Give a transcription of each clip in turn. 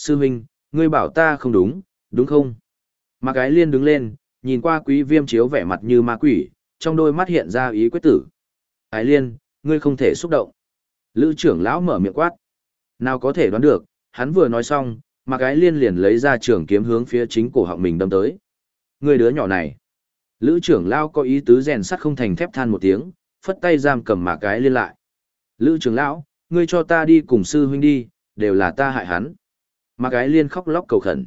Sư huynh, ngươi bảo ta không đúng, đúng không? Mạc Ái Liên đứng lên, nhìn qua quý viêm chiếu vẻ mặt như ma quỷ, trong đôi mắt hiện ra ý quyết tử. Ái Liên, ngươi không thể xúc động. Lữ trưởng lão mở miệng quát. Nào có thể đoán được, hắn vừa nói xong, Mạc Ái Liên liền lấy ra trường kiếm hướng phía chính cổ họng mình đâm tới. Ngươi đứa nhỏ này. Lữ trưởng lão có ý tứ rèn sắt không thành thép than một tiếng, phất tay giam cầm Mạc Ái Liên lại. Lữ trưởng lão, ngươi cho ta đi cùng sư huynh đi, đều là ta hại hắn mà gái Liên khóc lóc cầu khẩn.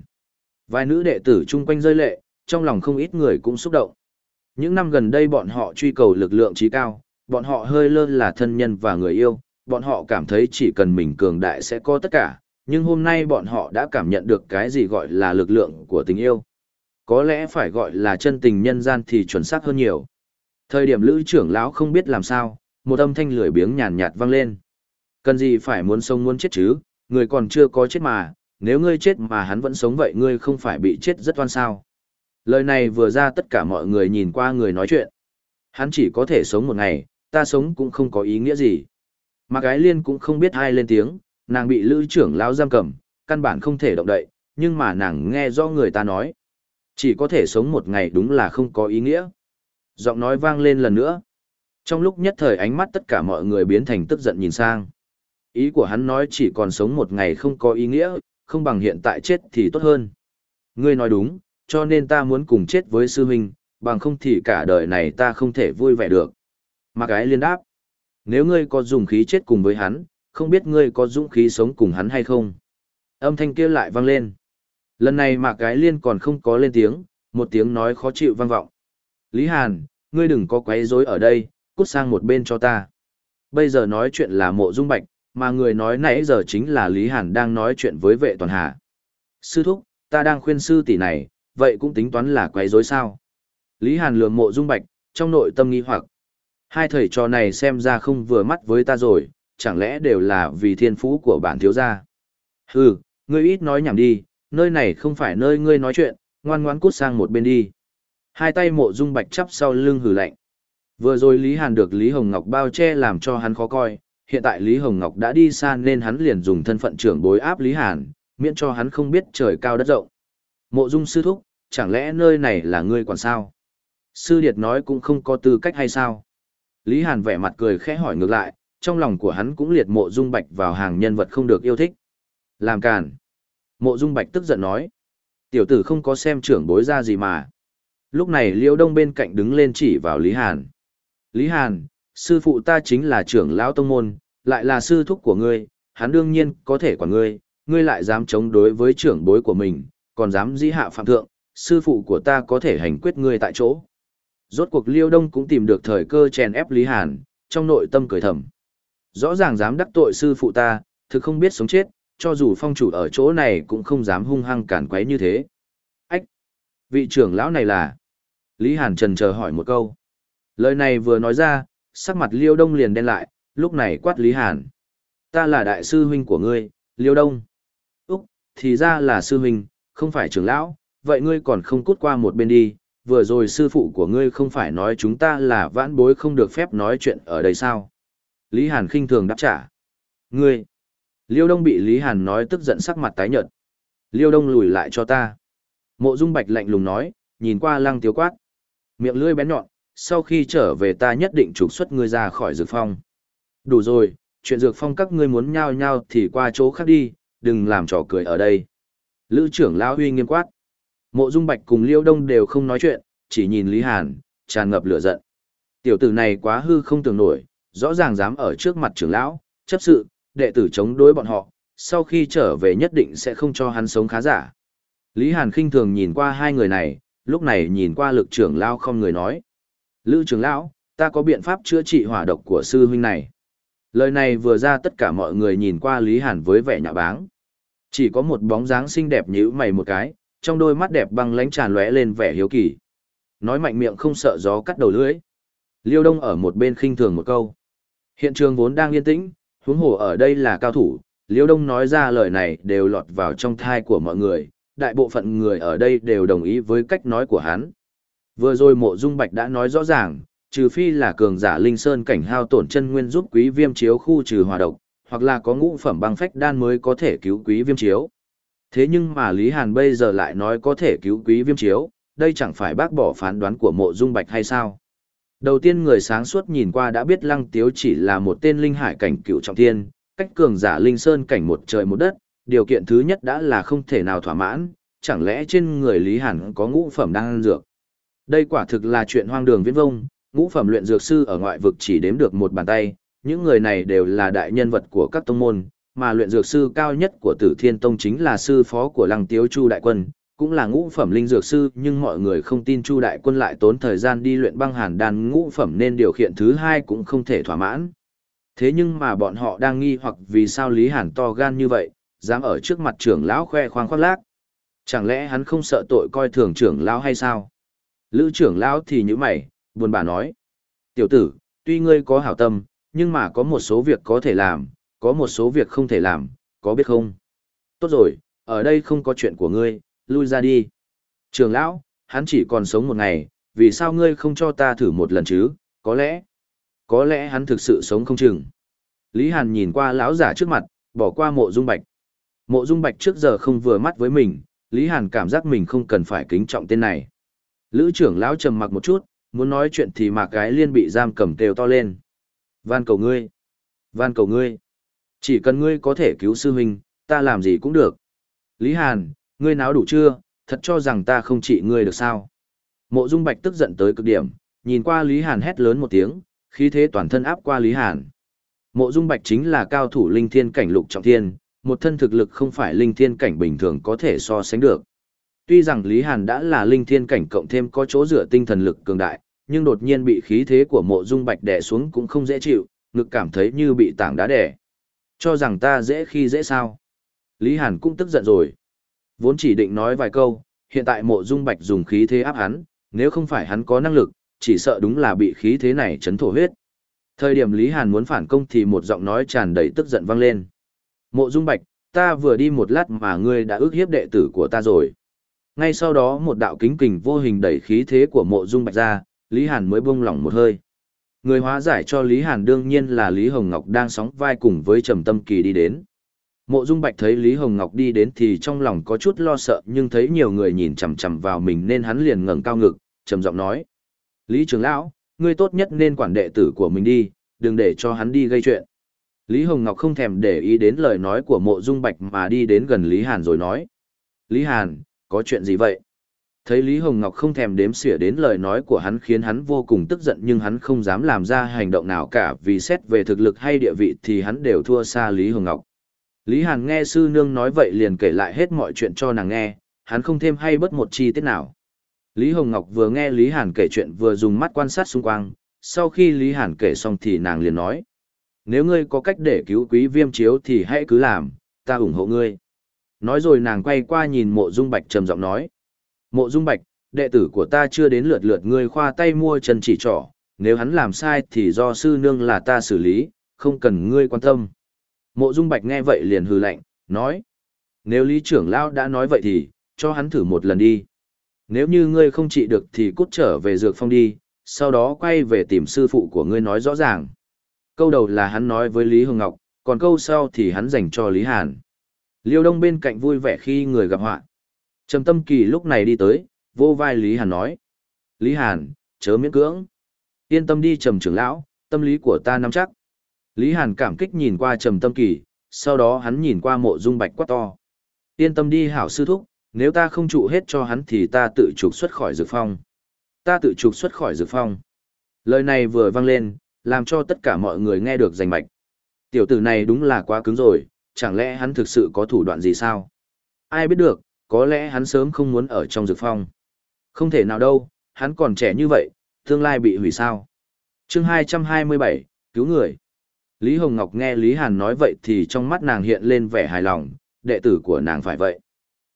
Vài nữ đệ tử chung quanh rơi lệ, trong lòng không ít người cũng xúc động. Những năm gần đây bọn họ truy cầu lực lượng trí cao, bọn họ hơi lơ là thân nhân và người yêu, bọn họ cảm thấy chỉ cần mình cường đại sẽ có tất cả, nhưng hôm nay bọn họ đã cảm nhận được cái gì gọi là lực lượng của tình yêu. Có lẽ phải gọi là chân tình nhân gian thì chuẩn xác hơn nhiều. Thời điểm lữ trưởng lão không biết làm sao, một âm thanh lười biếng nhàn nhạt vang lên. Cần gì phải muốn sống muốn chết chứ, người còn chưa có chết mà, nếu ngươi chết mà hắn vẫn sống vậy ngươi không phải bị chết rất oan sao. Lời này vừa ra tất cả mọi người nhìn qua người nói chuyện. Hắn chỉ có thể sống một ngày, ta sống cũng không có ý nghĩa gì. Mà gái liên cũng không biết ai lên tiếng, nàng bị lữ trưởng lão giam cầm, căn bản không thể động đậy, nhưng mà nàng nghe do người ta nói. Chỉ có thể sống một ngày đúng là không có ý nghĩa. Giọng nói vang lên lần nữa. Trong lúc nhất thời ánh mắt tất cả mọi người biến thành tức giận nhìn sang. Ý của hắn nói chỉ còn sống một ngày không có ý nghĩa, không bằng hiện tại chết thì tốt hơn. Ngươi nói đúng, cho nên ta muốn cùng chết với sư huynh, bằng không thì cả đời này ta không thể vui vẻ được. Mạc Ái liên đáp, nếu ngươi có dùng khí chết cùng với hắn, không biết ngươi có dũng khí sống cùng hắn hay không. Âm thanh kia lại vang lên. Lần này Mạc Ái liên còn không có lên tiếng, một tiếng nói khó chịu vang vọng. Lý Hàn, ngươi đừng có quấy rối ở đây, cút sang một bên cho ta. Bây giờ nói chuyện là mộ dung bạch, mà người nói nãy giờ chính là Lý Hàn đang nói chuyện với vệ toàn hà. Sư thúc, ta đang khuyên sư tỷ này, vậy cũng tính toán là quấy rối sao. Lý Hàn lường mộ dung bạch, trong nội tâm nghi hoặc. Hai thầy trò này xem ra không vừa mắt với ta rồi, chẳng lẽ đều là vì thiên phú của bản thiếu gia. Hừ, ngươi ít nói nhảm đi, nơi này không phải nơi ngươi nói chuyện, ngoan ngoãn cút sang một bên đi. Hai tay mộ dung bạch chắp sau lưng hừ lạnh. Vừa rồi Lý Hàn được Lý Hồng Ngọc bao che làm cho hắn khó coi, hiện tại Lý Hồng Ngọc đã đi xa nên hắn liền dùng thân phận trưởng bối áp Lý Hàn, miễn cho hắn không biết trời cao đất rộng. Mộ dung sư thúc, chẳng lẽ nơi này là ngươi quản sao? Sư Điệt nói cũng không có tư cách hay sao? Lý Hàn vẻ mặt cười khẽ hỏi ngược lại, trong lòng của hắn cũng liệt mộ dung bạch vào hàng nhân vật không được yêu thích. Làm càn. Mộ dung bạch tức giận nói. Tiểu tử không có xem trưởng bối ra gì mà. Lúc này Liêu Đông bên cạnh đứng lên chỉ vào Lý Hàn. Lý Hàn, sư phụ ta chính là trưởng lão tông môn, lại là sư thúc của ngươi, hắn đương nhiên có thể quản ngươi, ngươi lại dám chống đối với trưởng bối của mình, còn dám dĩ hạ phạm thượng, sư phụ của ta có thể hành quyết ngươi tại chỗ. Rốt cuộc Liêu Đông cũng tìm được thời cơ chèn ép Lý Hàn, trong nội tâm cười thầm. Rõ ràng dám đắc tội sư phụ ta, thực không biết sống chết, cho dù phong chủ ở chỗ này cũng không dám hung hăng cản quấy như thế. Ách! Vị trưởng lão này là... Lý Hàn trần chờ hỏi một câu. Lời này vừa nói ra, sắc mặt Liêu Đông liền đen lại, lúc này quát Lý Hàn. Ta là đại sư huynh của ngươi, Liêu Đông. Úc, thì ra là sư huynh, không phải trưởng lão, vậy ngươi còn không cút qua một bên đi, vừa rồi sư phụ của ngươi không phải nói chúng ta là vãn bối không được phép nói chuyện ở đây sao? Lý Hàn khinh thường đáp trả. Ngươi! Liêu Đông bị Lý Hàn nói tức giận sắc mặt tái nhợt. Liêu Đông lùi lại cho ta. Mộ Dung Bạch lạnh lùng nói, nhìn qua lăng tiếu quát. Miệng lưỡi bén nhọn, sau khi trở về ta nhất định trục xuất ngươi ra khỏi dược phong. Đủ rồi, chuyện dược phong các ngươi muốn nhao nhao thì qua chỗ khác đi, đừng làm trò cười ở đây. Lữ trưởng lão huy nghiêm quát. Mộ Dung Bạch cùng Liêu Đông đều không nói chuyện, chỉ nhìn Lý Hàn, tràn ngập lửa giận. Tiểu tử này quá hư không tưởng nổi, rõ ràng dám ở trước mặt trưởng lão, chấp sự, đệ tử chống đối bọn họ, sau khi trở về nhất định sẽ không cho hắn sống khá giả. Lý Hàn khinh thường nhìn qua hai người này, lúc này nhìn qua lực trưởng lão không người nói. Lữ trưởng lão, ta có biện pháp chữa trị hỏa độc của sư huynh này. Lời này vừa ra tất cả mọi người nhìn qua Lý Hàn với vẻ nhạ báng. Chỉ có một bóng dáng xinh đẹp nhíu mày một cái, trong đôi mắt đẹp băng lánh tràn lóe lên vẻ hiếu kỳ. Nói mạnh miệng không sợ gió cắt đầu lưỡi. Liêu Đông ở một bên khinh thường một câu. Hiện trường vốn đang yên tĩnh, huống hồ ở đây là cao thủ, Liêu Đông nói ra lời này đều lọt vào trong thai của mọi người, đại bộ phận người ở đây đều đồng ý với cách nói của hắn. Vừa rồi mộ dung bạch đã nói rõ ràng, trừ phi là cường giả linh sơn cảnh hao tổn chân nguyên giúp quý viêm chiếu khu trừ hòa độc, hoặc là có ngũ phẩm băng phách đan mới có thể cứu quý viêm chiếu. Thế nhưng mà Lý Hàn bây giờ lại nói có thể cứu quý viêm chiếu, đây chẳng phải bác bỏ phán đoán của mộ dung bạch hay sao? Đầu tiên người sáng suốt nhìn qua đã biết Lăng Tiếu chỉ là một tên linh hải cảnh cựu trọng thiên, cách cường giả linh sơn cảnh một trời một đất, điều kiện thứ nhất đã là không thể nào thỏa mãn, chẳng lẽ trên người Lý Hàn có ngũ phẩm đang ăn dược. Đây quả thực là chuyện hoang đường viễn vông, ngũ phẩm luyện dược sư ở ngoại vực chỉ đếm được một bàn tay, những người này đều là đại nhân vật của các tông môn, mà luyện dược sư cao nhất của Tử Thiên Tông chính là sư phó của Lăng Tiếu Chu đại quân, cũng là ngũ phẩm linh dược sư, nhưng mọi người không tin Chu đại quân lại tốn thời gian đi luyện băng hàn đan ngũ phẩm nên điều kiện thứ hai cũng không thể thỏa mãn. Thế nhưng mà bọn họ đang nghi hoặc vì sao Lý Hàn to gan như vậy, dám ở trước mặt trưởng lão khoe khoang khoác lác. Chẳng lẽ hắn không sợ tội coi thường trưởng lão hay sao? Lữ trưởng lão thì như mày, buồn bà nói. Tiểu tử, tuy ngươi có hảo tâm, nhưng mà có một số việc có thể làm, có một số việc không thể làm, có biết không? Tốt rồi, ở đây không có chuyện của ngươi, lui ra đi. Trường lão, hắn chỉ còn sống một ngày, vì sao ngươi không cho ta thử một lần chứ, có lẽ, có lẽ hắn thực sự sống không chừng. Lý Hàn nhìn qua lão giả trước mặt, bỏ qua mộ dung bạch. Mộ dung bạch trước giờ không vừa mắt với mình, Lý Hàn cảm giác mình không cần phải kính trọng tên này. Lữ trưởng lão trầm mặc một chút, muốn nói chuyện thì mạc gái liên bị giam cầm kêu to lên. Van cầu ngươi! Van cầu ngươi! Chỉ cần ngươi có thể cứu sư huynh, ta làm gì cũng được. Lý Hàn, ngươi náo đủ chưa, thật cho rằng ta không trị ngươi được sao? Mộ Dung Bạch tức giận tới cực điểm, nhìn qua Lý Hàn hét lớn một tiếng, khí thế toàn thân áp qua Lý Hàn. Mộ Dung Bạch chính là cao thủ linh thiên cảnh lục trọng thiên, một thân thực lực không phải linh thiên cảnh bình thường có thể so sánh được. Tuy rằng Lý Hàn đã là linh thiên cảnh cộng thêm có chỗ dựa tinh thần lực cường đại, nhưng đột nhiên bị khí thế của mộ dung bạch đè xuống cũng không dễ chịu, ngực cảm thấy như bị tảng đá đè. Cho rằng ta dễ khi dễ sao. Lý Hàn cũng tức giận rồi. Vốn chỉ định nói vài câu, hiện tại mộ dung bạch dùng khí thế áp hắn, nếu không phải hắn có năng lực, chỉ sợ đúng là bị khí thế này chấn thổ huyết. Thời điểm Lý Hàn muốn phản công thì một giọng nói tràn đầy tức giận vang lên. Mộ dung bạch, ta vừa đi một lát mà ngươi đã ước hiếp đệ tử của ta rồi. Ngay sau đó một đạo kính kình vô hình đẩy khí thế của mộ dung bạch ra, Lý Hàn mới buông lỏng một hơi. Người hóa giải cho Lý Hàn đương nhiên là Lý Hồng Ngọc đang sóng vai cùng với Trầm Tâm Kỳ đi đến. Mộ Dung Bạch thấy Lý Hồng Ngọc đi đến thì trong lòng có chút lo sợ nhưng thấy nhiều người nhìn chằm chằm vào mình nên hắn liền ngẩng cao ngực, trầm giọng nói. Lý Trường Lão, ngươi tốt nhất nên quản đệ tử của mình đi, đừng để cho hắn đi gây chuyện. Lý Hồng Ngọc không thèm để ý đến lời nói của mộ Dung Bạch mà đi đến gần Lý Hàn rồi nói. Lý Hàn, có chuyện gì vậy? Thấy Lý Hồng Ngọc không thèm đếm xỉa đến lời nói của hắn khiến hắn vô cùng tức giận nhưng hắn không dám làm ra hành động nào cả vì xét về thực lực hay địa vị thì hắn đều thua xa Lý Hồng Ngọc. Lý Hàn nghe sư nương nói vậy liền kể lại hết mọi chuyện cho nàng nghe, hắn không thêm hay bất một chi tiết nào. Lý Hồng Ngọc vừa nghe Lý Hàn kể chuyện vừa dùng mắt quan sát xung quanh, sau khi Lý Hàn kể xong thì nàng liền nói. Nếu ngươi có cách để cứu quý viêm chiếu thì hãy cứ làm, ta ủng hộ ngươi. Nói rồi nàng quay qua nhìn mộ dung bạch trầm giọng nói. Mộ dung bạch, đệ tử của ta chưa đến lượt lượt ngươi khoa tay mua chân chỉ trỏ, nếu hắn làm sai thì do sư nương là ta xử lý, không cần ngươi quan tâm. Mộ dung bạch nghe vậy liền hừ lạnh, nói. Nếu lý trưởng lão đã nói vậy thì, cho hắn thử một lần đi. Nếu như ngươi không trị được thì cút trở về dược phong đi, sau đó quay về tìm sư phụ của ngươi nói rõ ràng. Câu đầu là hắn nói với Lý Hồng Ngọc, còn câu sau thì hắn dành cho Lý Hàn. Liêu Đông bên cạnh vui vẻ khi người gặp họa. Trầm Tâm Kỳ lúc này đi tới, vô vai Lý Hàn nói. Lý Hàn, chớ miễn cưỡng. Yên tâm đi Trầm trưởng lão, tâm lý của ta nắm chắc. Lý Hàn cảm kích nhìn qua Trầm Tâm Kỳ, sau đó hắn nhìn qua mộ dung bạch quát to. Yên tâm đi hảo sư thúc, nếu ta không trụ hết cho hắn thì ta tự trục xuất khỏi dược phong. Ta tự trục xuất khỏi dược phong. Lời này vừa vang lên, làm cho tất cả mọi người nghe được rành mạch. Tiểu tử này đúng là quá cứng rồi, chẳng lẽ hắn thực sự có thủ đoạn gì sao? Ai biết được, có lẽ hắn sớm không muốn ở trong dược phong. Không thể nào đâu, hắn còn trẻ như vậy, tương lai bị hủy sao. chương 227, cứu người. Lý Hồng Ngọc nghe Lý Hàn nói vậy thì trong mắt nàng hiện lên vẻ hài lòng, đệ tử của nàng phải vậy.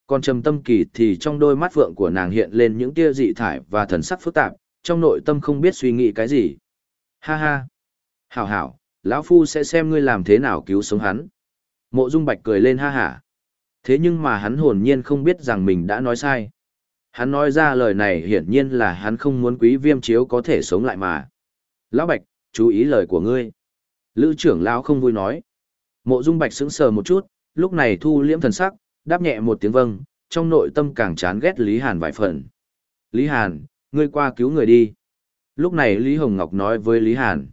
Còn trầm tâm kỳ thì trong đôi mắt vượng của nàng hiện lên những tia dị thải và thần sắc phức tạp, trong nội tâm không biết suy nghĩ cái gì. Ha ha! Hảo hảo, lão Phu sẽ xem ngươi làm thế nào cứu sống hắn. Mộ Dung Bạch cười lên ha hả. Thế nhưng mà hắn hồn nhiên không biết rằng mình đã nói sai. Hắn nói ra lời này hiển nhiên là hắn không muốn quý viêm chiếu có thể sống lại mà. Lão Bạch, chú ý lời của ngươi. Lữ trưởng lão không vui nói. Mộ Dung Bạch sững sờ một chút, lúc này thu liễm thần sắc, Đáp nhẹ một tiếng vâng, trong nội tâm càng chán ghét Lý Hàn vài phần. Lý Hàn, ngươi qua cứu người đi. Lúc này Lý Hồng Ngọc nói với Lý Hàn.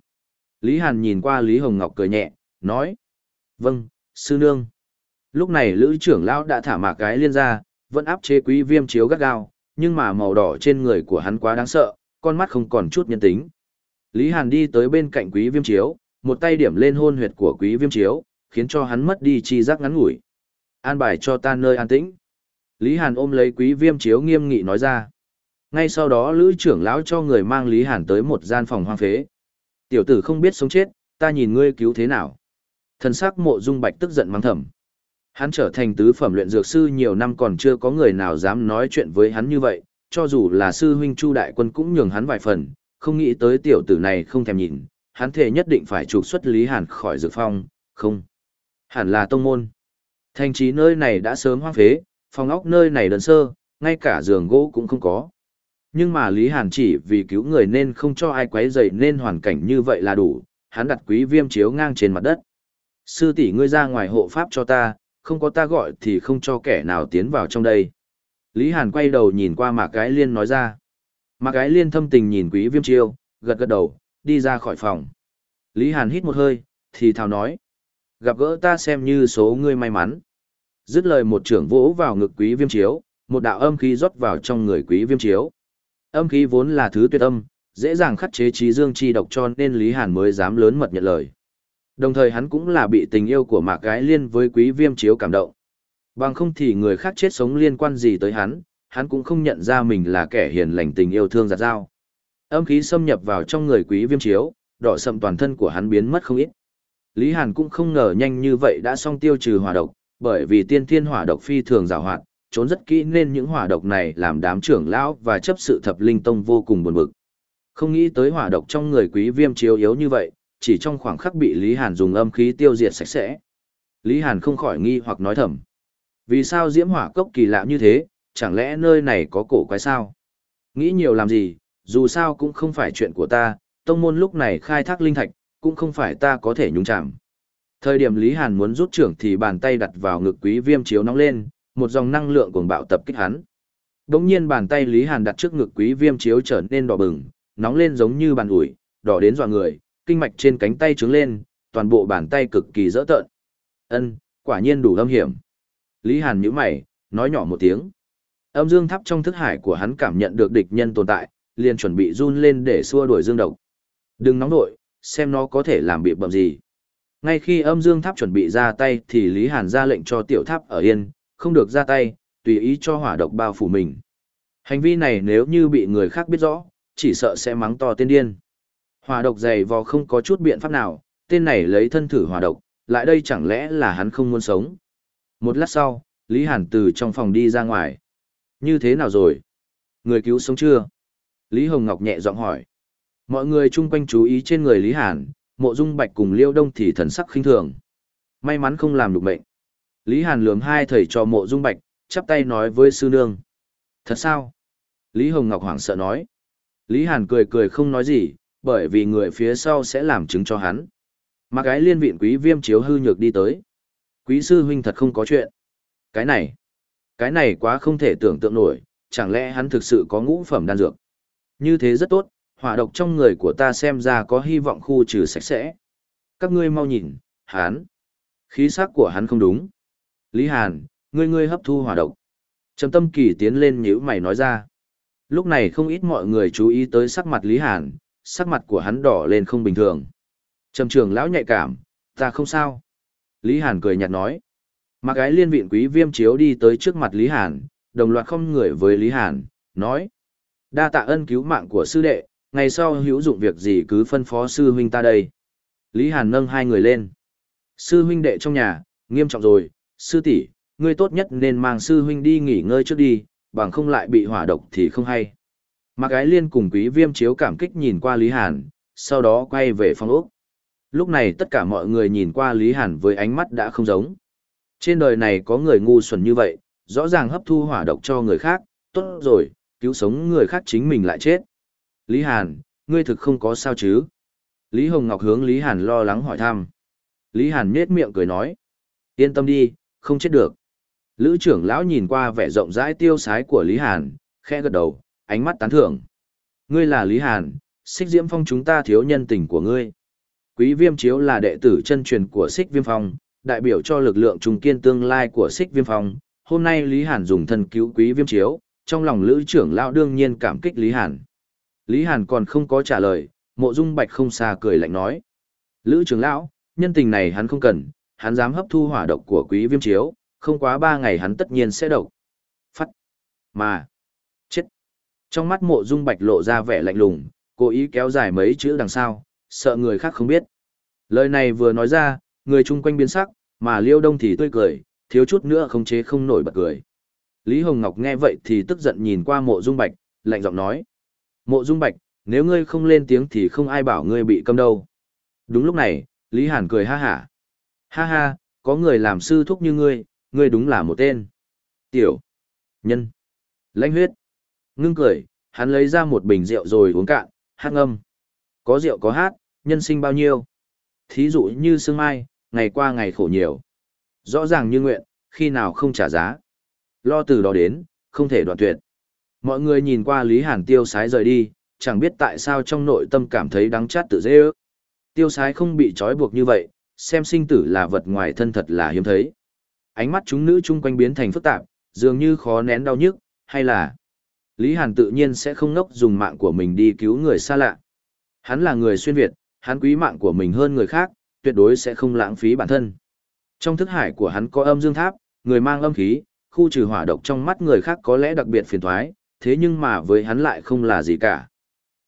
Lý Hàn nhìn qua Lý Hồng Ngọc cười nhẹ, nói. Vâng, sư nương. Lúc này Lữ trưởng lão đã thả mạc cái liên ra, vẫn áp chế quý viêm chiếu gắt gao, nhưng mà màu đỏ trên người của hắn quá đáng sợ, con mắt không còn chút nhân tính. Lý Hàn đi tới bên cạnh quý viêm chiếu, một tay điểm lên hôn huyệt của quý viêm chiếu, khiến cho hắn mất đi chi giác ngắn ngủi. An bài cho ta nơi an tĩnh. Lý Hàn ôm lấy quý viêm chiếu nghiêm nghị nói ra. Ngay sau đó Lữ trưởng lão cho người mang Lý Hàn tới một gian phòng hoang phế. Tiểu tử không biết sống chết, ta nhìn ngươi cứu thế nào. Thần sắc mộ dung bạch tức giận mắng thầm. Hắn trở thành tứ phẩm luyện dược sư nhiều năm còn chưa có người nào dám nói chuyện với hắn như vậy, cho dù là sư huynh Chu Đại Quân cũng nhường hắn vài phần, không nghĩ tới tiểu tử này không thèm nhìn, hắn thể nhất định phải trục xuất Lý Hàn khỏi dược phong, không. Hẳn là tông môn. Thành trí nơi này đã sớm hoang phế, phòng óc nơi này đơn sơ, ngay cả giường gỗ cũng không có. Nhưng mà Lý Hàn chỉ vì cứu người nên không cho ai quấy rầy nên hoàn cảnh như vậy là đủ, hắn đặt quý viêm chiếu ngang trên mặt đất. Sư tỷ ngươi ra ngoài hộ pháp cho ta, không có ta gọi thì không cho kẻ nào tiến vào trong đây. Lý Hàn quay đầu nhìn qua Mạc gái Liên nói ra. Mạc gái Liên thâm tình nhìn quý viêm chiêu, gật gật đầu, đi ra khỏi phòng. Lý Hàn hít một hơi, thì thào nói. Gặp gỡ ta xem như số ngươi may mắn. Dứt lời một trưởng vỗ vào ngực quý viêm chiếu, một đạo âm khí rót vào trong người quý viêm chiếu. Âm khí vốn là thứ tuyệt âm, dễ dàng khắc chế trí dương chi độc cho nên Lý Hàn mới dám lớn mật nhận lời. Đồng thời hắn cũng là bị tình yêu của mạc gái liên với quý viêm chiếu cảm động. Bằng không thì người khác chết sống liên quan gì tới hắn, hắn cũng không nhận ra mình là kẻ hiền lành tình yêu thương giặt dao. Âm khí xâm nhập vào trong người quý viêm chiếu, đỏ sầm toàn thân của hắn biến mất không ít. Lý Hàn cũng không ngờ nhanh như vậy đã xong tiêu trừ hỏa độc, bởi vì tiên thiên hỏa độc phi thường rào hoạt, trốn rất kỹ nên những hỏa độc này làm đám trưởng lão và chấp sự thập linh tông vô cùng buồn bực. Không nghĩ tới hỏa độc trong người quý viêm chiếu yếu như vậy, chỉ trong khoảng khắc bị Lý Hàn dùng âm khí tiêu diệt sạch sẽ. Lý Hàn không khỏi nghi hoặc nói thầm. Vì sao diễm hỏa cốc kỳ lạ như thế, chẳng lẽ nơi này có cổ quái sao? Nghĩ nhiều làm gì, dù sao cũng không phải chuyện của ta, tông môn lúc này khai thác linh thạch, cũng không phải ta có thể nhúng chạm. Thời điểm Lý Hàn muốn rút trưởng thì bàn tay đặt vào ngực quý viêm chiếu nóng lên, một dòng năng lượng cuồng bạo tập kích hắn. Đống nhiên bàn tay Lý Hàn đặt trước ngực quý viêm chiếu trở nên đỏ bừng, nóng lên giống như bàn ủi, đỏ đến dọa người, kinh mạch trên cánh tay trướng lên, toàn bộ bàn tay cực kỳ dỡ tợn. Ân, quả nhiên đủ âm hiểm. Lý Hàn nhíu mày, nói nhỏ một tiếng. Âm dương tháp trong thức hải của hắn cảm nhận được địch nhân tồn tại, liền chuẩn bị run lên để xua đuổi dương độc. Đừng nóng nội, xem nó có thể làm bị bậm gì. Ngay khi âm dương tháp chuẩn bị ra tay thì Lý Hàn ra lệnh cho tiểu tháp ở yên, không được ra tay, tùy ý cho hỏa độc bao phủ mình. Hành vi này nếu như bị người khác biết rõ, chỉ sợ sẽ mắng to tên điên. Hỏa độc dày vò không có chút biện pháp nào, tên này lấy thân thử hỏa độc, lại đây chẳng lẽ là hắn không muốn sống. Một lát sau, Lý Hàn từ trong phòng đi ra ngoài. Như thế nào rồi? Người cứu sống chưa? Lý Hồng Ngọc nhẹ giọng hỏi. Mọi người chung quanh chú ý trên người Lý Hàn, mộ dung bạch cùng liêu đông thì thần sắc khinh thường. May mắn không làm được mệnh. Lý Hàn lườm hai thầy cho mộ dung bạch, chắp tay nói với sư nương. Thật sao? Lý Hồng Ngọc hoảng sợ nói. Lý Hàn cười cười không nói gì, bởi vì người phía sau sẽ làm chứng cho hắn. Mà cái liên viện quý viêm chiếu hư nhược đi tới. Quý sư huynh thật không có chuyện. Cái này, cái này quá không thể tưởng tượng nổi, chẳng lẽ hắn thực sự có ngũ phẩm đan dược. Như thế rất tốt, hỏa độc trong người của ta xem ra có hy vọng khu trừ sạch sẽ. Các ngươi mau nhìn, hắn, khí sắc của hắn không đúng. Lý Hàn, ngươi ngươi hấp thu hỏa độc. Trầm tâm kỳ tiến lên nhữ mày nói ra. Lúc này không ít mọi người chú ý tới sắc mặt Lý Hàn, sắc mặt của hắn đỏ lên không bình thường. Trầm trường lão nhạy cảm, ta không sao. Lý Hàn cười nhạt nói. Mà gái liên viện quý viêm chiếu đi tới trước mặt Lý Hàn, đồng loạt không người với Lý Hàn, nói. Đa tạ ân cứu mạng của sư đệ, ngày sau hữu dụng việc gì cứ phân phó sư huynh ta đây. Lý Hàn nâng hai người lên. Sư huynh đệ trong nhà, nghiêm trọng rồi, sư tỷ, ngươi tốt nhất nên mang sư huynh đi nghỉ ngơi trước đi, bằng không lại bị hỏa độc thì không hay. Mạc Ái Liên cùng Quý Viêm chiếu cảm kích nhìn qua Lý Hàn, sau đó quay về phòng ốc. Lúc này tất cả mọi người nhìn qua Lý Hàn với ánh mắt đã không giống. Trên đời này có người ngu xuẩn như vậy, rõ ràng hấp thu hỏa độc cho người khác, tốt rồi, cứu sống người khác chính mình lại chết. Lý Hàn, ngươi thực không có sao chứ? Lý Hồng Ngọc hướng Lý Hàn lo lắng hỏi thăm. Lý Hàn nhếch miệng cười nói. Yên tâm đi, không chết được. Lữ trưởng lão nhìn qua vẻ rộng rãi tiêu sái của Lý Hàn, khẽ gật đầu, ánh mắt tán thưởng. Ngươi là Lý Hàn, xích diễm phong chúng ta thiếu nhân tình của ngươi. Quý viêm chiếu là đệ tử chân truyền của xích viêm phong, đại biểu cho lực lượng trung kiên tương lai của xích viêm phong. Hôm nay Lý Hàn dùng thân cứu quý viêm chiếu, trong lòng lữ trưởng lão đương nhiên cảm kích Lý Hàn. Lý Hàn còn không có trả lời, mộ dung bạch không xa cười lạnh nói. Lữ trưởng lão, nhân tình này hắn không cần, hắn dám hấp thu hỏa độc của quý viêm chiếu, không quá ba ngày hắn tất nhiên sẽ độc. Phát. Mà. Trong mắt mộ dung bạch lộ ra vẻ lạnh lùng, cố ý kéo dài mấy chữ đằng sau, sợ người khác không biết. Lời này vừa nói ra, người chung quanh biến sắc, mà liêu đông thì tươi cười, thiếu chút nữa không chế không nổi bật cười. Lý Hồng Ngọc nghe vậy thì tức giận nhìn qua mộ dung bạch, lạnh giọng nói. Mộ dung bạch, nếu ngươi không lên tiếng thì không ai bảo ngươi bị câm đâu. Đúng lúc này, Lý Hàn cười ha hả. Ha ha, có người làm sư thúc như ngươi, ngươi đúng là một tên. Tiểu. Nhân. lãnh huyết. Ngưng cười, hắn lấy ra một bình rượu rồi uống cạn, hát ngâm. Có rượu có hát, nhân sinh bao nhiêu. Thí dụ như sương mai, ngày qua ngày khổ nhiều. Rõ ràng như nguyện, khi nào không trả giá. Lo từ đó đến, không thể đoạn tuyệt. Mọi người nhìn qua Lý Hàn tiêu sái rời đi, chẳng biết tại sao trong nội tâm cảm thấy đắng chát tự dễ ước. Tiêu sái không bị trói buộc như vậy, xem sinh tử là vật ngoài thân thật là hiếm thấy. Ánh mắt chúng nữ chung quanh biến thành phức tạp, dường như khó nén đau nhức, hay là Lý Hàn tự nhiên sẽ không ngốc dùng mạng của mình đi cứu người xa lạ. Hắn là người xuyên Việt, hắn quý mạng của mình hơn người khác, tuyệt đối sẽ không lãng phí bản thân. Trong thức hải của hắn có âm dương tháp, người mang âm khí, khu trừ hỏa độc trong mắt người khác có lẽ đặc biệt phiền toái, thế nhưng mà với hắn lại không là gì cả.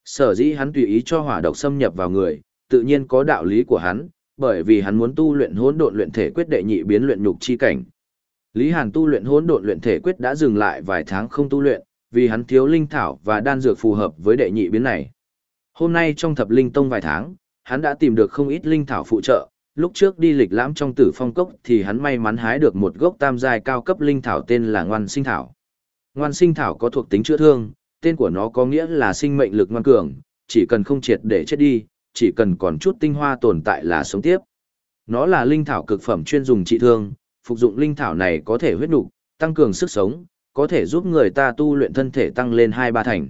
Sở dĩ hắn tùy ý cho hỏa độc xâm nhập vào người, tự nhiên có đạo lý của hắn, bởi vì hắn muốn tu luyện hỗn độn luyện thể quyết đệ nhị biến luyện nhục chi cảnh. Lý Hàn tu luyện hỗn độn luyện thể quyết đã dừng lại vài tháng không tu luyện, vì hắn thiếu linh thảo và đan dược phù hợp với đệ nhị biến này. Hôm nay trong thập linh tông vài tháng, hắn đã tìm được không ít linh thảo phụ trợ, lúc trước đi lịch lãm trong tử phong cốc thì hắn may mắn hái được một gốc tam giai cao cấp linh thảo tên là ngoan sinh thảo. Ngoan sinh thảo có thuộc tính chữa thương, tên của nó có nghĩa là sinh mệnh lực ngoan cường, chỉ cần không triệt để chết đi, chỉ cần còn chút tinh hoa tồn tại là sống tiếp. Nó là linh thảo cực phẩm chuyên dùng trị thương, phục dụng linh thảo này có thể huyết nục, tăng cường sức sống, có thể giúp người ta tu luyện thân thể tăng lên 2-3 thành.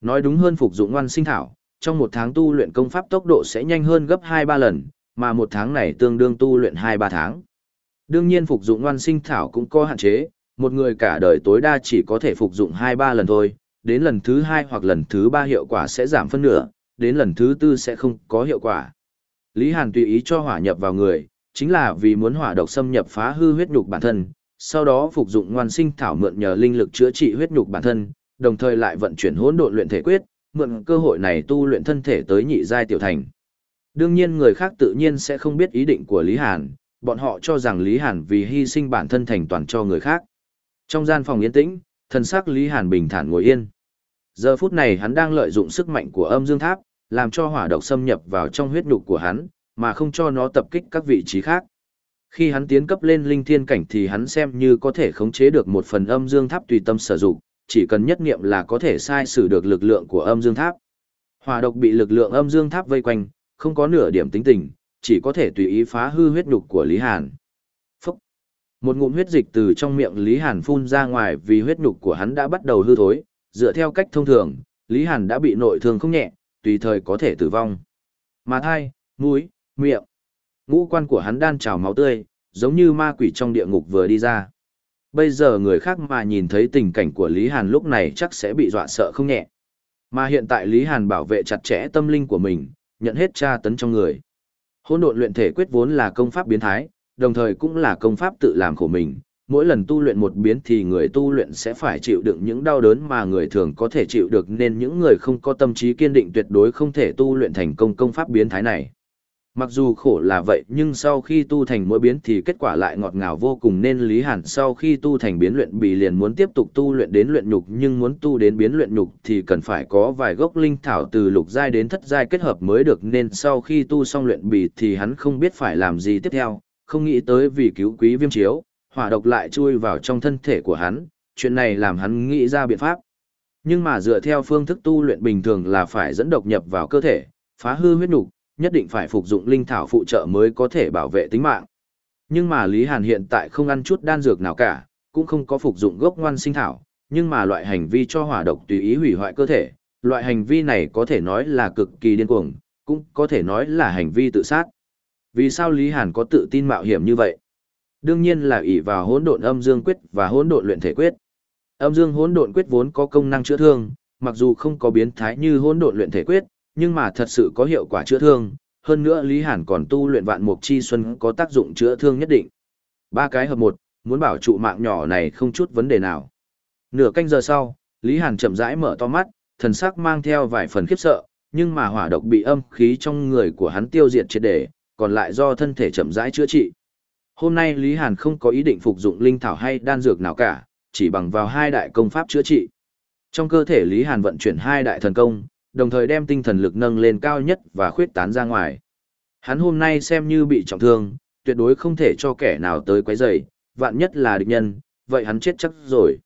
Nói đúng hơn phục dụng ngoan sinh thảo, trong một tháng tu luyện công pháp tốc độ sẽ nhanh hơn gấp 2-3 lần, mà một tháng này tương đương tu luyện 2-3 tháng. Đương nhiên phục dụng ngoan sinh thảo cũng có hạn chế, một người cả đời tối đa chỉ có thể phục dụng 2-3 lần thôi, đến lần thứ 2 hoặc lần thứ 3 hiệu quả sẽ giảm phân nửa, đến lần thứ 4 sẽ không có hiệu quả. Lý Hàn tùy ý cho hỏa nhập vào người, chính là vì muốn hỏa độc xâm nhập phá hư huyết nhục bản thân, sau đó phục dụng ngoan sinh thảo mượn nhờ linh lực chữa trị huyết nhục bản thân, đồng thời lại vận chuyển hỗn độn luyện thể quyết, mượn cơ hội này tu luyện thân thể tới nhị giai tiểu thành. Đương nhiên người khác tự nhiên sẽ không biết ý định của Lý Hàn, bọn họ cho rằng Lý Hàn vì hy sinh bản thân thành toàn cho người khác. Trong gian phòng yên tĩnh, thần sắc Lý Hàn bình thản ngồi yên. Giờ phút này hắn đang lợi dụng sức mạnh của âm dương tháp, làm cho hỏa độc xâm nhập vào trong huyết nhục của hắn, mà không cho nó tập kích các vị trí khác. Khi hắn tiến cấp lên linh thiên cảnh thì hắn xem như có thể khống chế được một phần âm dương tháp tùy tâm sử dụng, chỉ cần nhất niệm là có thể sai sử được lực lượng của âm dương tháp. Hỏa độc bị lực lượng âm dương tháp vây quanh, không có nửa điểm tính tình, chỉ có thể tùy ý phá hư huyết nhục của Lý Hàn. Phúc! Một ngụm huyết dịch từ trong miệng Lý Hàn phun ra ngoài vì huyết nhục của hắn đã bắt đầu hư thối, dựa theo cách thông thường, Lý Hàn đã bị nội thương không nhẹ, tùy thời có thể tử vong. Mà thai, mũi, miệng, ngũ quan của hắn đan trào máu tươi, giống như ma quỷ trong địa ngục vừa đi ra. Bây giờ người khác mà nhìn thấy tình cảnh của Lý Hàn lúc này chắc sẽ bị dọa sợ không nhẹ. Mà hiện tại Lý Hàn bảo vệ chặt chẽ tâm linh của mình, nhận hết tra tấn trong người. Hỗn độn luyện thể quyết vốn là công pháp biến thái, đồng thời cũng là công pháp tự làm của mình, mỗi lần tu luyện một biến thì người tu luyện sẽ phải chịu đựng những đau đớn mà người thường có thể chịu được nên những người không có tâm trí kiên định tuyệt đối không thể tu luyện thành công công pháp biến thái này. Mặc dù khổ là vậy nhưng sau khi tu thành mỗi biến thì kết quả lại ngọt ngào vô cùng. Nên Lý Hàn sau khi tu thành biến luyện bì liền muốn tiếp tục tu luyện đến luyện nhục nhưng muốn tu đến biến luyện nhục thì cần phải có vài gốc linh thảo từ lục giai đến thất giai kết hợp mới được. Nên sau khi tu xong luyện bì thì hắn không biết phải làm gì tiếp theo, không nghĩ tới vì cứu quý viêm chiếu, hỏa độc lại chui vào trong thân thể của hắn, chuyện này làm hắn nghĩ ra biện pháp. Nhưng mà dựa theo phương thức tu luyện bình thường là phải dẫn độc nhập vào cơ thể, phá hư huyết nhục, nhất định phải phục dụng linh thảo phụ trợ mới có thể bảo vệ tính mạng. Nhưng mà Lý Hàn hiện tại không ăn chút đan dược nào cả, cũng không có phục dụng gốc ngoan sinh thảo, nhưng mà loại hành vi cho hỏa độc tùy ý hủy hoại cơ thể, loại hành vi này có thể nói là cực kỳ điên cuồng, cũng có thể nói là hành vi tự sát. Vì sao Lý Hàn có tự tin mạo hiểm như vậy? Đương nhiên là ỷ vào hỗn độn âm dương quyết và hỗn độn luyện thể quyết. Âm dương hỗn độn quyết vốn có công năng chữa thương, mặc dù không có biến thái như hỗn độn luyện thể quyết, nhưng mà thật sự có hiệu quả chữa thương, hơn nữa Lý Hàn còn tu luyện vạn mục chi xuân có tác dụng chữa thương nhất định. Ba cái hợp một, muốn bảo trụ mạng nhỏ này không chút vấn đề nào. Nửa canh giờ sau, Lý Hàn chậm rãi mở to mắt, thần sắc mang theo vài phần khiếp sợ, nhưng mà hỏa độc bị âm khí trong người của hắn tiêu diệt triệt để, còn lại do thân thể chậm rãi chữa trị. Hôm nay Lý Hàn không có ý định phục dụng linh thảo hay đan dược nào cả, chỉ bằng vào hai đại công pháp chữa trị. Trong cơ thể Lý Hàn vận chuyển hai đại thần công, đồng thời đem tinh thần lực nâng lên cao nhất và khuyết tán ra ngoài. Hắn hôm nay xem như bị trọng thương, tuyệt đối không thể cho kẻ nào tới quấy rầy, vạn nhất là địch nhân, vậy hắn chết chắc rồi.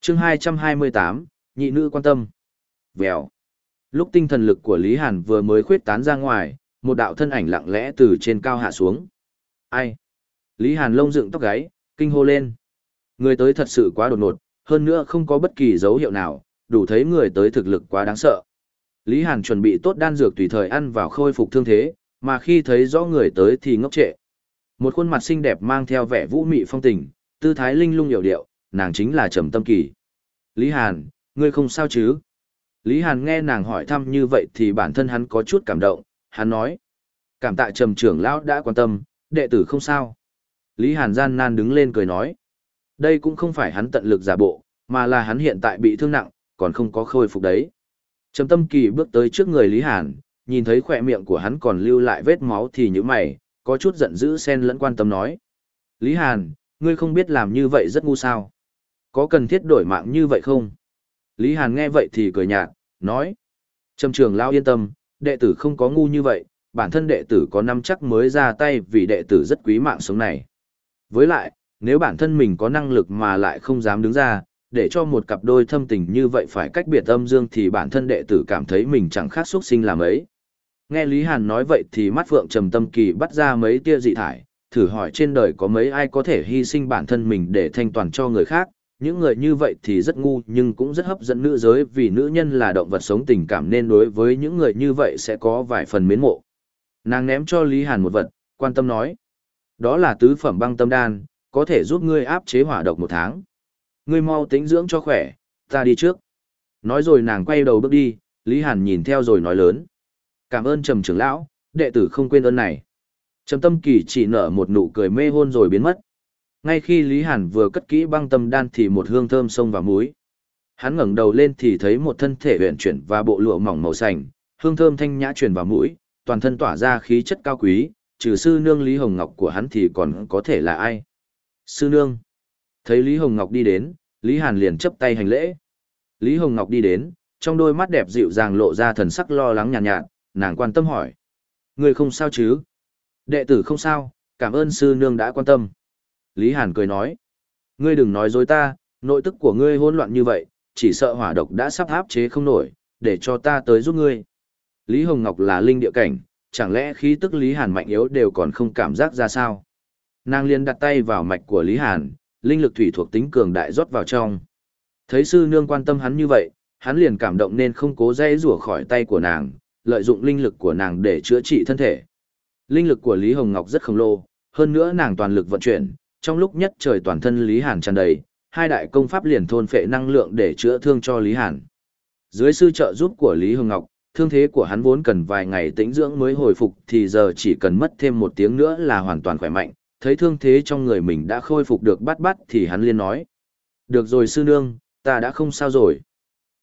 Chương 228, nhị nữ quan tâm. Vèo. Lúc tinh thần lực của Lý Hàn vừa mới khuyết tán ra ngoài, một đạo thân ảnh lặng lẽ từ trên cao hạ xuống. Ai? Lý Hàn lông dựng tóc gáy, kinh hô lên. Người tới thật sự quá đột ngột, hơn nữa không có bất kỳ dấu hiệu nào, đủ thấy người tới thực lực quá đáng sợ. Lý Hàn chuẩn bị tốt đan dược tùy thời ăn vào khôi phục thương thế, mà khi thấy rõ người tới thì ngốc trệ. Một khuôn mặt xinh đẹp mang theo vẻ vũ mị phong tình, tư thái linh lung hiểu điệu, nàng chính là Trầm Tâm Kỳ. Lý Hàn, ngươi không sao chứ? Lý Hàn nghe nàng hỏi thăm như vậy thì bản thân hắn có chút cảm động, hắn nói. Cảm tạ Trầm trưởng lão đã quan tâm, đệ tử không sao. Lý Hàn gian nan đứng lên cười nói. Đây cũng không phải hắn tận lực giả bộ, mà là hắn hiện tại bị thương nặng, còn không có khôi phục đấy. Trầm tâm kỳ bước tới trước người Lý Hàn, nhìn thấy khỏe miệng của hắn còn lưu lại vết máu thì như mày, có chút giận dữ xen lẫn quan tâm nói. Lý Hàn, ngươi không biết làm như vậy rất ngu sao. Có cần thiết đổi mạng như vậy không? Lý Hàn nghe vậy thì cười nhạt, nói. Trầm trường lão yên tâm, đệ tử không có ngu như vậy, bản thân đệ tử có năm chắc mới ra tay vì đệ tử rất quý mạng sống này. Với lại, nếu bản thân mình có năng lực mà lại không dám đứng ra, để cho một cặp đôi thâm tình như vậy phải cách biệt âm dương thì bản thân đệ tử cảm thấy mình chẳng khác xuất sinh làm ấy. Nghe Lý Hàn nói vậy thì mắt Phượng Trầm Tâm Kỳ bắt ra mấy tia dị thải, thử hỏi trên đời có mấy ai có thể hy sinh bản thân mình để thanh toàn cho người khác, những người như vậy thì rất ngu nhưng cũng rất hấp dẫn nữ giới vì nữ nhân là động vật sống tình cảm nên đối với những người như vậy sẽ có vài phần mến mộ. Nàng ném cho Lý Hàn một vật, quan tâm nói. Đó là tứ phẩm băng tâm đan, có thể giúp ngươi áp chế hỏa độc một tháng. Ngươi mau tính dưỡng cho khỏe, ta đi trước. Nói rồi nàng quay đầu bước đi, Lý Hàn nhìn theo rồi nói lớn. Cảm ơn trầm trưởng lão, đệ tử không quên ơn này. Trầm tâm kỳ chỉ nở một nụ cười mê hôn rồi biến mất. Ngay khi Lý Hàn vừa cất kỹ băng tâm đan thì một hương thơm xông vào mũi. Hắn ngẩng đầu lên thì thấy một thân thể huyền chuyển và bộ lụa mỏng màu xanh, hương thơm thanh nhã truyền vào mũi, toàn thân tỏa ra khí chất cao quý, trừ sư nương Lý Hồng Ngọc của hắn thì còn có thể là ai? Sư nương. Thấy Lý Hồng Ngọc đi đến, Lý Hàn liền chấp tay hành lễ. Lý Hồng Ngọc đi đến, trong đôi mắt đẹp dịu dàng lộ ra thần sắc lo lắng nhàn nhạt, nhạt, nàng quan tâm hỏi. Người không sao chứ? Đệ tử không sao, cảm ơn sư nương đã quan tâm. Lý Hàn cười nói. Ngươi đừng nói dối ta, nội tức của ngươi hỗn loạn như vậy, chỉ sợ hỏa độc đã sắp áp chế không nổi, để cho ta tới giúp ngươi. Lý Hồng Ngọc là linh địa cảnh, chẳng lẽ khí tức Lý Hàn mạnh yếu đều còn không cảm giác ra sao? Nàng liền đặt tay vào mạch của Lý Hàn, linh lực thủy thuộc tính cường đại rót vào trong. Thấy sư nương quan tâm hắn như vậy, hắn liền cảm động nên không cố dây rủa khỏi tay của nàng, lợi dụng linh lực của nàng để chữa trị thân thể. Linh lực của Lý Hồng Ngọc rất khổng lồ, hơn nữa nàng toàn lực vận chuyển, trong lúc nhất trời toàn thân Lý Hàn tràn đầy, hai đại công pháp liền thôn phệ năng lượng để chữa thương cho Lý Hàn. Dưới sự trợ giúp của Lý Hồng Ngọc, thương thế của hắn vốn cần vài ngày tĩnh dưỡng mới hồi phục thì giờ chỉ cần mất thêm một tiếng nữa là hoàn toàn khỏe mạnh, thấy thương thế trong người mình đã khôi phục được bát bát thì hắn liên nói. Được rồi sư nương, ta đã không sao rồi.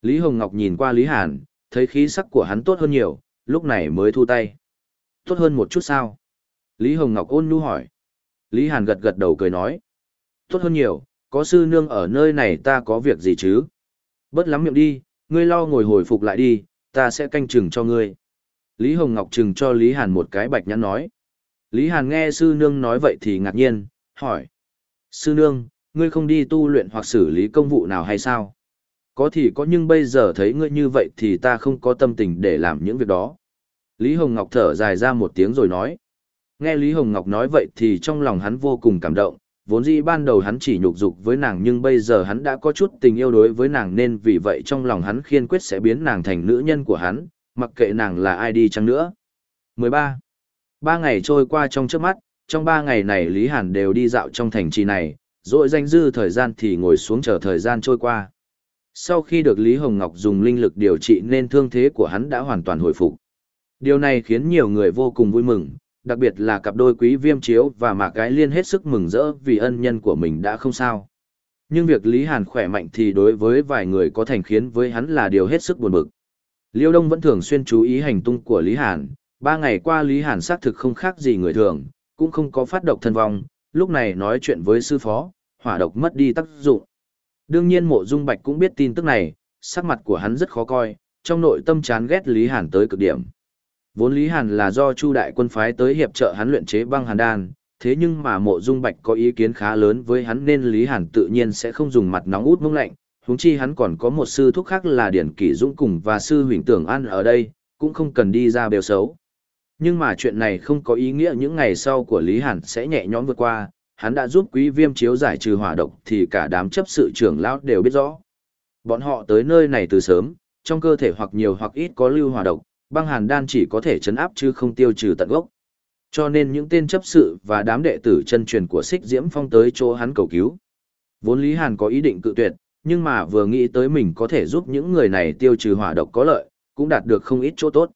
Lý Hồng Ngọc nhìn qua Lý Hàn, thấy khí sắc của hắn tốt hơn nhiều, lúc này mới thu tay. Tốt hơn một chút sao? Lý Hồng Ngọc ôn nhu hỏi. Lý Hàn gật gật đầu cười nói. Tốt hơn nhiều, có sư nương ở nơi này ta có việc gì chứ? Bớt lắm miệng đi, ngươi lo ngồi hồi phục lại đi, ta sẽ canh chừng cho ngươi. Lý Hồng Ngọc chừng cho Lý Hàn một cái bạch nhãn nói. Lý Hàn nghe sư nương nói vậy thì ngạc nhiên, hỏi. Sư nương, ngươi không đi tu luyện hoặc xử lý công vụ nào hay sao? Có thì có nhưng bây giờ thấy ngươi như vậy thì ta không có tâm tình để làm những việc đó. Lý Hồng Ngọc thở dài ra một tiếng rồi nói. Nghe Lý Hồng Ngọc nói vậy thì trong lòng hắn vô cùng cảm động, vốn dĩ ban đầu hắn chỉ nhục dục với nàng nhưng bây giờ hắn đã có chút tình yêu đối với nàng nên vì vậy trong lòng hắn khiên quyết sẽ biến nàng thành nữ nhân của hắn, mặc kệ nàng là ai đi chăng nữa. 13. Ba ngày trôi qua trong trước mắt, trong ba ngày này Lý Hàn đều đi dạo trong thành trì này, rồi danh dư thời gian thì ngồi xuống chờ thời gian trôi qua. Sau khi được Lý Hồng Ngọc dùng linh lực điều trị nên thương thế của hắn đã hoàn toàn hồi phục. Điều này khiến nhiều người vô cùng vui mừng, đặc biệt là cặp đôi quý viêm chiếu và mạc gái liên hết sức mừng rỡ vì ân nhân của mình đã không sao. Nhưng việc Lý Hàn khỏe mạnh thì đối với vài người có thành khiến với hắn là điều hết sức buồn bực. Liêu Đông vẫn thường xuyên chú ý hành tung của Lý Hàn, ba ngày qua Lý Hàn xác thực không khác gì người thường, cũng không có phát độc thân vong, lúc này nói chuyện với sư phó, hỏa độc mất đi tác dụng. Đương nhiên mộ dung bạch cũng biết tin tức này, sắc mặt của hắn rất khó coi, trong nội tâm chán ghét Lý Hàn tới cực điểm. Vốn Lý Hàn là do Chu đại quân phái tới hiệp trợ hắn luyện chế băng hàn đan, thế nhưng mà mộ dung bạch có ý kiến khá lớn với hắn nên Lý Hàn tự nhiên sẽ không dùng mặt nóng út mông lạnh, huống chi hắn còn có một sư thúc khác là Điển Kỷ Dũng cùng và sư huỳnh tưởng an ở đây, cũng không cần đi ra bèo xấu. Nhưng mà chuyện này không có ý nghĩa những ngày sau của Lý Hàn sẽ nhẹ nhõm vượt qua, hắn đã giúp quý viêm chiếu giải trừ hỏa độc thì cả đám chấp sự trưởng lão đều biết rõ. Bọn họ tới nơi này từ sớm, trong cơ thể hoặc nhiều hoặc ít có lưu hỏa độc, băng hàn đan chỉ có thể chấn áp chứ không tiêu trừ tận gốc. Cho nên những tên chấp sự và đám đệ tử chân truyền của Sích Diễm Phong tới chỗ hắn cầu cứu. Vốn Lý Hàn có ý định cự tuyệt, nhưng mà vừa nghĩ tới mình có thể giúp những người này tiêu trừ hỏa độc có lợi, cũng đạt được không ít chỗ tốt.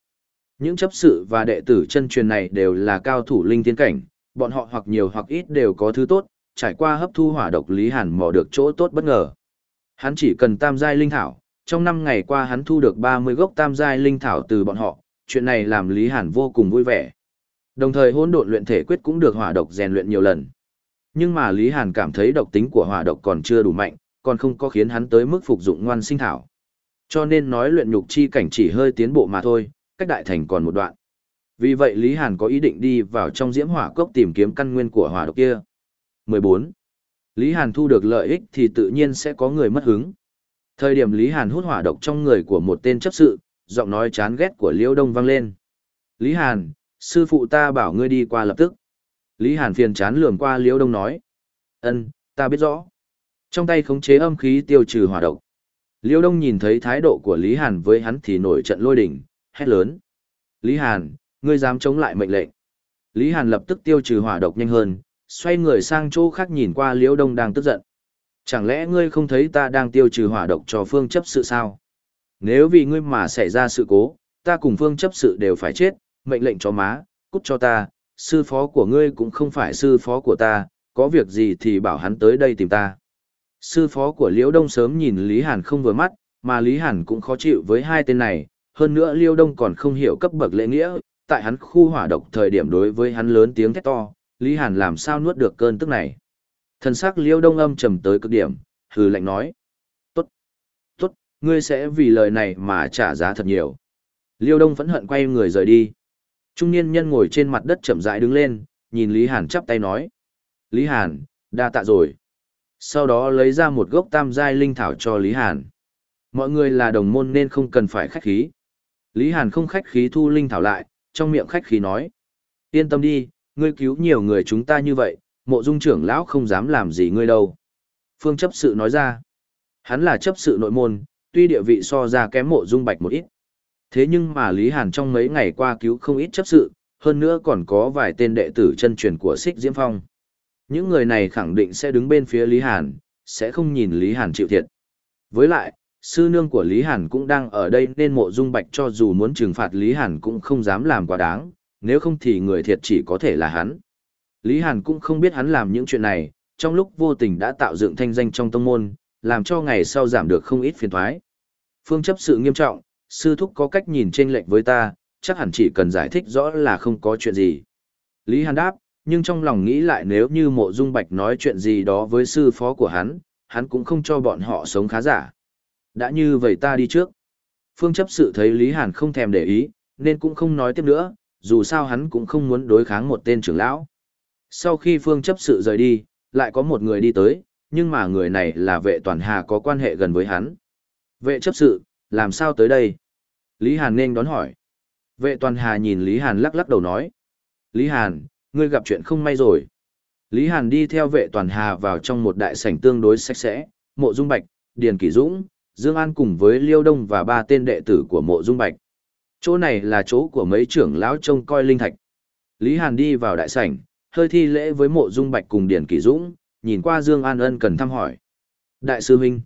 Những chấp sự và đệ tử chân truyền này đều là cao thủ linh tiên cảnh, bọn họ hoặc nhiều hoặc ít đều có thứ tốt, trải qua hấp thu hỏa độc Lý Hàn mò được chỗ tốt bất ngờ. Hắn chỉ cần tam giai linh thảo, trong năm ngày qua hắn thu được 30 gốc tam giai linh thảo từ bọn họ, chuyện này làm Lý Hàn vô cùng vui vẻ. Đồng thời hỗn độn luyện thể quyết cũng được hỏa độc rèn luyện nhiều lần. Nhưng mà Lý Hàn cảm thấy độc tính của hỏa độc còn chưa đủ mạnh, còn không có khiến hắn tới mức phục dụng ngoan sinh thảo. Cho nên nói luyện nhục chi cảnh chỉ hơi tiến bộ mà thôi, cách đại thành còn một đoạn. Vì vậy Lý Hàn có ý định đi vào trong diễm hỏa cốc tìm kiếm căn nguyên của hỏa độc kia. 14. Lý Hàn thu được lợi ích thì tự nhiên sẽ có người mất hứng. Thời điểm Lý Hàn hút hỏa độc trong người của một tên chấp sự, giọng nói chán ghét của Liễu Đông vang lên. Lý Hàn, sư phụ ta bảo ngươi đi qua lập tức. Lý Hàn phiền chán lườm qua Liễu Đông nói. Ân, ta biết rõ. Trong tay khống chế âm khí tiêu trừ hỏa độc. Liễu Đông nhìn thấy thái độ của Lý Hàn với hắn thì nổi trận lôi đỉnh, hét lớn. Lý Hàn, ngươi dám chống lại mệnh lệnh. Lý Hàn lập tức tiêu trừ hỏa độc nhanh hơn, xoay người sang chỗ khác nhìn qua Liễu Đông đang tức giận. Chẳng lẽ ngươi không thấy ta đang tiêu trừ hỏa độc cho phương chấp sự sao? Nếu vì ngươi mà xảy ra sự cố, ta cùng phương chấp sự đều phải chết, mệnh lệnh cho má, cút cho ta, sư phó của ngươi cũng không phải sư phó của ta, có việc gì thì bảo hắn tới đây tìm ta. Sư phó của Liễu Đông sớm nhìn Lý Hàn không vừa mắt, mà Lý Hàn cũng khó chịu với hai tên này, hơn nữa Liêu Đông còn không hiểu cấp bậc lễ nghĩa, tại hắn khu hỏa độc thời điểm đối với hắn lớn tiếng thét to, Lý Hàn làm sao nuốt được cơn tức này. Thần sắc Liêu Đông âm trầm tới cực điểm, hừ lạnh nói. Tốt, tốt, ngươi sẽ vì lời này mà trả giá thật nhiều. Liêu Đông phẫn hận quay người rời đi. Trung niên nhân ngồi trên mặt đất chậm rãi đứng lên, nhìn Lý Hàn chắp tay nói. Lý Hàn, đa tạ rồi. Sau đó lấy ra một gốc tam giai linh thảo cho Lý Hàn. Mọi người là đồng môn nên không cần phải khách khí. Lý Hàn không khách khí thu linh thảo lại, trong miệng khách khí nói. Yên tâm đi, ngươi cứu nhiều người chúng ta như vậy, mộ dung trưởng lão không dám làm gì ngươi đâu. Phương chấp sự nói ra. Hắn là chấp sự nội môn, tuy địa vị so ra kém mộ dung bạch một ít. Thế nhưng mà Lý Hàn trong mấy ngày qua cứu không ít chấp sự, hơn nữa còn có vài tên đệ tử chân truyền của Sích Diễm Phong. Những người này khẳng định sẽ đứng bên phía Lý Hàn, sẽ không nhìn Lý Hàn chịu thiệt. Với lại, sư nương của Lý Hàn cũng đang ở đây nên mộ dung bạch cho dù muốn trừng phạt Lý Hàn cũng không dám làm quá đáng, nếu không thì người thiệt chỉ có thể là hắn. Lý Hàn cũng không biết hắn làm những chuyện này, trong lúc vô tình đã tạo dựng thanh danh trong tông môn, làm cho ngày sau giảm được không ít phiền thoái. Phương chấp sự nghiêm trọng, sư thúc có cách nhìn chênh lệch với ta, chắc hẳn chỉ cần giải thích rõ là không có chuyện gì. Lý Hàn đáp, nhưng trong lòng nghĩ lại nếu như mộ dung bạch nói chuyện gì đó với sư phó của hắn, hắn cũng không cho bọn họ sống khá giả. Đã như vậy ta đi trước. Phương chấp sự thấy Lý Hàn không thèm để ý, nên cũng không nói tiếp nữa, dù sao hắn cũng không muốn đối kháng một tên trưởng lão. Sau khi Phương chấp sự rời đi, lại có một người đi tới, nhưng mà người này là vệ toàn hà có quan hệ gần với hắn. Vệ chấp sự, làm sao tới đây? Lý Hàn nên đón hỏi. Vệ toàn hà nhìn Lý Hàn lắc lắc đầu nói. Lý Hàn, ngươi gặp chuyện không may rồi. Lý Hàn đi theo vệ toàn hà vào trong một đại sảnh tương đối sạch sẽ, mộ dung bạch, Điền Kỷ Dũng, Dương An cùng với Liêu Đông và ba tên đệ tử của mộ dung bạch. Chỗ này là chỗ của mấy trưởng lão trông coi linh thạch. Lý Hàn đi vào đại sảnh, hơi thi lễ với mộ dung bạch cùng Điền Kỷ Dũng, nhìn qua Dương An ân cần thăm hỏi. Đại sư huynh,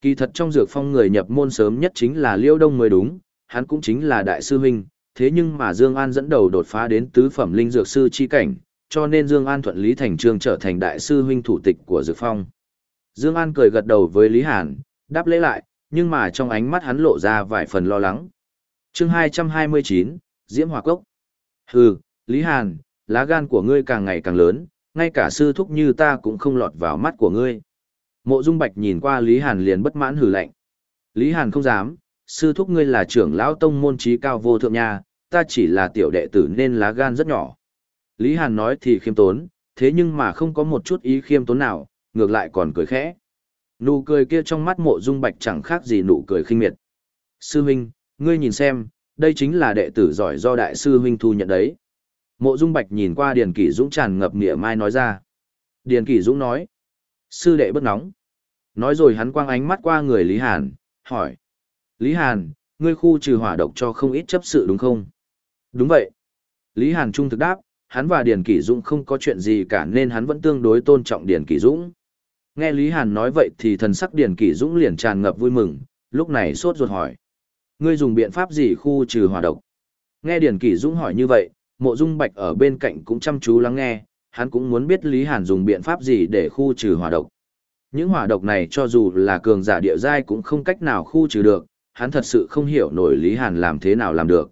kỳ thật trong dược phong người nhập môn sớm nhất chính là Liêu Đông mới đúng, hắn cũng chính là đại sư huynh, thế nhưng mà Dương An dẫn đầu đột phá đến tứ phẩm linh dược sư chi cảnh, cho nên Dương An thuận lý thành trương trở thành đại sư huynh thủ tịch của Dược Phong. Dương An cười gật đầu với Lý Hàn, đáp lễ lại, nhưng mà trong ánh mắt hắn lộ ra vài phần lo lắng. Chương 229, Diễm hòa Cốc. Hừ, Lý Hàn, lá gan của ngươi càng ngày càng lớn, ngay cả sư thúc như ta cũng không lọt vào mắt của ngươi. Mộ Dung Bạch nhìn qua Lý Hàn liền bất mãn hừ lạnh. Lý Hàn không dám, sư thúc ngươi là trưởng lão tông môn trí cao vô thượng nha, ta chỉ là tiểu đệ tử nên lá gan rất nhỏ. Lý Hàn nói thì khiêm tốn, thế nhưng mà không có một chút ý khiêm tốn nào, ngược lại còn cười khẽ. Nụ cười kia trong mắt mộ dung bạch chẳng khác gì nụ cười khinh miệt. Sư huynh, ngươi nhìn xem, đây chính là đệ tử giỏi do đại sư huynh thu nhận đấy. Mộ dung bạch nhìn qua Điền Kỷ Dũng tràn ngập nghĩa mai nói ra. Điền Kỷ Dũng nói. Sư đệ bất nóng. Nói rồi hắn quang ánh mắt qua người Lý Hàn, hỏi. Lý Hàn, ngươi khu trừ hỏa độc cho không ít chấp sự đúng không? Đúng vậy. Lý Hàn trung thực đáp, hắn và Điền Kỷ Dũng không có chuyện gì cả nên hắn vẫn tương đối tôn trọng Điền Kỷ Dũng. Nghe Lý Hàn nói vậy thì thần sắc Điền Kỷ Dũng liền tràn ngập vui mừng, lúc này sốt ruột hỏi. Ngươi dùng biện pháp gì khu trừ hỏa độc? Nghe Điền Kỷ Dũng hỏi như vậy, mộ dung bạch ở bên cạnh cũng chăm chú lắng nghe, hắn cũng muốn biết Lý Hàn dùng biện pháp gì để khu trừ hỏa độc. Những hỏa độc này cho dù là cường giả địa giai cũng không cách nào khu trừ được, hắn thật sự không hiểu nổi Lý Hàn làm thế nào làm được.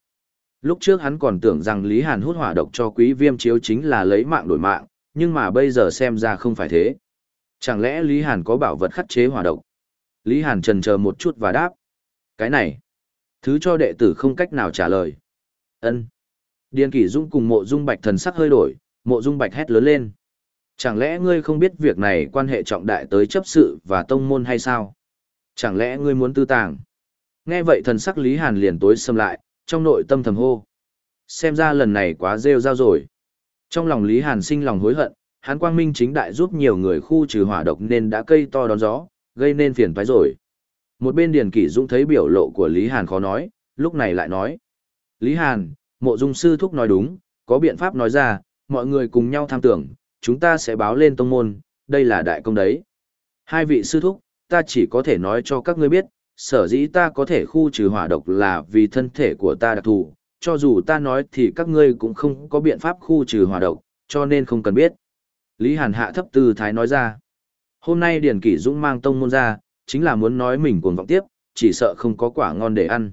Lúc trước hắn còn tưởng rằng Lý Hàn hút hỏa độc cho quý viêm chiếu chính là lấy mạng đổi mạng, nhưng mà bây giờ xem ra không phải thế. Chẳng lẽ Lý Hàn có bảo vật khắc chế hỏa độc? Lý Hàn trần chờ một chút và đáp. Cái này, thứ cho đệ tử không cách nào trả lời. ân Điền Kỷ Dung cùng mộ dung bạch thần sắc hơi đổi, mộ dung bạch hét lớn lên. Chẳng lẽ ngươi không biết việc này quan hệ trọng đại tới chấp sự và tông môn hay sao? Chẳng lẽ ngươi muốn tư tàng? Nghe vậy thần sắc Lý Hàn liền tối xâm lại, trong nội tâm thầm hô. Xem ra lần này quá rêu rao rồi. Trong lòng Lý Hàn sinh lòng hối hận, hắn quang minh chính đại giúp nhiều người khu trừ hỏa độc nên đã cây to đón gió, gây nên phiền toái rồi. Một bên Điền Kỷ Dũng thấy biểu lộ của Lý Hàn khó nói, lúc này lại nói. Lý Hàn, mộ dung sư thúc nói đúng, có biện pháp nói ra, mọi người cùng nhau tham tưởng, chúng ta sẽ báo lên tông môn, đây là đại công đấy. Hai vị sư thúc, ta chỉ có thể nói cho các ngươi biết, sở dĩ ta có thể khu trừ hỏa độc là vì thân thể của ta đặc thù, cho dù ta nói thì các ngươi cũng không có biện pháp khu trừ hỏa độc, cho nên không cần biết. Lý Hàn hạ thấp tư thái nói ra. Hôm nay Điền Kỷ Dũng mang tông môn ra, chính là muốn nói mình cuồng vọng tiếp, chỉ sợ không có quả ngon để ăn.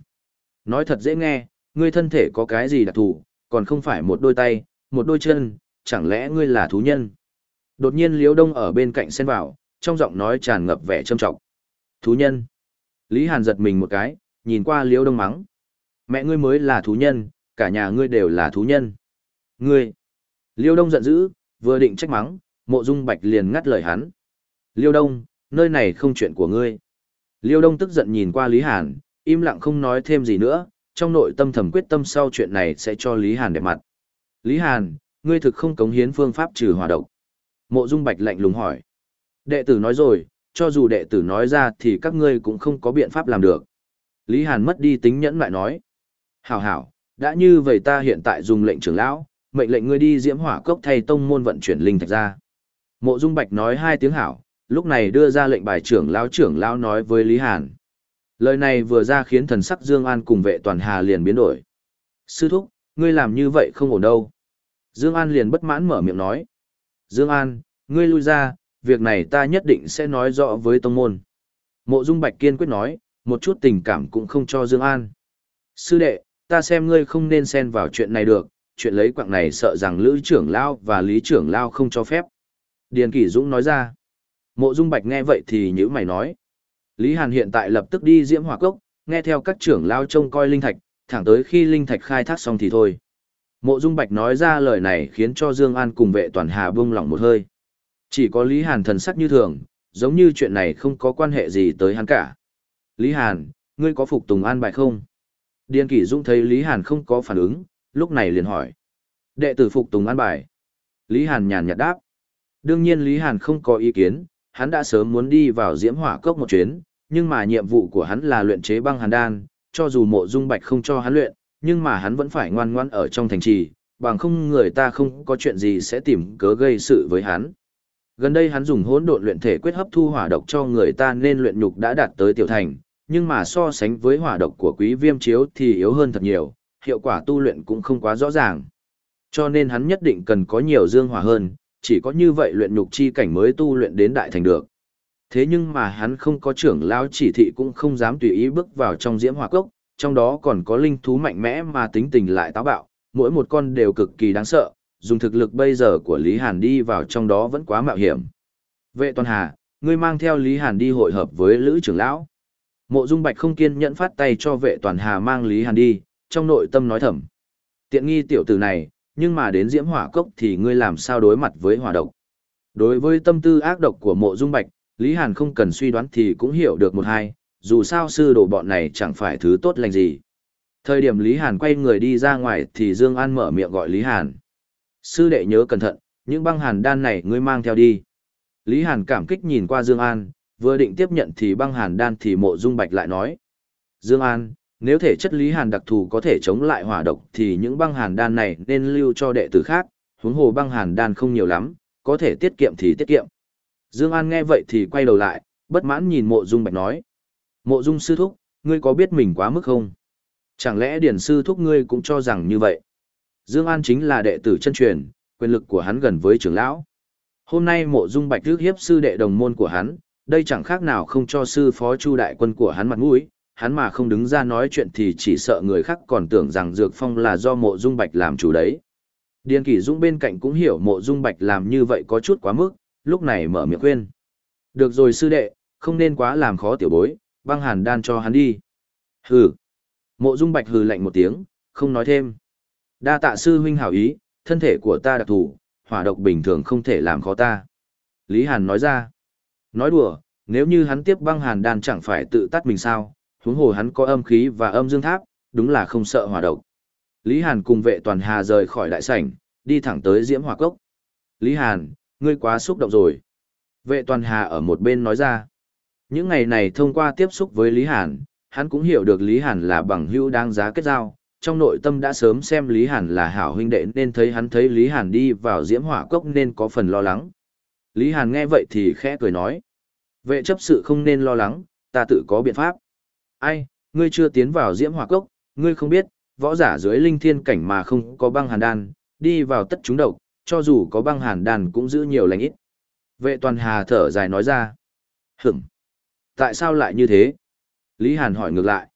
Nói thật dễ nghe, ngươi thân thể có cái gì đặc thù, còn không phải một đôi tay, một đôi chân, chẳng lẽ ngươi là thú nhân? Đột nhiên Liễu Đông ở bên cạnh xen vào, trong giọng nói tràn ngập vẻ trâm trọng. Thú nhân? Lý Hàn giật mình một cái, nhìn qua Liễu Đông mắng. Mẹ ngươi mới là thú nhân, cả nhà ngươi đều là thú nhân. Ngươi! Liêu Đông giận dữ, vừa định trách mắng, mộ dung bạch liền ngắt lời hắn. Liêu Đông, nơi này không chuyện của ngươi. Liêu Đông tức giận nhìn qua Lý Hàn, im lặng không nói thêm gì nữa, trong nội tâm thầm quyết tâm sau chuyện này sẽ cho Lý Hàn đẹp mặt. Lý Hàn, ngươi thực không cống hiến phương pháp trừ hỏa độc. Mộ Dung Bạch lạnh lùng hỏi. Đệ tử nói rồi, cho dù đệ tử nói ra thì các ngươi cũng không có biện pháp làm được. Lý Hàn mất đi tính nhẫn lại nói. Hảo hảo, đã như vậy ta hiện tại dùng lệnh trưởng lão, mệnh lệnh ngươi đi diễm hỏa cốc thay tông môn vận chuyển linh thạch ra. Mộ Dung Bạch nói hai tiếng hảo, lúc này đưa ra lệnh bài trưởng lão trưởng lão nói với Lý Hàn. Lời này vừa ra khiến thần sắc Dương An cùng vệ toàn hà liền biến đổi. Sư thúc, ngươi làm như vậy không ổn đâu. Dương An liền bất mãn mở miệng nói. Dương An, ngươi lui ra, việc này ta nhất định sẽ nói rõ với tông môn. Mộ Dung Bạch kiên quyết nói, một chút tình cảm cũng không cho Dương An. Sư đệ, ta xem ngươi không nên xen vào chuyện này được, chuyện lấy quạng này sợ rằng Lữ trưởng Lao và Lý trưởng Lao không cho phép. Điền Kỷ Dũng nói ra. Mộ Dung Bạch nghe vậy thì nhữ mày nói. Lý Hàn hiện tại lập tức đi diễm hỏa cốc, nghe theo các trưởng Lao trông coi linh thạch, thẳng tới khi linh thạch khai thác xong thì thôi. Mộ Dung Bạch nói ra lời này khiến cho Dương An cùng vệ toàn hà buông lỏng một hơi. Chỉ có Lý Hàn thần sắc như thường, giống như chuyện này không có quan hệ gì tới hắn cả. Lý Hàn, ngươi có phục tùng an bài không? Điền Kỷ Dung thấy Lý Hàn không có phản ứng, lúc này liền hỏi. Đệ tử phục tùng an bài. Lý Hàn nhàn nhạt đáp. Đương nhiên Lý Hàn không có ý kiến, hắn đã sớm muốn đi vào diễm hỏa cốc một chuyến, nhưng mà nhiệm vụ của hắn là luyện chế băng hàn đan, cho dù mộ dung bạch không cho hắn luyện, nhưng mà hắn vẫn phải ngoan ngoan ở trong thành trì, bằng không người ta không có chuyện gì sẽ tìm cớ gây sự với hắn. Gần đây hắn dùng hỗn độn luyện thể quyết hấp thu hỏa độc cho người ta nên luyện nhục đã đạt tới tiểu thành, nhưng mà so sánh với hỏa độc của quý viêm chiếu thì yếu hơn thật nhiều, hiệu quả tu luyện cũng không quá rõ ràng. Cho nên hắn nhất định cần có nhiều dương hỏa hơn, chỉ có như vậy luyện nhục chi cảnh mới tu luyện đến đại thành được. Thế nhưng mà hắn không có trưởng lão chỉ thị cũng không dám tùy ý bước vào trong diễm hỏa cốc, trong đó còn có linh thú mạnh mẽ mà tính tình lại táo bạo, mỗi một con đều cực kỳ đáng sợ, dùng thực lực bây giờ của Lý Hàn đi vào trong đó vẫn quá mạo hiểm. Vệ toàn hà, ngươi mang theo Lý Hàn đi hội hợp với Lữ trưởng lão. Mộ Dung Bạch không kiên nhẫn phát tay cho vệ toàn hà mang Lý Hàn đi, trong nội tâm nói thầm. Tiện nghi tiểu tử này, nhưng mà đến diễm hỏa cốc thì ngươi làm sao đối mặt với hỏa độc. Đối với tâm tư ác độc của mộ dung bạch, Lý Hàn không cần suy đoán thì cũng hiểu được một hai, dù sao sư đồ bọn này chẳng phải thứ tốt lành gì. Thời điểm Lý Hàn quay người đi ra ngoài thì Dương An mở miệng gọi Lý Hàn. Sư đệ nhớ cẩn thận, những băng hàn đan này ngươi mang theo đi. Lý Hàn cảm kích nhìn qua Dương An, vừa định tiếp nhận thì băng hàn đan thì mộ dung bạch lại nói. Dương An, nếu thể chất lý hàn đặc thù có thể chống lại hỏa độc thì những băng hàn đan này nên lưu cho đệ tử khác, huống hồ băng hàn đan không nhiều lắm, có thể tiết kiệm thì tiết kiệm. Dương An nghe vậy thì quay đầu lại, bất mãn nhìn mộ dung bạch nói. Mộ dung sư thúc, ngươi có biết mình quá mức không? Chẳng lẽ điển sư thúc ngươi cũng cho rằng như vậy? Dương An chính là đệ tử chân truyền, quyền lực của hắn gần với trưởng lão. Hôm nay mộ dung bạch rước hiếp sư đệ đồng môn của hắn, đây chẳng khác nào không cho sư phó chu đại quân của hắn mặt mũi, hắn mà không đứng ra nói chuyện thì chỉ sợ người khác còn tưởng rằng Dược Phong là do mộ dung bạch làm chủ đấy. Điền kỳ Dũng bên cạnh cũng hiểu mộ dung bạch làm như vậy có chút quá mức, lúc này mở miệng khuyên. Được rồi sư đệ, không nên quá làm khó tiểu bối, băng hàn đan cho hắn đi. Hừ. Mộ dung bạch hừ lạnh một tiếng, không nói thêm. Đa tạ sư huynh hảo ý, thân thể của ta đặc thù, hỏa độc bình thường không thể làm khó ta. Lý Hàn nói ra. Nói đùa, nếu như hắn tiếp băng hàn đan chẳng phải tự tắt mình sao, huống hồ hắn có âm khí và âm dương tháp, đúng là không sợ hỏa độc. Lý Hàn cùng vệ toàn hà rời khỏi đại sảnh, đi thẳng tới diễm hỏa cốc. Lý Hàn, ngươi quá xúc động rồi. Vệ toàn hà ở một bên nói ra. Những ngày này thông qua tiếp xúc với Lý Hàn, hắn cũng hiểu được Lý Hàn là bằng hữu đáng giá kết giao. Trong nội tâm đã sớm xem Lý Hàn là hảo huynh đệ nên thấy hắn thấy Lý Hàn đi vào diễm hỏa cốc nên có phần lo lắng. Lý Hàn nghe vậy thì khẽ cười nói. Vệ chấp sự không nên lo lắng, ta tự có biện pháp ai, ngươi chưa tiến vào diễm hỏa cốc, ngươi không biết, võ giả dưới linh thiên cảnh mà không có băng hàn đan, đi vào tất chúng độc, cho dù có băng hàn đan cũng giữ nhiều lành ít. Vệ toàn hà thở dài nói ra. Hửm. Tại sao lại như thế? Lý Hàn hỏi ngược lại.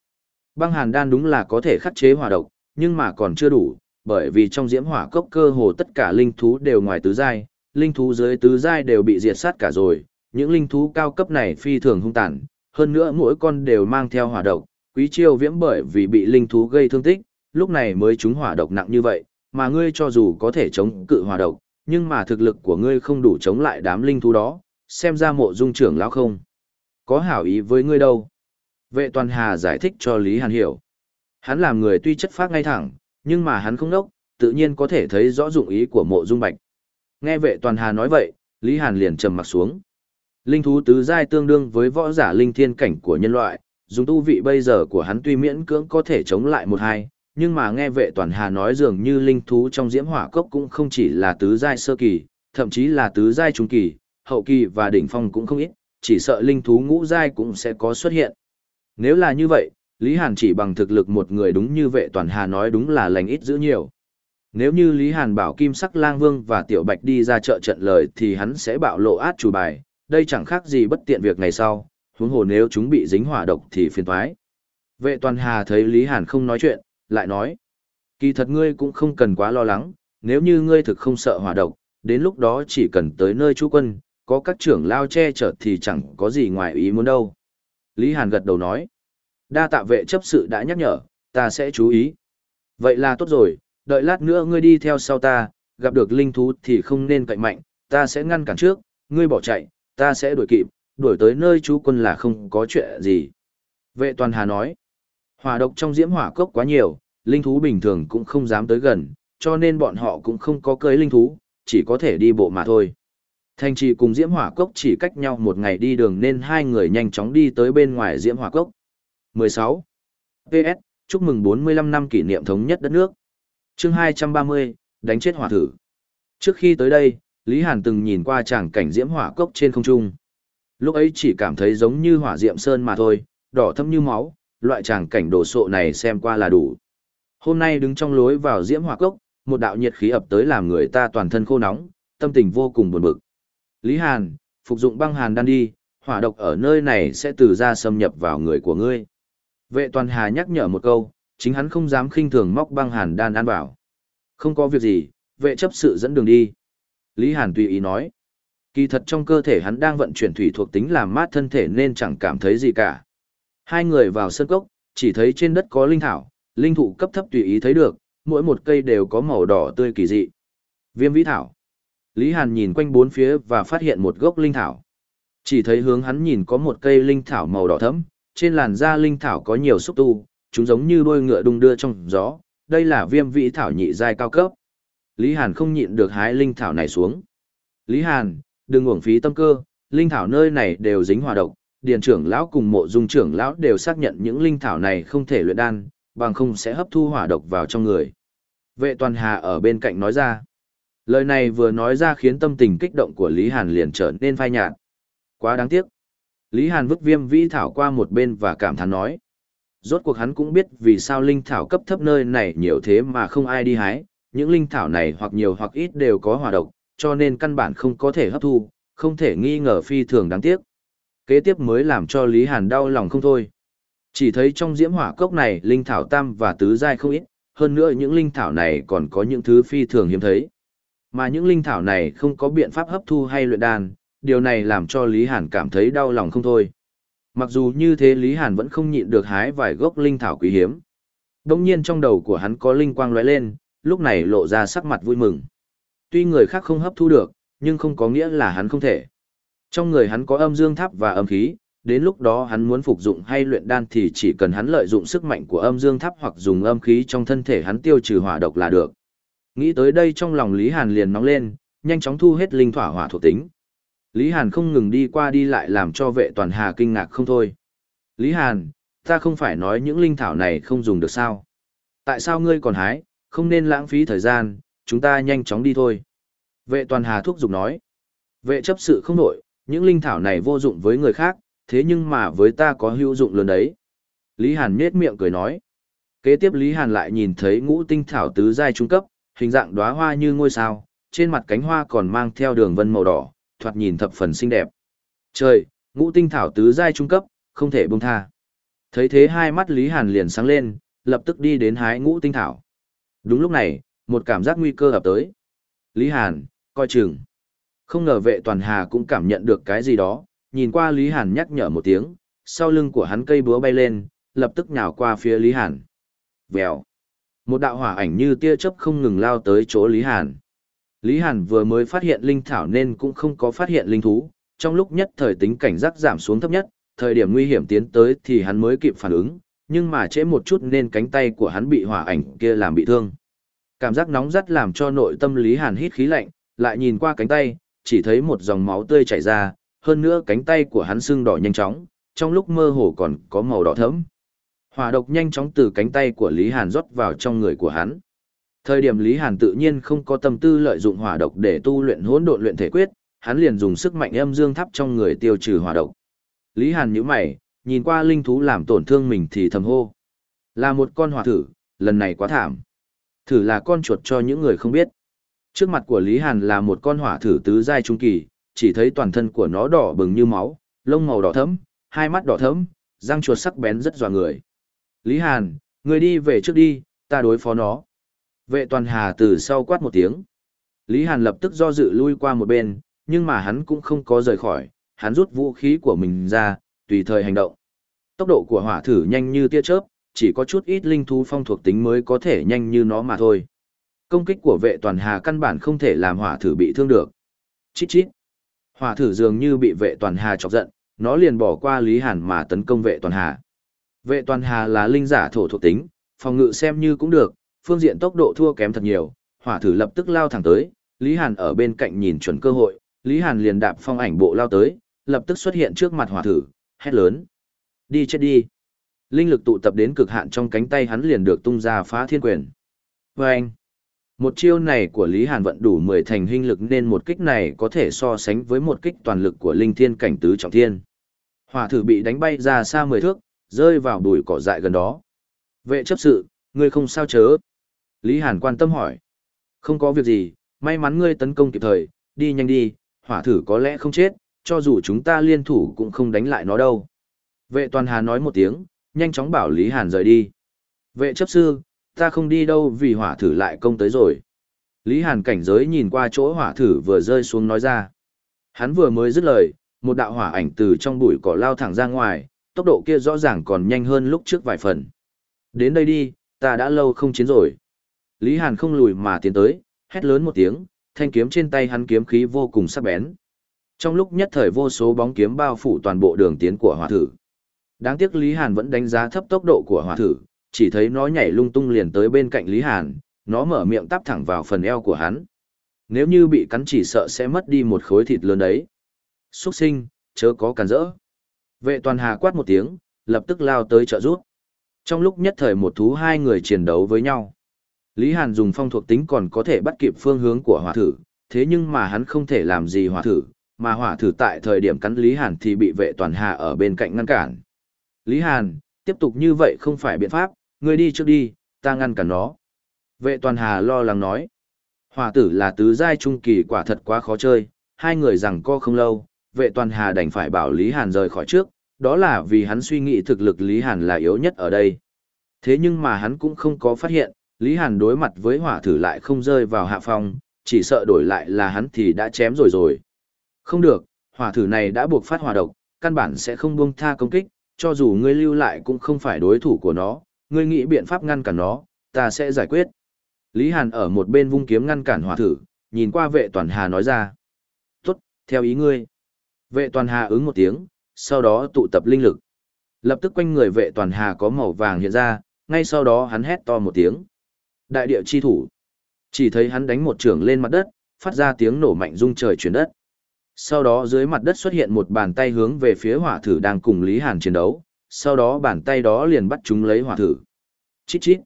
Băng hàn đan đúng là có thể khắc chế hỏa độc, nhưng mà còn chưa đủ, bởi vì trong diễm hỏa cốc cơ hồ tất cả linh thú đều ngoài tứ giai, linh thú dưới tứ giai đều bị diệt sát cả rồi, những linh thú cao cấp này phi thường hung tàn, hơn nữa mỗi con đều mang theo hỏa độc, quý chiêu viễm bởi vì bị linh thú gây thương tích, lúc này mới trúng hỏa độc nặng như vậy, mà ngươi cho dù có thể chống cự hỏa độc, nhưng mà thực lực của ngươi không đủ chống lại đám linh thú đó, xem ra mộ dung trưởng lão không. Có hảo ý với ngươi đâu. Vệ toàn hà giải thích cho Lý Hàn hiểu. Hắn làm người tuy chất phác ngay thẳng, nhưng mà hắn không đốc, tự nhiên có thể thấy rõ dụng ý của mộ dung bạch. Nghe vệ toàn hà nói vậy, Lý Hàn liền trầm mặt xuống. Linh thú tứ giai tương đương với võ giả linh thiên cảnh của nhân loại, dùng tu vị bây giờ của hắn tuy miễn cưỡng có thể chống lại một hai, nhưng mà nghe vệ toàn hà nói dường như linh thú trong diễm hỏa cốc cũng không chỉ là tứ giai sơ kỳ, thậm chí là tứ giai trung kỳ, hậu kỳ và đỉnh phong cũng không ít, chỉ sợ linh thú ngũ giai cũng sẽ có xuất hiện. Nếu là như vậy, Lý Hàn chỉ bằng thực lực một người đúng như vệ toàn hà nói đúng là lành ít dữ nhiều. Nếu như Lý Hàn bảo Kim Sắc Lang Vương và Tiểu Bạch đi ra chợ trận lời thì hắn sẽ bạo lộ át chủ bài, đây chẳng khác gì bất tiện việc ngày sau, huống hồ nếu chúng bị dính hỏa độc thì phiền toái. Vệ toàn hà thấy Lý Hàn không nói chuyện, lại nói. Kỳ thật ngươi cũng không cần quá lo lắng, nếu như ngươi thực không sợ hỏa độc, đến lúc đó chỉ cần tới nơi chú quân, có các trưởng lao che chở thì chẳng có gì ngoài ý muốn đâu. Lý Hàn gật đầu nói. Đa tạ vệ chấp sự đã nhắc nhở, ta sẽ chú ý. Vậy là tốt rồi, đợi lát nữa ngươi đi theo sau ta, gặp được linh thú thì không nên cậy mạnh, ta sẽ ngăn cản trước, ngươi bỏ chạy, ta sẽ đuổi kịp, đuổi tới nơi chú quân là không có chuyện gì. Vệ toàn hà nói, hỏa độc trong diễm hỏa cốc quá nhiều, linh thú bình thường cũng không dám tới gần, cho nên bọn họ cũng không có cưới linh thú, chỉ có thể đi bộ mà thôi. Thành trì cùng Diễm Hỏa Cốc chỉ cách nhau một ngày đi đường nên hai người nhanh chóng đi tới bên ngoài Diễm Hỏa Cốc. 16. PS, chúc mừng 45 năm kỷ niệm thống nhất đất nước. chương 230, đánh chết hỏa thử. Trước khi tới đây, Lý Hàn từng nhìn qua tràng cảnh Diễm Hỏa Cốc trên không trung. Lúc ấy chỉ cảm thấy giống như hỏa diệm sơn mà thôi, đỏ thâm như máu, loại tràng cảnh đồ sộ này xem qua là đủ. Hôm nay đứng trong lối vào Diễm Hỏa Cốc, một đạo nhiệt khí ập tới làm người ta toàn thân khô nóng, tâm tình vô cùng buồn bực. Lý Hàn, phục dụng băng hàn đan đi, hỏa độc ở nơi này sẽ từ ra xâm nhập vào người của ngươi. Vệ toàn hà nhắc nhở một câu, chính hắn không dám khinh thường móc băng hàn đan ăn vào. Không có việc gì, vệ chấp sự dẫn đường đi. Lý Hàn tùy ý nói. Kỳ thật trong cơ thể hắn đang vận chuyển thủy thuộc tính làm mát thân thể nên chẳng cảm thấy gì cả. Hai người vào sân cốc, chỉ thấy trên đất có linh thảo, linh thụ cấp thấp tùy ý thấy được, mỗi một cây đều có màu đỏ tươi kỳ dị. Viêm vĩ thảo. Lý Hàn nhìn quanh bốn phía và phát hiện một gốc linh thảo. Chỉ thấy hướng hắn nhìn có một cây linh thảo màu đỏ thẫm, trên làn da linh thảo có nhiều xúc tu, chúng giống như đôi ngựa đung đưa trong gió, đây là viêm vĩ thảo nhị giai cao cấp. Lý Hàn không nhịn được hái linh thảo này xuống. Lý Hàn, đừng uổng phí tâm cơ, linh thảo nơi này đều dính hỏa độc, điền trưởng lão cùng mộ dung trưởng lão đều xác nhận những linh thảo này không thể luyện đan, bằng không sẽ hấp thu hỏa độc vào trong người. Vệ toàn hà ở bên cạnh nói ra. Lời này vừa nói ra khiến tâm tình kích động của Lý Hàn liền trở nên phai nhạt. Quá đáng tiếc. Lý Hàn vứt viêm vĩ thảo qua một bên và cảm thán nói. Rốt cuộc hắn cũng biết vì sao linh thảo cấp thấp nơi này nhiều thế mà không ai đi hái, những linh thảo này hoặc nhiều hoặc ít đều có hỏa độc, cho nên căn bản không có thể hấp thu, không thể nghi ngờ phi thường đáng tiếc. Kế tiếp mới làm cho Lý Hàn đau lòng không thôi. Chỉ thấy trong diễm hỏa cốc này linh thảo tam và tứ giai không ít, hơn nữa những linh thảo này còn có những thứ phi thường hiếm thấy. Mà những linh thảo này không có biện pháp hấp thu hay luyện đan, điều này làm cho Lý Hàn cảm thấy đau lòng không thôi. Mặc dù như thế Lý Hàn vẫn không nhịn được hái vài gốc linh thảo quý hiếm. Đông nhiên trong đầu của hắn có linh quang lóe lên, lúc này lộ ra sắc mặt vui mừng. Tuy người khác không hấp thu được, nhưng không có nghĩa là hắn không thể. Trong người hắn có âm dương tháp và âm khí, đến lúc đó hắn muốn phục dụng hay luyện đan thì chỉ cần hắn lợi dụng sức mạnh của âm dương tháp hoặc dùng âm khí trong thân thể hắn tiêu trừ hỏa độc là được. Nghĩ tới đây trong lòng Lý Hàn liền nóng lên, nhanh chóng thu hết linh thỏa hỏa thuộc tính. Lý Hàn không ngừng đi qua đi lại làm cho vệ toàn hà kinh ngạc không thôi. Lý Hàn, ta không phải nói những linh thảo này không dùng được sao? Tại sao ngươi còn hái, không nên lãng phí thời gian, chúng ta nhanh chóng đi thôi. Vệ toàn hà thúc giục nói. Vệ chấp sự không nổi, những linh thảo này vô dụng với người khác, thế nhưng mà với ta có hữu dụng lớn đấy. Lý Hàn nhết miệng cười nói. Kế tiếp Lý Hàn lại nhìn thấy ngũ tinh thảo tứ giai trung cấp, hình dạng đóa hoa như ngôi sao, trên mặt cánh hoa còn mang theo đường vân màu đỏ, thoạt nhìn thập phần xinh đẹp. Trời, ngũ tinh thảo tứ giai trung cấp, không thể buông tha. Thấy thế hai mắt Lý Hàn liền sáng lên, lập tức đi đến hái ngũ tinh thảo. Đúng lúc này, một cảm giác nguy cơ ập tới. Lý Hàn, coi chừng. Không ngờ vệ toàn hà cũng cảm nhận được cái gì đó, nhìn qua Lý Hàn nhắc nhở một tiếng, sau lưng của hắn cây búa bay lên, lập tức nhào qua phía Lý Hàn. Vèo. Một đạo hỏa ảnh như tia chớp không ngừng lao tới chỗ Lý Hàn. Lý Hàn vừa mới phát hiện linh thảo nên cũng không có phát hiện linh thú, trong lúc nhất thời tính cảnh giác giảm xuống thấp nhất, thời điểm nguy hiểm tiến tới thì hắn mới kịp phản ứng, nhưng mà trễ một chút nên cánh tay của hắn bị hỏa ảnh kia làm bị thương. Cảm giác nóng rất làm cho nội tâm Lý Hàn hít khí lạnh, lại nhìn qua cánh tay, chỉ thấy một dòng máu tươi chảy ra, hơn nữa cánh tay của hắn sưng đỏ nhanh chóng, trong lúc mơ hồ còn có màu đỏ thẫm. Hỏa độc nhanh chóng từ cánh tay của Lý Hàn rót vào trong người của hắn. Thời điểm Lý Hàn tự nhiên không có tâm tư lợi dụng hỏa độc để tu luyện hỗn độn luyện thể quyết, hắn liền dùng sức mạnh âm dương thắp trong người tiêu trừ hỏa độc. Lý Hàn nhíu mày, nhìn qua linh thú làm tổn thương mình thì thầm hô. Là một con hỏa thử, lần này quá thảm. Thử là con chuột cho những người không biết. Trước mặt của Lý Hàn là một con hỏa thử tứ giai trung kỳ, chỉ thấy toàn thân của nó đỏ bừng như máu, lông màu đỏ thẫm, hai mắt đỏ thẫm, răng chuột sắc bén rất dọa người. Lý Hàn, người đi về trước đi, ta đối phó nó. Vệ toàn hà từ sau quát một tiếng. Lý Hàn lập tức do dự lui qua một bên, nhưng mà hắn cũng không có rời khỏi, hắn rút vũ khí của mình ra, tùy thời hành động. Tốc độ của hỏa thử nhanh như tia chớp, chỉ có chút ít linh thú phong thuộc tính mới có thể nhanh như nó mà thôi. Công kích của vệ toàn hà căn bản không thể làm hỏa thử bị thương được. Chít chít. Hỏa thử dường như bị vệ toàn hà chọc giận, nó liền bỏ qua Lý Hàn mà tấn công vệ toàn hà. Vệ toàn hà là linh giả thổ thuộc tính, phòng ngự xem như cũng được, phương diện tốc độ thua kém thật nhiều, hỏa thử lập tức lao thẳng tới, Lý Hàn ở bên cạnh nhìn chuẩn cơ hội, Lý Hàn liền đạp phong ảnh bộ lao tới, lập tức xuất hiện trước mặt hỏa thử, hét lớn. Đi chết đi. Linh lực tụ tập đến cực hạn trong cánh tay hắn liền được tung ra phá thiên quyền. Và anh, một chiêu này của Lý Hàn vận đủ 10 thành hình lực nên một kích này có thể so sánh với một kích toàn lực của linh thiên cảnh tứ trọng thiên. Hỏa thử bị đánh bay ra xa 10 thước, rơi vào bụi cỏ dại gần đó. Vệ chấp sự, ngươi không sao chớ. Lý Hàn quan tâm hỏi. Không có việc gì, may mắn ngươi tấn công kịp thời, đi nhanh đi, hỏa thử có lẽ không chết, cho dù chúng ta liên thủ cũng không đánh lại nó đâu. Vệ toàn hà nói một tiếng, nhanh chóng bảo Lý Hàn rời đi. Vệ chấp sư, ta không đi đâu vì hỏa thử lại công tới rồi. Lý Hàn cảnh giới nhìn qua chỗ hỏa thử vừa rơi xuống nói ra. Hắn vừa mới dứt lời, một đạo hỏa ảnh từ trong bụi cỏ lao thẳng ra ngoài, tốc độ kia rõ ràng còn nhanh hơn lúc trước vài phần. Đến đây đi, ta đã lâu không chiến rồi. Lý Hàn không lùi mà tiến tới, hét lớn một tiếng, thanh kiếm trên tay hắn kiếm khí vô cùng sắc bén. Trong lúc nhất thời vô số bóng kiếm bao phủ toàn bộ đường tiến của hỏa thử. Đáng tiếc Lý Hàn vẫn đánh giá thấp tốc độ của hỏa thử, chỉ thấy nó nhảy lung tung liền tới bên cạnh Lý Hàn, nó mở miệng tắp thẳng vào phần eo của hắn. Nếu như bị cắn chỉ sợ sẽ mất đi một khối thịt lớn đấy. Xuất sinh, chớ có cản rỡ. Vệ toàn hà quát một tiếng, lập tức lao tới trợ rút. Trong lúc nhất thời một thú hai người chiến đấu với nhau. Lý Hàn dùng phong thuộc tính còn có thể bắt kịp phương hướng của hỏa thử, thế nhưng mà hắn không thể làm gì hỏa thử, mà hỏa thử tại thời điểm cắn Lý Hàn thì bị vệ toàn hà ở bên cạnh ngăn cản. Lý Hàn, tiếp tục như vậy không phải biện pháp, ngươi đi trước đi, ta ngăn cản nó. Vệ toàn hà lo lắng nói. Hỏa tử là tứ giai trung kỳ quả thật quá khó chơi, hai người rằng co không lâu, vệ toàn hà đành phải bảo Lý Hàn rời khỏi trước, đó là vì hắn suy nghĩ thực lực Lý Hàn là yếu nhất ở đây. Thế nhưng mà hắn cũng không có phát hiện, Lý Hàn đối mặt với hỏa thử lại không rơi vào hạ phong, chỉ sợ đổi lại là hắn thì đã chém rồi rồi. Không được, hỏa thử này đã buộc phát hỏa độc, căn bản sẽ không buông tha công kích, cho dù ngươi lưu lại cũng không phải đối thủ của nó, ngươi nghĩ biện pháp ngăn cản nó, ta sẽ giải quyết. Lý Hàn ở một bên vung kiếm ngăn cản hỏa thử, nhìn qua vệ toàn hà nói ra. Tốt, theo ý ngươi. Vệ toàn hà ứng một tiếng, sau đó tụ tập linh lực. Lập tức quanh người vệ toàn hà có màu vàng hiện ra, ngay sau đó hắn hét to một tiếng. Đại địa chi thủ. Chỉ thấy hắn đánh một trường lên mặt đất, phát ra tiếng nổ mạnh rung trời chuyển đất. Sau đó dưới mặt đất xuất hiện một bàn tay hướng về phía hỏa thử đang cùng Lý Hàn chiến đấu, sau đó bàn tay đó liền bắt chúng lấy hỏa thử. Chít chít.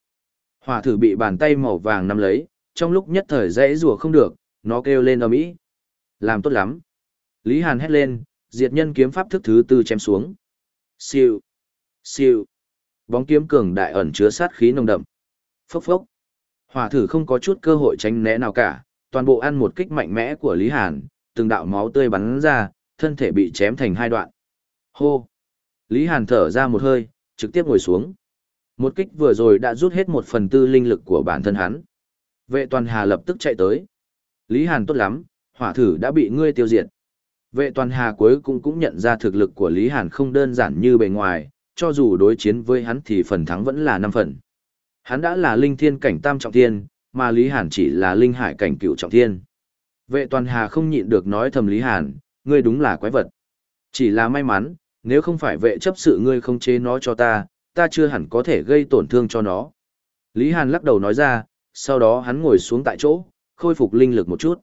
Hỏa thử bị bàn tay màu vàng nắm lấy, trong lúc nhất thời dãy rùa không được, nó kêu lên ầm ĩ. Làm tốt lắm. Lý Hàn hét lên, diệt nhân kiếm pháp thức thứ tư chém xuống. Siêu. Siêu. Bóng kiếm cường đại ẩn chứa sát khí nồng đậm. Phốc phốc. Hỏa thử không có chút cơ hội tránh né nào cả, toàn bộ ăn một kích mạnh mẽ của Lý Hàn, từng đạo máu tươi bắn ra, thân thể bị chém thành hai đoạn. Hô! Lý Hàn thở ra một hơi, trực tiếp ngồi xuống. Một kích vừa rồi đã rút hết một phần tư linh lực của bản thân hắn. Vệ toàn hà lập tức chạy tới. Lý Hàn tốt lắm, hỏa thử đã bị ngươi tiêu diệt. Vệ toàn hà cuối cùng cũng nhận ra thực lực của Lý Hàn không đơn giản như bề ngoài, cho dù đối chiến với hắn thì phần thắng vẫn là năm phần. Hắn đã là linh thiên cảnh tam trọng thiên, mà Lý Hàn chỉ là linh hải cảnh cựu trọng thiên. Vệ toàn hà không nhịn được nói thầm Lý Hàn, ngươi đúng là quái vật. Chỉ là may mắn, nếu không phải vệ chấp sự ngươi không chế nó cho ta, ta chưa hẳn có thể gây tổn thương cho nó. Lý Hàn lắc đầu nói ra, sau đó hắn ngồi xuống tại chỗ, khôi phục linh lực một chút.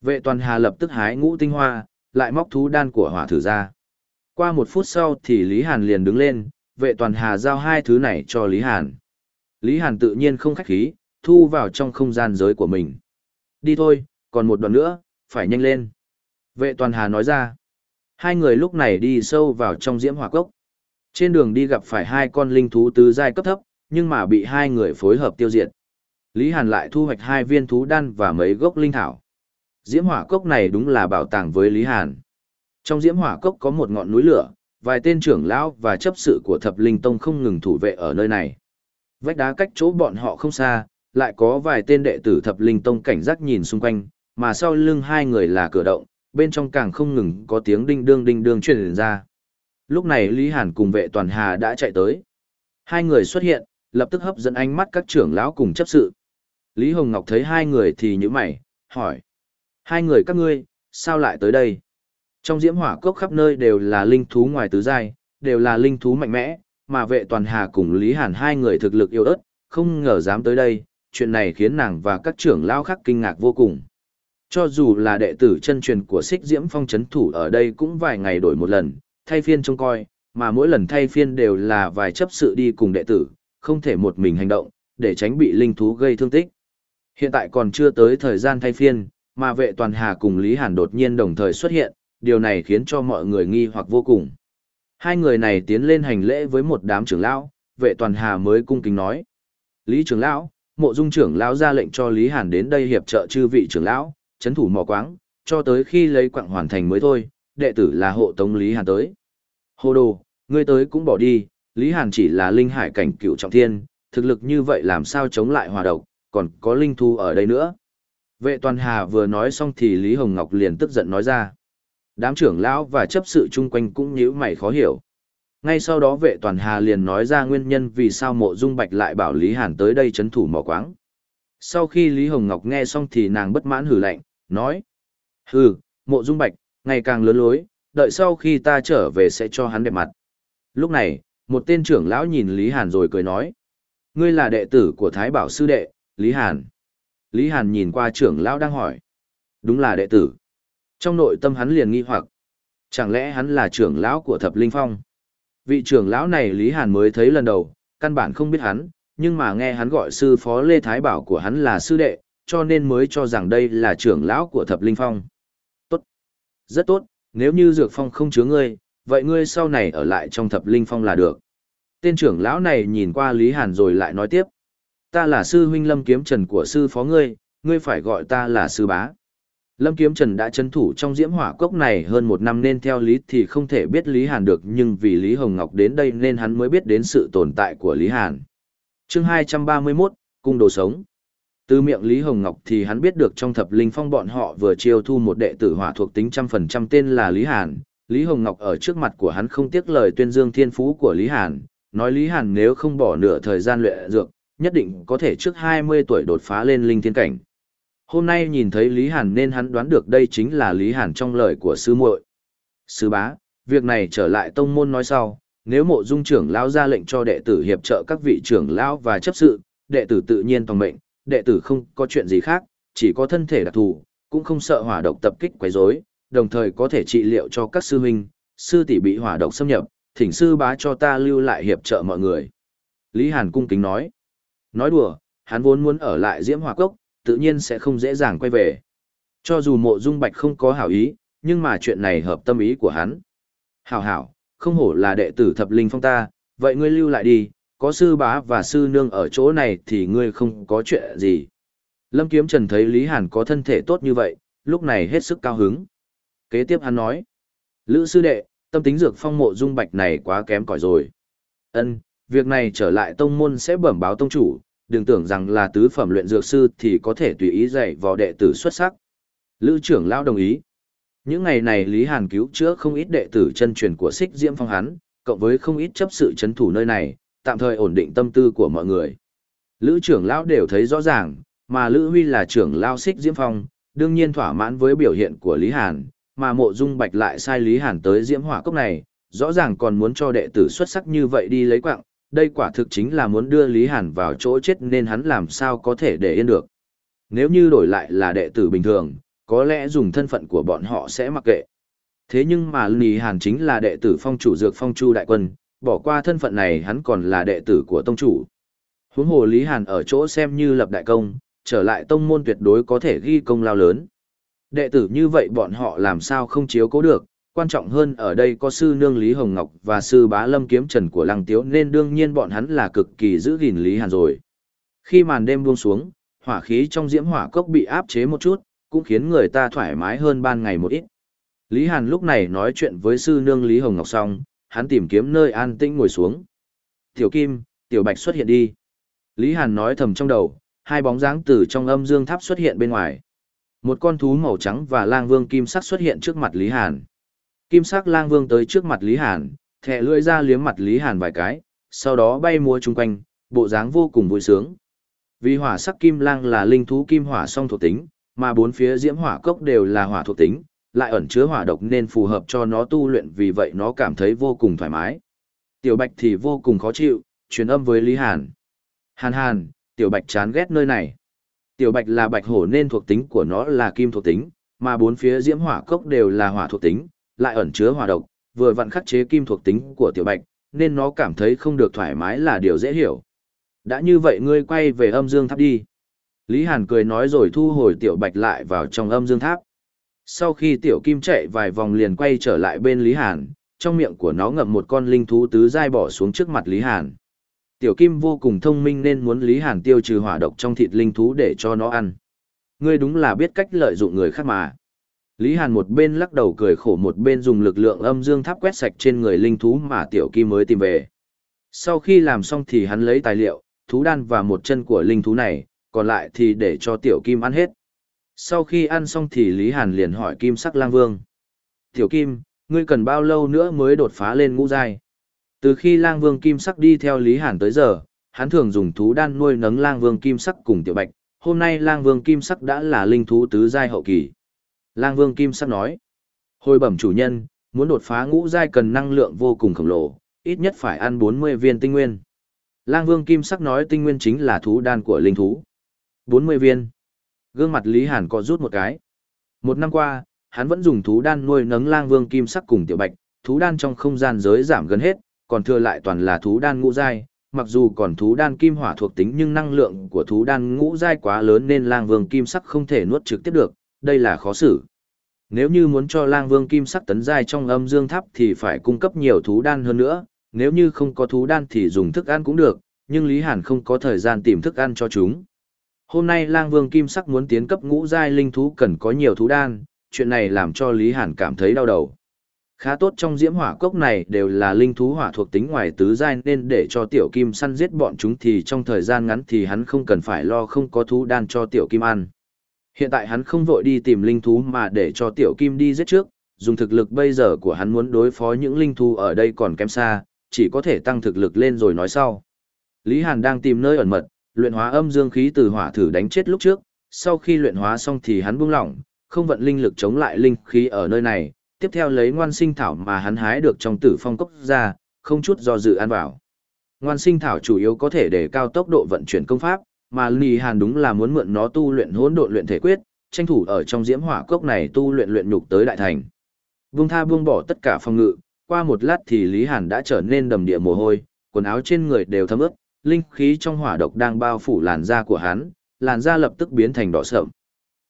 Vệ toàn hà lập tức hái ngũ tinh hoa, lại móc thú đan của hỏa thử ra. Qua một phút sau thì Lý Hàn liền đứng lên, vệ toàn hà giao hai thứ này cho Lý Hàn. Lý Hàn tự nhiên không khách khí, thu vào trong không gian giới của mình. Đi thôi, còn một đoạn nữa, phải nhanh lên. Vệ toàn hà nói ra. Hai người lúc này đi sâu vào trong diễm hỏa cốc. Trên đường đi gặp phải hai con linh thú tứ giai cấp thấp, nhưng mà bị hai người phối hợp tiêu diệt. Lý Hàn lại thu hoạch hai viên thú đan và mấy gốc linh thảo. Diễm hỏa cốc này đúng là bảo tàng với Lý Hàn. Trong diễm hỏa cốc có một ngọn núi lửa, vài tên trưởng lão và chấp sự của thập linh tông không ngừng thủ vệ ở nơi này. Vách đá cách chỗ bọn họ không xa, lại có vài tên đệ tử thập linh tông cảnh giác nhìn xung quanh, mà sau lưng hai người là cửa động, bên trong càng không ngừng có tiếng đinh đương đinh đương truyền ra. Lúc này Lý Hàn cùng vệ toàn hà đã chạy tới. Hai người xuất hiện, lập tức hấp dẫn ánh mắt các trưởng lão cùng chấp sự. Lý Hồng Ngọc thấy hai người thì nhíu mày, hỏi. Hai người các ngươi, sao lại tới đây? Trong diễm hỏa cốc khắp nơi đều là linh thú ngoài tứ giai, đều là linh thú mạnh mẽ, mà vệ toàn hà cùng Lý Hàn hai người thực lực yêu ớt, không ngờ dám tới đây, chuyện này khiến nàng và các trưởng lão khác kinh ngạc vô cùng. Cho dù là đệ tử chân truyền của Sích Diễm Phong chấn thủ ở đây cũng vài ngày đổi một lần, thay phiên trông coi, mà mỗi lần thay phiên đều là vài chấp sự đi cùng đệ tử, không thể một mình hành động, để tránh bị linh thú gây thương tích. Hiện tại còn chưa tới thời gian thay phiên, mà vệ toàn hà cùng Lý Hàn đột nhiên đồng thời xuất hiện, điều này khiến cho mọi người nghi hoặc vô cùng. Hai người này tiến lên hành lễ với một đám trưởng lão, vệ toàn hà mới cung kính nói. Lý trưởng lão, mộ dung trưởng lão ra lệnh cho Lý Hàn đến đây hiệp trợ chư vị trưởng lão, chấn thủ mỏ quáng, cho tới khi lấy quặng hoàn thành mới thôi, đệ tử là hộ tống Lý Hàn tới. Hồ đồ, ngươi tới cũng bỏ đi, Lý Hàn chỉ là linh hải cảnh cựu trọng thiên, thực lực như vậy làm sao chống lại hòa độc, còn có linh thu ở đây nữa. Vệ toàn hà vừa nói xong thì Lý Hồng Ngọc liền tức giận nói ra. Đám trưởng lão và chấp sự chung quanh cũng nhíu mày khó hiểu. Ngay sau đó vệ toàn hà liền nói ra nguyên nhân vì sao mộ dung bạch lại bảo Lý Hàn tới đây chấn thủ mỏ quáng. Sau khi Lý Hồng Ngọc nghe xong thì nàng bất mãn hử lạnh, nói. Hừ, mộ dung bạch, ngày càng lớn lối, đợi sau khi ta trở về sẽ cho hắn đẹp mặt. Lúc này, một tên trưởng lão nhìn Lý Hàn rồi cười nói. Ngươi là đệ tử của Thái Bảo Sư Đệ, Lý Hàn. Lý Hàn nhìn qua trưởng lão đang hỏi. Đúng là đệ tử. Trong nội tâm hắn liền nghi hoặc. Chẳng lẽ hắn là trưởng lão của Thập Linh Phong? Vị trưởng lão này Lý Hàn mới thấy lần đầu, căn bản không biết hắn, nhưng mà nghe hắn gọi sư phó Lê Thái Bảo của hắn là sư đệ, cho nên mới cho rằng đây là trưởng lão của Thập Linh Phong. Tốt. Rất tốt, nếu như Dược Phong không chứa ngươi, vậy ngươi sau này ở lại trong Thập Linh Phong là được. Tên trưởng lão này nhìn qua Lý Hàn rồi lại nói tiếp. Ta là sư huynh Lâm Kiếm Trần của sư phó ngươi, ngươi phải gọi ta là sư bá. Lâm Kiếm Trần đã chấn thủ trong diễm hỏa cốc này hơn một năm nên theo lý thì không thể biết Lý Hàn được nhưng vì Lý Hồng Ngọc đến đây nên hắn mới biết đến sự tồn tại của Lý Hàn. chương 231, Cung đồ sống. Từ miệng Lý Hồng Ngọc thì hắn biết được trong thập linh phong bọn họ vừa chiêu thu một đệ tử hỏa thuộc tính trăm phần trăm tên là Lý Hàn. Lý Hồng Ngọc ở trước mặt của hắn không tiếc lời tuyên dương thiên phú của Lý Hàn, nói Lý Hàn nếu không bỏ nửa thời gian luyện dược, nhất định có thể trước 20 tuổi đột phá lên linh thiên cảnh. Hôm nay nhìn thấy Lý Hàn nên hắn đoán được đây chính là Lý Hàn trong lời của sư muội. Sư bá, việc này trở lại tông môn nói sau, nếu mộ dung trưởng lão ra lệnh cho đệ tử hiệp trợ các vị trưởng lão và chấp sự, đệ tử tự nhiên tòng mệnh, đệ tử không có chuyện gì khác, chỉ có thân thể đặc thù, cũng không sợ hỏa độc tập kích quấy rối, đồng thời có thể trị liệu cho các sư huynh, sư tỷ bị hỏa độc xâm nhập, thỉnh sư bá cho ta lưu lại hiệp trợ mọi người. Lý Hàn cung kính nói. Nói đùa, hắn vốn muốn ở lại diễm hỏa cốc, tự nhiên sẽ không dễ dàng quay về. Cho dù mộ dung bạch không có hảo ý, nhưng mà chuyện này hợp tâm ý của hắn. Hảo hảo, không hổ là đệ tử thập linh phong ta, vậy ngươi lưu lại đi, có sư bá và sư nương ở chỗ này thì ngươi không có chuyện gì. Lâm Kiếm Trần thấy Lý Hàn có thân thể tốt như vậy, lúc này hết sức cao hứng. Kế tiếp hắn nói, Lữ sư đệ, tâm tính dược phong mộ dung bạch này quá kém cỏi rồi. Ân, việc này trở lại tông môn sẽ bẩm báo tông chủ, đừng tưởng rằng là tứ phẩm luyện dược sư thì có thể tùy ý dạy vào đệ tử xuất sắc. Lữ trưởng lão đồng ý. Những ngày này Lý Hàn cứu chữa không ít đệ tử chân truyền của Sích Diễm Phong hắn, cộng với không ít chấp sự chấn thủ nơi này, tạm thời ổn định tâm tư của mọi người. Lữ trưởng lão đều thấy rõ ràng, mà Lữ Huy là trưởng lão xích Diễm Phong, đương nhiên thỏa mãn với biểu hiện của Lý Hàn, mà Mộ Dung Bạch lại sai Lý Hàn tới Diễm Hỏa cốc này, rõ ràng còn muốn cho đệ tử xuất sắc như vậy đi lấy quạng, đây quả thực chính là muốn đưa Lý Hàn vào chỗ chết nên hắn làm sao có thể để yên được. Nếu như đổi lại là đệ tử bình thường, có lẽ dùng thân phận của bọn họ sẽ mặc kệ. Thế nhưng mà Lý Hàn chính là đệ tử phong chủ dược phong chu đại quân, bỏ qua thân phận này hắn còn là đệ tử của tông chủ. Huống hồ Lý Hàn ở chỗ xem như lập đại công, trở lại tông môn tuyệt đối có thể ghi công lao lớn. Đệ tử như vậy bọn họ làm sao không chiếu cố được, quan trọng hơn ở đây có sư nương Lý Hồng Ngọc và sư bá lâm kiếm trần của lăng tiếu nên đương nhiên bọn hắn là cực kỳ giữ gìn Lý Hàn rồi. Khi màn đêm buông xuống, hỏa khí trong diễm hỏa cốc bị áp chế một chút, cũng khiến người ta thoải mái hơn ban ngày một ít. Lý Hàn lúc này nói chuyện với sư nương Lý Hồng Ngọc xong, hắn tìm kiếm nơi an tĩnh ngồi xuống. Tiểu Kim, Tiểu Bạch xuất hiện đi. Lý Hàn nói thầm trong đầu, hai bóng dáng từ trong âm dương tháp xuất hiện bên ngoài. Một con thú màu trắng và lang vương kim sắc xuất hiện trước mặt Lý Hàn. Kim sắc lang vương tới trước mặt Lý Hàn, thẻ lưỡi ra liếm mặt Lý Hàn vài cái, sau đó bay múa chung quanh, bộ dáng vô cùng vui sướng. Vì hỏa sắc kim lang là linh thú kim hỏa song thuộc tính, mà bốn phía diễm hỏa cốc đều là hỏa thuộc tính, lại ẩn chứa hỏa độc nên phù hợp cho nó tu luyện vì vậy nó cảm thấy vô cùng thoải mái. Tiểu Bạch thì vô cùng khó chịu, truyền âm với Lý Hàn. Hàn Hàn, Tiểu Bạch chán ghét nơi này. Tiểu bạch là bạch hổ nên thuộc tính của nó là kim thuộc tính, mà bốn phía diễm hỏa cốc đều là hỏa thuộc tính, lại ẩn chứa hỏa độc, vừa vặn khắc chế kim thuộc tính của tiểu bạch, nên nó cảm thấy không được thoải mái là điều dễ hiểu. Đã như vậy ngươi quay về âm dương tháp đi. Lý Hàn cười nói rồi thu hồi tiểu bạch lại vào trong âm dương tháp. Sau khi tiểu kim chạy vài vòng liền quay trở lại bên Lý Hàn, trong miệng của nó ngậm một con linh thú tứ dai bỏ xuống trước mặt Lý Hàn. Tiểu kim vô cùng thông minh nên muốn Lý Hàn tiêu trừ hỏa độc trong thịt linh thú để cho nó ăn. Ngươi đúng là biết cách lợi dụng người khác mà. Lý Hàn một bên lắc đầu cười khổ một bên dùng lực lượng âm dương tháp quét sạch trên người linh thú mà tiểu kim mới tìm về. Sau khi làm xong thì hắn lấy tài liệu, thú đan và một chân của linh thú này, còn lại thì để cho tiểu kim ăn hết. Sau khi ăn xong thì Lý Hàn liền hỏi kim sắc lang vương. Tiểu kim, ngươi cần bao lâu nữa mới đột phá lên ngũ giai? Từ khi lang vương kim sắc đi theo Lý Hàn tới giờ, hắn thường dùng thú đan nuôi nấng lang vương kim sắc cùng tiểu bạch. Hôm nay lang vương kim sắc đã là linh thú tứ giai hậu kỳ. Lang vương kim sắc nói. Hồi bẩm chủ nhân, muốn đột phá ngũ giai cần năng lượng vô cùng khổng lồ, ít nhất phải ăn 40 viên tinh nguyên. Lang vương kim sắc nói tinh nguyên chính là thú đan của linh thú. 40 viên. Gương mặt Lý Hàn có rút một cái. Một năm qua, hắn vẫn dùng thú đan nuôi nấng lang vương kim sắc cùng tiểu bạch, thú đan trong không gian giới giảm gần hết, còn thừa lại toàn là thú đan ngũ giai. Mặc dù còn thú đan kim hỏa thuộc tính nhưng năng lượng của thú đan ngũ giai quá lớn nên lang vương kim sắc không thể nuốt trực tiếp được, đây là khó xử. Nếu như muốn cho lang vương kim sắc tấn giai trong âm dương tháp thì phải cung cấp nhiều thú đan hơn nữa, nếu như không có thú đan thì dùng thức ăn cũng được, nhưng Lý Hàn không có thời gian tìm thức ăn cho chúng. Hôm nay lang vương kim sắc muốn tiến cấp ngũ giai linh thú cần có nhiều thú đan, chuyện này làm cho Lý Hàn cảm thấy đau đầu. Khá tốt trong diễm hỏa cốc này đều là linh thú hỏa thuộc tính ngoài tứ giai nên để cho tiểu kim săn giết bọn chúng thì trong thời gian ngắn thì hắn không cần phải lo không có thú đan cho tiểu kim ăn. Hiện tại hắn không vội đi tìm linh thú mà để cho tiểu kim đi giết trước, dùng thực lực bây giờ của hắn muốn đối phó những linh thú ở đây còn kém xa, chỉ có thể tăng thực lực lên rồi nói sau. Lý Hàn đang tìm nơi ẩn mật, luyện hóa âm dương khí từ hỏa thử đánh chết lúc trước, sau khi luyện hóa xong thì hắn buông lỏng, không vận linh lực chống lại linh khí ở nơi này, tiếp theo lấy ngoan sinh thảo mà hắn hái được trong tử phong cốc ra, không chút do dự ăn vào. Ngoan sinh thảo chủ yếu có thể để cao tốc độ vận chuyển công pháp, mà Lý Hàn đúng là muốn mượn nó tu luyện hỗn độn luyện thể quyết, tranh thủ ở trong diễm hỏa cốc này tu luyện luyện nhục tới đại thành. Buông tha buông bỏ tất cả phòng ngự, qua một lát thì Lý Hàn đã trở nên đầm địa mồ hôi, quần áo trên người đều thấm ướt, linh khí trong hỏa độc đang bao phủ làn da của hắn, làn da lập tức biến thành đỏ sậm.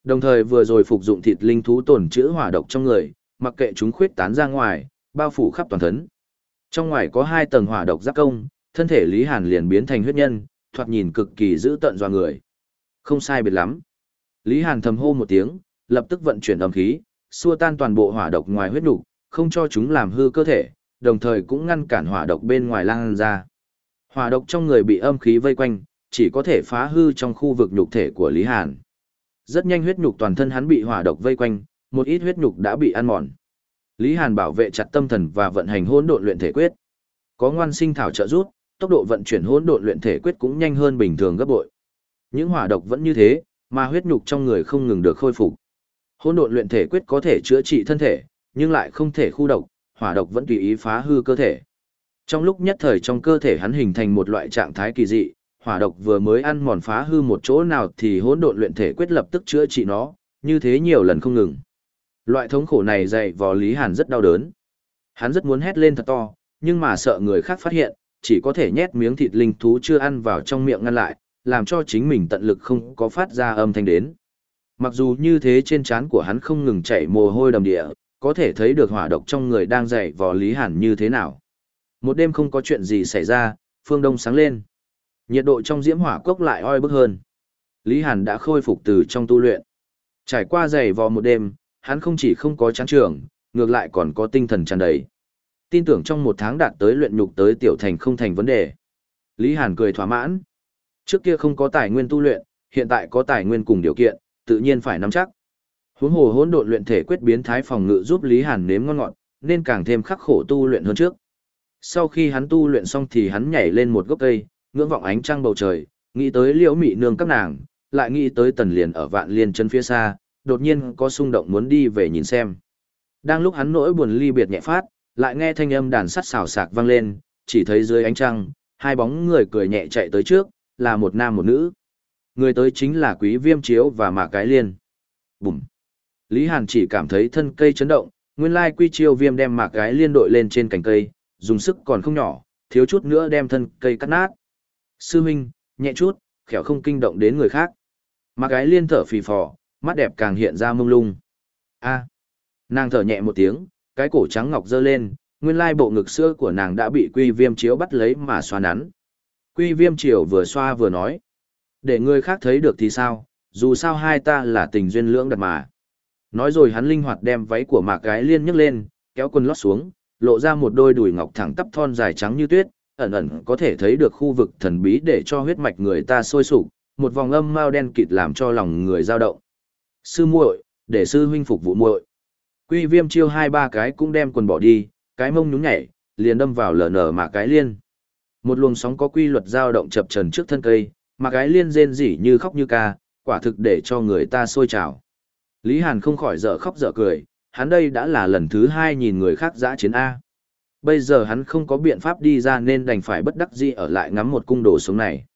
Đồng thời vừa rồi phục dụng thịt linh thú tổn chữa hỏa độc trong người, mặc kệ chúng khuyết tán ra ngoài, bao phủ khắp toàn thân. Trong ngoài có hai tầng hỏa độc giáp công, thân thể Lý Hàn liền biến thành huyết nhân, thoạt nhìn cực kỳ dữ tợn doa người. Không sai biệt lắm. Lý Hàn thầm hô một tiếng, lập tức vận chuyển âm khí, xua tan toàn bộ hỏa độc ngoài huyết nục, không cho chúng làm hư cơ thể, đồng thời cũng ngăn cản hỏa độc bên ngoài lan ra. Hỏa độc trong người bị âm khí vây quanh, chỉ có thể phá hư trong khu vực nhục thể của Lý Hàn. Rất nhanh huyết nhục toàn thân hắn bị hỏa độc vây quanh, một ít huyết nhục đã bị ăn mòn. Lý Hàn bảo vệ chặt tâm thần và vận hành hỗn độn luyện thể quyết. Có ngoan sinh thảo trợ giúp, tốc độ vận chuyển hỗn độn luyện thể quyết cũng nhanh hơn bình thường gấp bội. Những hỏa độc vẫn như thế, mà huyết nhục trong người không ngừng được khôi phục. Hỗn độn luyện thể quyết có thể chữa trị thân thể, nhưng lại không thể khu độc, hỏa độc vẫn tùy ý phá hư cơ thể. Trong lúc nhất thời trong cơ thể hắn hình thành một loại trạng thái kỳ dị, hỏa độc vừa mới ăn mòn phá hư một chỗ nào thì hỗn độn luyện thể quyết lập tức chữa trị nó, như thế nhiều lần không ngừng. Loại thống khổ này dày vò Lý Hàn rất đau đớn. Hắn rất muốn hét lên thật to, nhưng mà sợ người khác phát hiện, chỉ có thể nhét miếng thịt linh thú chưa ăn vào trong miệng ngăn lại, làm cho chính mình tận lực không có phát ra âm thanh đến. Mặc dù như thế trên trán của hắn không ngừng chảy mồ hôi đầm địa, có thể thấy được hỏa độc trong người đang dày vò Lý Hàn như thế nào. Một đêm không có chuyện gì xảy ra, phương đông sáng lên. Nhiệt độ trong diễm hỏa cốc lại oi bức hơn. Lý Hàn đã khôi phục từ trong tu luyện. Trải qua dày vò một đêm, hắn không chỉ không có chán trường, ngược lại còn có tinh thần tràn đầy. Tin tưởng trong một tháng đạt tới luyện nhục tới tiểu thành không thành vấn đề. Lý Hàn cười thỏa mãn. Trước kia không có tài nguyên tu luyện, hiện tại có tài nguyên cùng điều kiện, tự nhiên phải nắm chắc. Huống hồ hỗn độn luyện thể quyết biến thái phòng ngự giúp Lý Hàn nếm ngon ngọt, nên càng thêm khắc khổ tu luyện hơn trước. Sau khi hắn tu luyện xong thì hắn nhảy lên một gốc cây, ngưỡng vọng ánh trăng bầu trời, nghĩ tới liễu mị nương các nàng, lại nghĩ tới tần liền ở vạn liên chân phía xa, đột nhiên có xung động muốn đi về nhìn xem. Đang lúc hắn nỗi buồn ly biệt nhẹ phát, lại nghe thanh âm đàn sắt xào sạc vang lên, chỉ thấy dưới ánh trăng, hai bóng người cười nhẹ chạy tới trước, là một nam một nữ. Người tới chính là quý viêm chiếu và mạc cái liên. Bùm. Lý Hàn chỉ cảm thấy thân cây chấn động, nguyên lai quy chiêu viêm đem mạc cái liên đội lên trên cành cây, dùng sức còn không nhỏ, thiếu chút nữa đem thân cây cắt nát. Sư huynh, nhẹ chút, khéo không kinh động đến người khác. mà cái liên thở phì phò, mắt đẹp càng hiện ra mông lung. A. À. Nàng thở nhẹ một tiếng, cái cổ trắng ngọc dơ lên, nguyên lai bộ ngực xưa của nàng đã bị quy viêm chiếu bắt lấy mà xoa nắn. Quy viêm chiều vừa xoa vừa nói. Để người khác thấy được thì sao, dù sao hai ta là tình duyên lưỡng đặt mà. Nói rồi hắn linh hoạt đem váy của mạc gái liên nhấc lên, kéo quần lót xuống, lộ ra một đôi đùi ngọc thẳng tắp thon dài trắng như tuyết, ẩn ẩn có thể thấy được khu vực thần bí để cho huyết mạch người ta sôi sục, một vòng âm mao đen kịt làm cho lòng người dao động. Sư muội, để sư huynh phục vụ muội. Quy Viêm chiêu hai ba cái cũng đem quần bỏ đi, cái mông nhún nhảy, liền đâm vào lở nở mà cái liên. Một luồng sóng có quy luật dao động chập trần trước thân cây, mà cái liên rên rỉ như khóc như ca, quả thực để cho người ta sôi trào. Lý Hàn không khỏi dở khóc dở cười, hắn đây đã là lần thứ hai nhìn người khác giã chiến A. Bây giờ hắn không có biện pháp đi ra nên đành phải bất đắc dĩ ở lại ngắm một cung đồ sống này.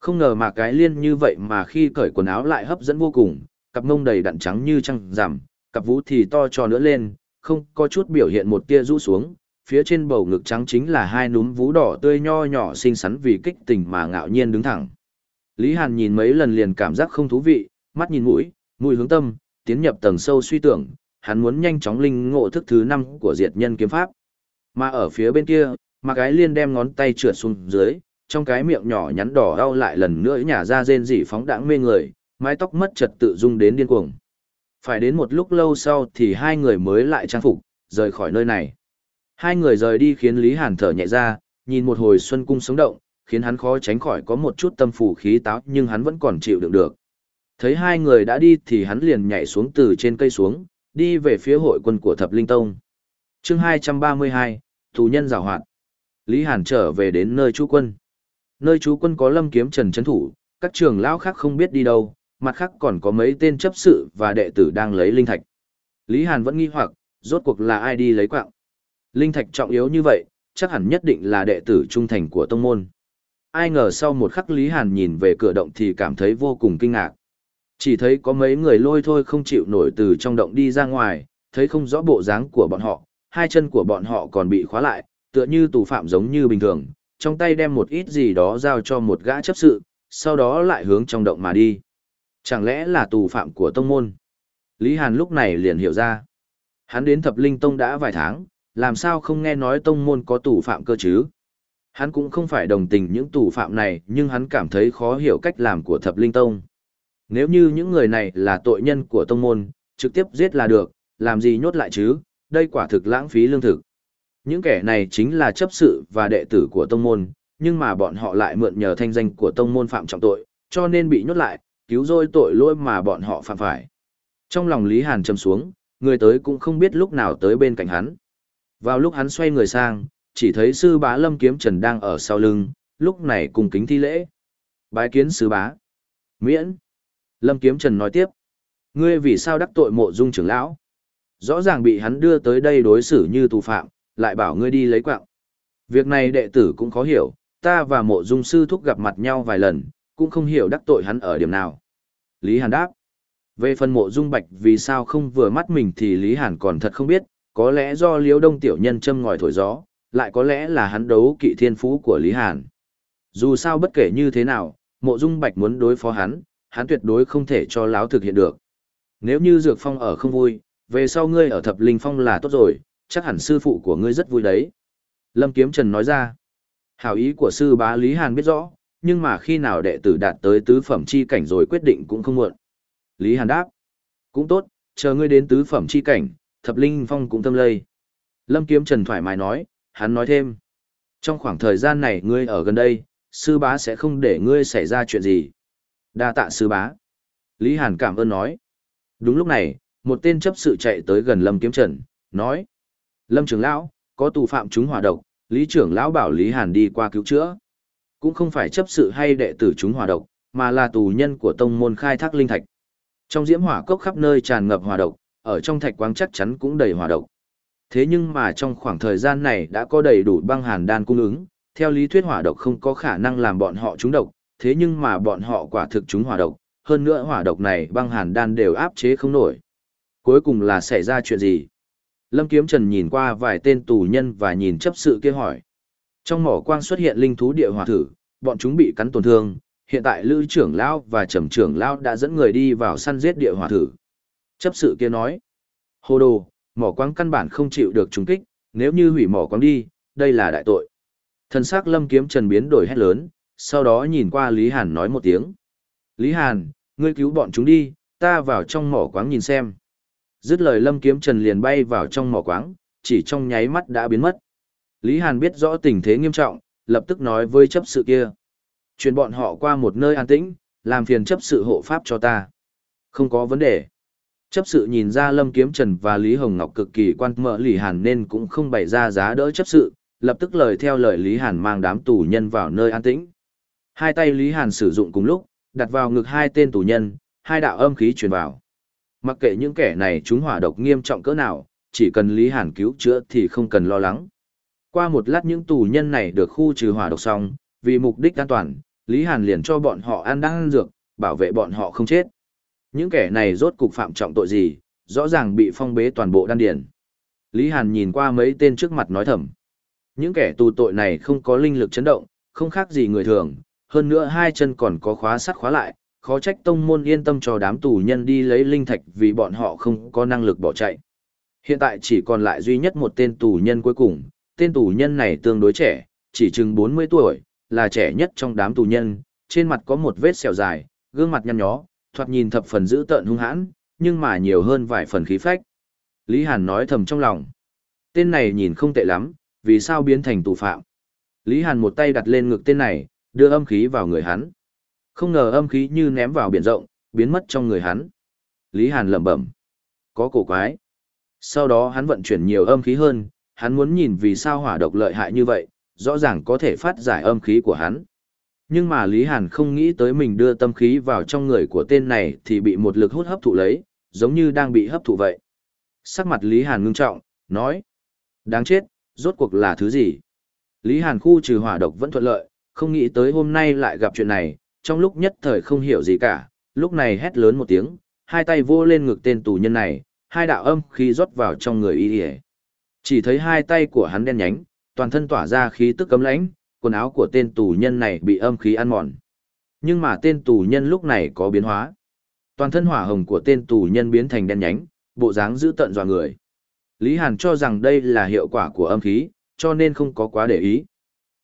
Không ngờ mà cái liên như vậy mà khi cởi quần áo lại hấp dẫn vô cùng, cặp mông đầy đặn trắng như trăng rằm, cặp vũ thì to tròn nữa lên, không có chút biểu hiện một tia rũ xuống, phía trên bầu ngực trắng chính là hai núm vú đỏ tươi nho nhỏ xinh xắn vì kích tình mà ngạo nhiên đứng thẳng. Lý Hàn nhìn mấy lần liền cảm giác không thú vị, mắt nhìn mũi, mũi hướng tâm, tiến nhập tầng sâu suy tưởng, hắn muốn nhanh chóng linh ngộ thức thứ năm của diệt nhân kiếm pháp. Mà ở phía bên kia, mà cái liên đem ngón tay trượt xuống dưới, trong cái miệng nhỏ nhắn đỏ đau lại lần nữa nhả ra rên rỉ phóng đãng mê người, mái tóc mất trật tự dung đến điên cuồng. Phải đến một lúc lâu sau thì hai người mới lại trang phục, rời khỏi nơi này. Hai người rời đi khiến Lý Hàn thở nhẹ ra, nhìn một hồi xuân cung sống động, khiến hắn khó tránh khỏi có một chút tâm phủ khí táo nhưng hắn vẫn còn chịu đựng được. Thấy hai người đã đi thì hắn liền nhảy xuống từ trên cây xuống, đi về phía hội quân của Thập Linh Tông. chương 232, Thù nhân rào hoạt. Lý Hàn trở về đến nơi chú quân. Nơi chú quân có lâm kiếm trần chấn thủ, các trường lão khác không biết đi đâu, mặt khác còn có mấy tên chấp sự và đệ tử đang lấy linh thạch. Lý Hàn vẫn nghi hoặc, rốt cuộc là ai đi lấy quạng. Linh thạch trọng yếu như vậy, chắc hẳn nhất định là đệ tử trung thành của tông môn. Ai ngờ sau một khắc Lý Hàn nhìn về cửa động thì cảm thấy vô cùng kinh ngạc. Chỉ thấy có mấy người lôi thôi không chịu nổi từ trong động đi ra ngoài, thấy không rõ bộ dáng của bọn họ, hai chân của bọn họ còn bị khóa lại, tựa như tù phạm giống như bình thường, trong tay đem một ít gì đó giao cho một gã chấp sự, sau đó lại hướng trong động mà đi. Chẳng lẽ là tù phạm của tông môn? Lý Hàn lúc này liền hiểu ra. Hắn đến thập linh tông đã vài tháng, làm sao không nghe nói tông môn có tù phạm cơ chứ? Hắn cũng không phải đồng tình những tù phạm này, nhưng hắn cảm thấy khó hiểu cách làm của thập linh tông. Nếu như những người này là tội nhân của tông môn, trực tiếp giết là được, làm gì nhốt lại chứ, đây quả thực lãng phí lương thực. Những kẻ này chính là chấp sự và đệ tử của tông môn, nhưng mà bọn họ lại mượn nhờ thanh danh của tông môn phạm trọng tội, cho nên bị nhốt lại, cứu rỗi tội lỗi mà bọn họ phạm phải. Trong lòng Lý Hàn trầm xuống, người tới cũng không biết lúc nào tới bên cạnh hắn. Vào lúc hắn xoay người sang, chỉ thấy sư bá lâm kiếm trần đang ở sau lưng, lúc này cùng kính thi lễ. Bái kiến sư bá. Miễn. Lâm kiếm trần nói tiếp. Ngươi vì sao đắc tội mộ dung trưởng lão? Rõ ràng bị hắn đưa tới đây đối xử như tù phạm, lại bảo ngươi đi lấy quạng. Việc này đệ tử cũng khó hiểu, ta và mộ dung sư thúc gặp mặt nhau vài lần, cũng không hiểu đắc tội hắn ở điểm nào. Lý Hàn đáp. Về phần mộ dung bạch vì sao không vừa mắt mình thì Lý Hàn còn thật không biết, có lẽ do liễu đông tiểu nhân châm ngòi thổi gió, lại có lẽ là hắn đấu kỵ thiên phú của Lý Hàn. Dù sao bất kể như thế nào, mộ dung bạch muốn đối phó hắn, hắn tuyệt đối không thể cho láo thực hiện được. Nếu như Dược Phong ở không vui, về sau ngươi ở thập linh phong là tốt rồi, chắc hẳn sư phụ của ngươi rất vui đấy. Lâm Kiếm Trần nói ra, hảo ý của sư bá Lý Hàn biết rõ, nhưng mà khi nào đệ tử đạt tới tứ phẩm chi cảnh rồi quyết định cũng không muộn. Lý Hàn đáp, cũng tốt, chờ ngươi đến tứ phẩm chi cảnh, thập linh phong cũng tâm lây. Lâm Kiếm Trần thoải mái nói, hắn nói thêm, trong khoảng thời gian này ngươi ở gần đây, sư bá sẽ không để ngươi xảy ra chuyện gì. Đa tạ sư bá. Lý Hàn cảm ơn nói. Đúng lúc này, một tên chấp sự chạy tới gần Lâm Kiếm Trần, nói. Lâm trưởng lão, có tù phạm chúng hỏa độc, Lý trưởng lão bảo Lý Hàn đi qua cứu chữa. Cũng không phải chấp sự hay đệ tử chúng hỏa độc, mà là tù nhân của tông môn khai thác linh thạch. Trong diễm hỏa cốc khắp nơi tràn ngập hỏa độc, ở trong thạch quáng chắc chắn cũng đầy hỏa độc. Thế nhưng mà trong khoảng thời gian này đã có đầy đủ băng hàn đan cung ứng, theo lý thuyết hỏa độc không có khả năng làm bọn họ trúng độc, thế nhưng mà bọn họ quả thực chúng hỏa độc, hơn nữa hỏa độc này băng hàn đan đều áp chế không nổi. Cuối cùng là xảy ra chuyện gì? Lâm Kiếm Trần nhìn qua vài tên tù nhân và nhìn chấp sự kia hỏi. Trong mỏ quang xuất hiện linh thú địa hỏa thử, bọn chúng bị cắn tổn thương, hiện tại Lữ trưởng lão và Trầm trưởng lão đã dẫn người đi vào săn giết địa hỏa thử. Chấp sự kia nói: "Hồ đồ, mỏ quang căn bản không chịu được trùng kích, nếu như hủy mỏ quang đi, đây là đại tội." Thần sắc Lâm Kiếm Trần biến đổi hét lớn, sau đó nhìn qua Lý Hàn nói một tiếng. "Lý Hàn, ngươi cứu bọn chúng đi, ta vào trong mỏ quáng nhìn xem." Dứt lời Lâm Kiếm Trần liền bay vào trong mỏ quáng, chỉ trong nháy mắt đã biến mất. Lý Hàn biết rõ tình thế nghiêm trọng, lập tức nói với chấp sự kia. Chuyển bọn họ qua một nơi an tĩnh, làm phiền chấp sự hộ pháp cho ta. Không có vấn đề. Chấp sự nhìn ra Lâm Kiếm Trần và Lý Hồng Ngọc cực kỳ quan mỡ Lý Hàn nên cũng không bày ra giá đỡ chấp sự, lập tức lời theo lời Lý Hàn mang đám tù nhân vào nơi an tĩnh. Hai tay Lý Hàn sử dụng cùng lúc, đặt vào ngực hai tên tù nhân, hai đạo âm khí truyền vào. Mặc kệ những kẻ này chúng hỏa độc nghiêm trọng cỡ nào, chỉ cần Lý Hàn cứu chữa thì không cần lo lắng. Qua một lát những tù nhân này được khu trừ hỏa độc xong, vì mục đích an toàn, Lý Hàn liền cho bọn họ ăn đang ăn dược, bảo vệ bọn họ không chết. Những kẻ này rốt cục phạm trọng tội gì, rõ ràng bị phong bế toàn bộ đan điển. Lý Hàn nhìn qua mấy tên trước mặt nói thầm. Những kẻ tù tội này không có linh lực chấn động, không khác gì người thường, hơn nữa hai chân còn có khóa sắt khóa lại, khó trách tông môn yên tâm cho đám tù nhân đi lấy linh thạch vì bọn họ không có năng lực bỏ chạy. Hiện tại chỉ còn lại duy nhất một tên tù nhân cuối cùng, tên tù nhân này tương đối trẻ, chỉ chừng 40 tuổi, là trẻ nhất trong đám tù nhân, trên mặt có một vết sẹo dài, gương mặt nhăn nhó, thoạt nhìn thập phần dữ tợn hung hãn, nhưng mà nhiều hơn vài phần khí phách. Lý Hàn nói thầm trong lòng. Tên này nhìn không tệ lắm, vì sao biến thành tù phạm? Lý Hàn một tay đặt lên ngực tên này, đưa âm khí vào người hắn. Không ngờ âm khí như ném vào biển rộng, biến mất trong người hắn. Lý Hàn lẩm bẩm. Có cổ quái. Sau đó hắn vận chuyển nhiều âm khí hơn, hắn muốn nhìn vì sao hỏa độc lợi hại như vậy, rõ ràng có thể phát giải âm khí của hắn. Nhưng mà Lý Hàn không nghĩ tới mình đưa tâm khí vào trong người của tên này thì bị một lực hút hấp thụ lấy, giống như đang bị hấp thụ vậy. Sắc mặt Lý Hàn ngưng trọng, nói. Đáng chết, rốt cuộc là thứ gì? Lý Hàn khu trừ hỏa độc vẫn thuận lợi, không nghĩ tới hôm nay lại gặp chuyện này, trong lúc nhất thời không hiểu gì cả, lúc này hét lớn một tiếng, hai tay vô lên ngực tên tù nhân này, hai đạo âm khí rót vào trong người y Chỉ thấy hai tay của hắn đen nhánh, toàn thân tỏa ra khí tức cấm lãnh, quần áo của tên tù nhân này bị âm khí ăn mòn. Nhưng mà tên tù nhân lúc này có biến hóa. Toàn thân hỏa hồng của tên tù nhân biến thành đen nhánh, bộ dáng giữ tận dọa người. Lý Hàn cho rằng đây là hiệu quả của âm khí, cho nên không có quá để ý.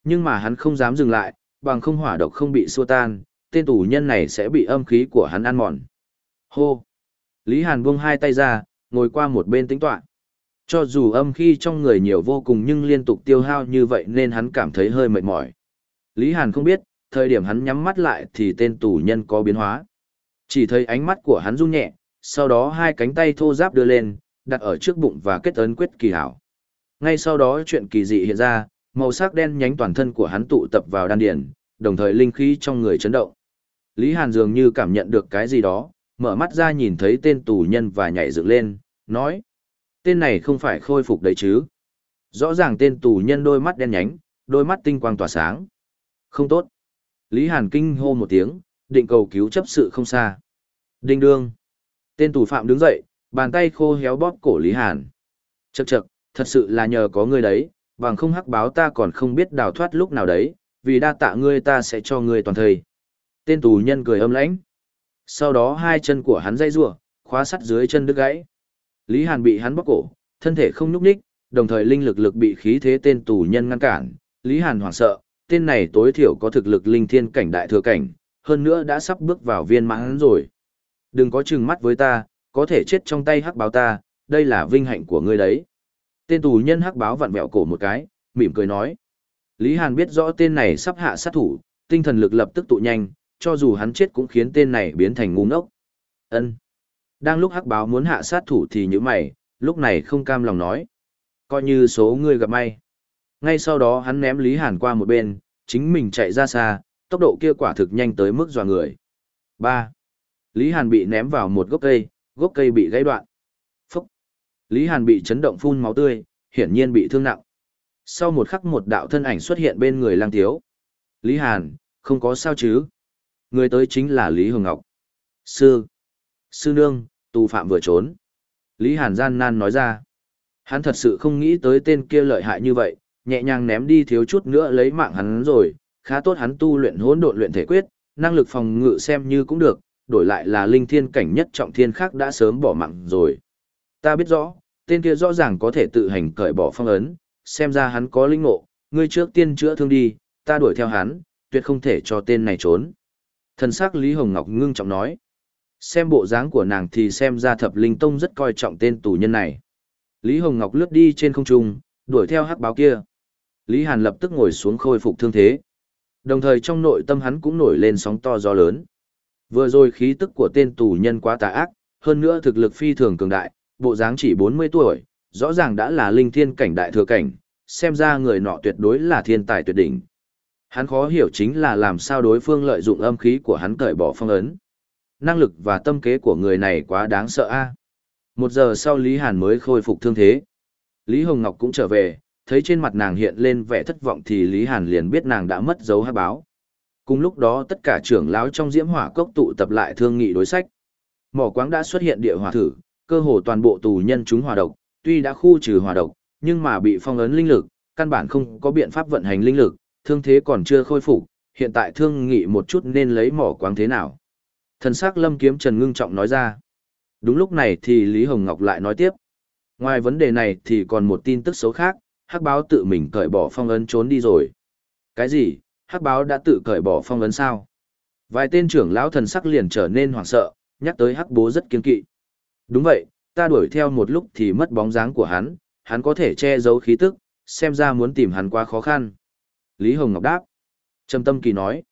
Nhưng mà hắn không dám dừng lại, bằng không hỏa độc không bị xua tan, tên tù nhân này sẽ bị âm khí của hắn ăn mòn. Hô! Lý Hàn buông hai tay ra, ngồi qua một bên tính toán. Cho dù âm khí trong người nhiều vô cùng nhưng liên tục tiêu hao như vậy nên hắn cảm thấy hơi mệt mỏi. Lý Hàn không biết, thời điểm hắn nhắm mắt lại thì tên tù nhân có biến hóa. Chỉ thấy ánh mắt của hắn rung nhẹ, sau đó hai cánh tay thô giáp đưa lên, đặt ở trước bụng và kết ấn quyết kỳ hảo. Ngay sau đó chuyện kỳ dị hiện ra, màu sắc đen nhánh toàn thân của hắn tụ tập vào đan điền, đồng thời linh khí trong người chấn động. Lý Hàn dường như cảm nhận được cái gì đó, mở mắt ra nhìn thấy tên tù nhân và nhảy dựng lên, nói. Tên này không phải khôi phục đấy chứ. Rõ ràng tên tù nhân đôi mắt đen nhánh, đôi mắt tinh quang tỏa sáng. Không tốt. Lý Hàn kinh hô một tiếng, định cầu cứu chấp sự không xa. Đinh đương. Tên tù phạm đứng dậy, bàn tay khô héo bóp cổ Lý Hàn. Chậc chậc, thật sự là nhờ có ngươi đấy, bằng không hắc báo ta còn không biết đào thoát lúc nào đấy, vì đa tạ ngươi ta sẽ cho ngươi toàn thời. Tên tù nhân cười âm lãnh. Sau đó hai chân của hắn dây rủa, khóa sắt dưới chân đứt gãy. Lý Hàn bị hắn bóc cổ, thân thể không nhúc nhích, đồng thời linh lực lực bị khí thế tên tù nhân ngăn cản. Lý Hàn hoảng sợ, tên này tối thiểu có thực lực linh thiên cảnh đại thừa cảnh, hơn nữa đã sắp bước vào viên mãn rồi. Đừng có chừng mắt với ta, có thể chết trong tay hắc báo ta, đây là vinh hạnh của ngươi đấy. Tên tù nhân hắc báo vặn vẹo cổ một cái, mỉm cười nói. Lý Hàn biết rõ tên này sắp hạ sát thủ, tinh thần lực lập tức tụ nhanh, cho dù hắn chết cũng khiến tên này biến thành ngu ngốc. Ân. Đang lúc hắc báo muốn hạ sát thủ thì như mày, lúc này không cam lòng nói. Coi như số người gặp may. Ngay sau đó hắn ném Lý Hàn qua một bên, chính mình chạy ra xa, tốc độ kia quả thực nhanh tới mức dọa người. 3. Lý Hàn bị ném vào một gốc cây, gốc cây bị gãy đoạn. Lý Hàn bị chấn động phun máu tươi, hiển nhiên bị thương nặng. Sau một khắc một đạo thân ảnh xuất hiện bên người lang Tiếu. Lý Hàn, không có sao chứ? Người tới chính là Lý Hồng Ngọc. Sư. Sư nương, tù phạm vừa trốn. Lý Hàn gian nan nói ra. Hắn thật sự không nghĩ tới tên kia lợi hại như vậy, nhẹ nhàng ném đi thiếu chút nữa lấy mạng hắn rồi, khá tốt hắn tu luyện hỗn độn luyện thể quyết, năng lực phòng ngự xem như cũng được, đổi lại là linh thiên cảnh nhất trọng thiên khác đã sớm bỏ mạng rồi. Ta biết rõ, tên kia rõ ràng có thể tự hành cởi bỏ phong ấn, xem ra hắn có linh ngộ, ngươi trước tiên chữa thương đi, ta đuổi theo hắn, tuyệt không thể cho tên này trốn. Thần sắc Lý Hồng Ngọc ngưng trọng nói. Xem bộ dáng của nàng thì xem ra thập linh tông rất coi trọng tên tù nhân này. Lý Hồng Ngọc lướt đi trên không trung, đuổi theo hắc báo kia. Lý Hàn lập tức ngồi xuống khôi phục thương thế. Đồng thời trong nội tâm hắn cũng nổi lên sóng to gió lớn. Vừa rồi khí tức của tên tù nhân quá tà ác, hơn nữa thực lực phi thường cường đại, bộ dáng chỉ 40 tuổi, rõ ràng đã là linh thiên cảnh đại thừa cảnh, xem ra người nọ tuyệt đối là thiên tài tuyệt đỉnh. Hắn khó hiểu chính là làm sao đối phương lợi dụng âm khí của hắn cởi bỏ phong ấn. Năng lực và tâm kế của người này quá đáng sợ a. Một giờ sau Lý Hàn mới khôi phục thương thế. Lý Hồng Ngọc cũng trở về, thấy trên mặt nàng hiện lên vẻ thất vọng thì Lý Hàn liền biết nàng đã mất dấu hát báo. Cùng lúc đó tất cả trưởng lão trong diễm hỏa cốc tụ tập lại thương nghị đối sách. Mỏ quáng đã xuất hiện địa hỏa thử, cơ hồ toàn bộ tù nhân chúng hòa độc, tuy đã khu trừ hòa độc, nhưng mà bị phong ấn linh lực, căn bản không có biện pháp vận hành linh lực, thương thế còn chưa khôi phục, hiện tại thương nghị một chút nên lấy mỏ quáng thế nào. Thần sắc lâm kiếm trần ngưng trọng nói ra. Đúng lúc này thì Lý Hồng Ngọc lại nói tiếp. Ngoài vấn đề này thì còn một tin tức xấu khác, hắc báo tự mình cởi bỏ phong ấn trốn đi rồi. Cái gì, hắc báo đã tự cởi bỏ phong ấn sao? Vài tên trưởng lão thần sắc liền trở nên hoảng sợ, nhắc tới hắc bố rất kiên kỵ. Đúng vậy, ta đuổi theo một lúc thì mất bóng dáng của hắn, hắn có thể che giấu khí tức, xem ra muốn tìm hắn quá khó khăn. Lý Hồng Ngọc đáp. Trầm tâm kỳ nói.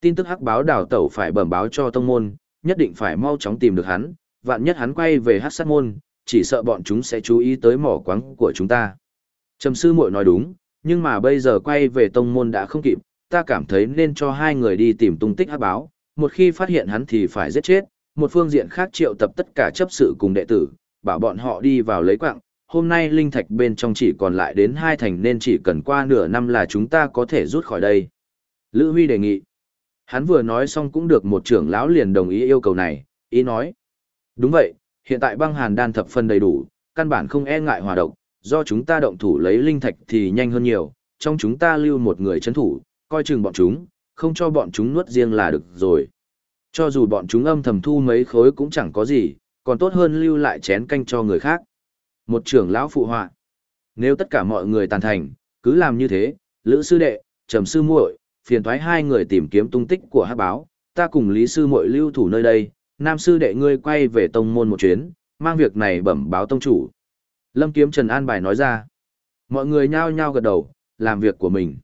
Tin tức hắc báo đào tẩu phải bẩm báo cho tông môn, nhất định phải mau chóng tìm được hắn, vạn nhất hắn quay về hắc sát môn, chỉ sợ bọn chúng sẽ chú ý tới mỏ quáng của chúng ta. Trầm sư muội nói đúng, nhưng mà bây giờ quay về tông môn đã không kịp, ta cảm thấy nên cho hai người đi tìm tung tích hắc báo, một khi phát hiện hắn thì phải giết chết, một phương diện khác triệu tập tất cả chấp sự cùng đệ tử, bảo bọn họ đi vào lấy quạng, hôm nay linh thạch bên trong chỉ còn lại đến hai thành nên chỉ cần qua nửa năm là chúng ta có thể rút khỏi đây. Lữ Huy đề nghị. Hắn vừa nói xong cũng được một trưởng lão liền đồng ý yêu cầu này, ý nói. Đúng vậy, hiện tại băng hàn đan thập phân đầy đủ, căn bản không e ngại hòa độc, do chúng ta động thủ lấy linh thạch thì nhanh hơn nhiều, trong chúng ta lưu một người chấn thủ, coi chừng bọn chúng, không cho bọn chúng nuốt riêng là được rồi. Cho dù bọn chúng âm thầm thu mấy khối cũng chẳng có gì, còn tốt hơn lưu lại chén canh cho người khác. Một trưởng lão phụ họa. Nếu tất cả mọi người tàn thành, cứ làm như thế, Lữ sư đệ, Trầm sư muội, phiền thoái hai người tìm kiếm tung tích của hắc báo, ta cùng Lý sư muội lưu thủ nơi đây, Nam sư đệ ngươi quay về tông môn một chuyến, mang việc này bẩm báo tông chủ. Lâm Kiếm Trần an bài nói ra. Mọi người nhao nhao gật đầu, làm việc của mình.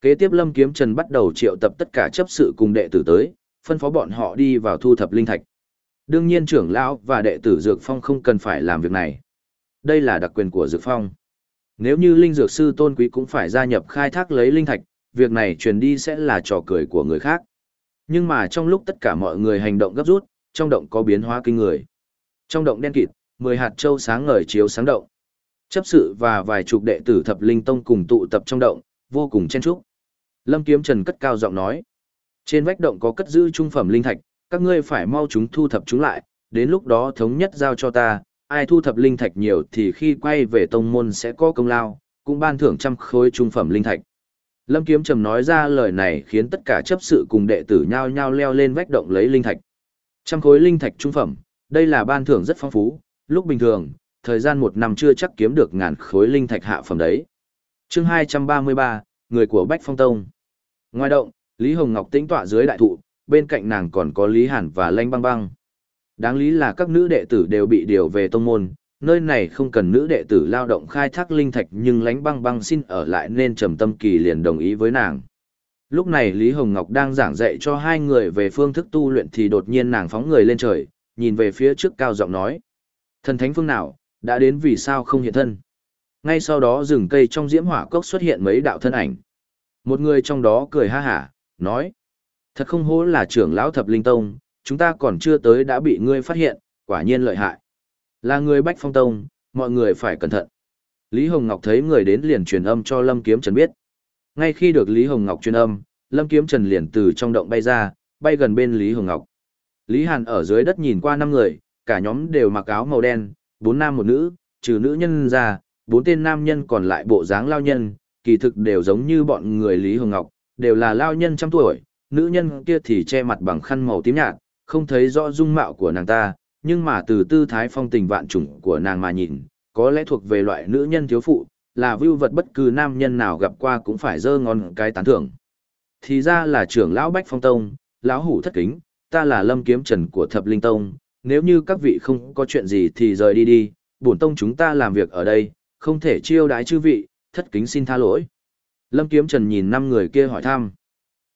Kế tiếp Lâm Kiếm Trần bắt đầu triệu tập tất cả chấp sự cùng đệ tử tới, phân phó bọn họ đi vào thu thập linh thạch. Đương nhiên trưởng lão và đệ tử Dược Phong không cần phải làm việc này. Đây là đặc quyền của Dược Phong. Nếu như linh dược sư tôn quý cũng phải gia nhập khai thác lấy linh thạch, việc này truyền đi sẽ là trò cười của người khác. Nhưng mà trong lúc tất cả mọi người hành động gấp rút, trong động có biến hóa kinh người. Trong động đen kịt, mười hạt châu sáng ngời chiếu sáng động. Chấp sự và vài chục đệ tử thập linh tông cùng tụ tập trong động, vô cùng chen chúc. Lâm Kiếm Trần cất cao giọng nói: "Trên vách động có cất giữ trung phẩm linh thạch, các ngươi phải mau chúng thu thập chúng lại, đến lúc đó thống nhất giao cho ta, ai thu thập linh thạch nhiều thì khi quay về tông môn sẽ có công lao, cũng ban thưởng trăm khối trung phẩm linh thạch." Lâm Kiếm Trầm nói ra lời này khiến tất cả chấp sự cùng đệ tử nhao nhao leo lên vách động lấy linh thạch. Trăm khối linh thạch trung phẩm, đây là ban thưởng rất phong phú, lúc bình thường, thời gian một năm chưa chắc kiếm được ngàn khối linh thạch hạ phẩm đấy. chương 233, người của Bách Phong Tông. Ngoài động, Lý Hồng Ngọc tĩnh tọa dưới đại thụ, bên cạnh nàng còn có Lý Hàn và Lanh Băng Băng. Đáng lý là các nữ đệ tử đều bị điều về tông môn, nơi này không cần nữ đệ tử lao động khai thác linh thạch nhưng Lánh Băng Băng xin ở lại nên Trầm Tâm Kỳ liền đồng ý với nàng. Lúc này Lý Hồng Ngọc đang giảng dạy cho hai người về phương thức tu luyện thì đột nhiên nàng phóng người lên trời, nhìn về phía trước cao giọng nói. Thần thánh phương nào, đã đến vì sao không hiện thân. Ngay sau đó rừng cây trong diễm hỏa cốc xuất hiện mấy đạo thân ảnh. Một người trong đó cười ha hả, nói. Thật không hổ là trưởng lão thập linh tông, chúng ta còn chưa tới đã bị ngươi phát hiện, quả nhiên lợi hại. Là người bách phong tông, mọi người phải cẩn thận. Lý Hồng Ngọc thấy người đến liền truyền âm cho Lâm Kiếm Trần biết. Ngay khi được Lý Hồng Ngọc truyền âm, Lâm Kiếm Trần liền từ trong động bay ra, bay gần bên Lý Hồng Ngọc. Lý Hàn ở dưới đất nhìn qua năm người, cả nhóm đều mặc áo màu đen, bốn nam một nữ, trừ nữ nhân ra, bốn tên nam nhân còn lại bộ dáng lao nhân, kỳ thực đều giống như bọn người Lý Hồng Ngọc, đều là lao nhân trăm tuổi, nữ nhân kia thì che mặt bằng khăn màu tím nhạt, không thấy rõ dung mạo của nàng ta, nhưng mà từ tư thái phong tình vạn trùng của nàng mà nhìn, có lẽ thuộc về loại nữ nhân thiếu phụ, là vưu vật bất cứ nam nhân nào gặp qua cũng phải dơ ngon cái tán thưởng. Thì ra là trưởng lão Bách Phong Tông, lão hủ thất kính, ta là lâm kiếm trần của thập linh tông, nếu như các vị không có chuyện gì thì rời đi đi, bổn tông chúng ta làm việc ở đây, không thể chiêu đái chư vị, thất kính xin tha lỗi. Lâm kiếm trần nhìn năm người kia hỏi thăm,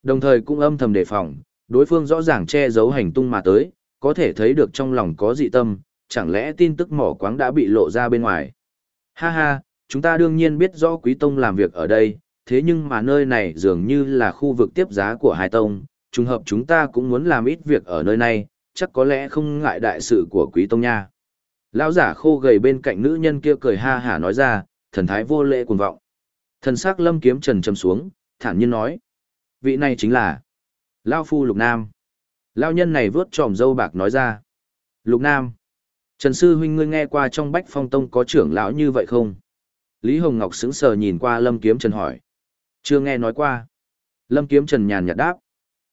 đồng thời cũng âm thầm đề phòng, đối phương rõ ràng che giấu hành tung mà tới, có thể thấy được trong lòng có dị tâm, chẳng lẽ tin tức mỏ quáng đã bị lộ ra bên ngoài. Ha ha, chúng ta đương nhiên biết rõ quý tông làm việc ở đây, thế nhưng mà nơi này dường như là khu vực tiếp giá của hai tông, trùng hợp chúng ta cũng muốn làm ít việc ở nơi này, chắc có lẽ không ngại đại sự của quý tông nha. Lão giả khô gầy bên cạnh nữ nhân kia cười ha hả nói ra, thần thái vô lễ cuồng vọng. Thần sắc lâm kiếm trần trầm xuống, thản nhiên nói. Vị này chính là Lao Phu Lục Nam. Lao nhân này vớt tròm dâu bạc nói ra. Lục Nam. Trần Sư Huynh ngươi nghe qua trong Bách Phong Tông có trưởng lão như vậy không? Lý Hồng Ngọc sững sờ nhìn qua Lâm Kiếm Trần hỏi. Chưa nghe nói qua. Lâm Kiếm Trần nhàn nhạt đáp.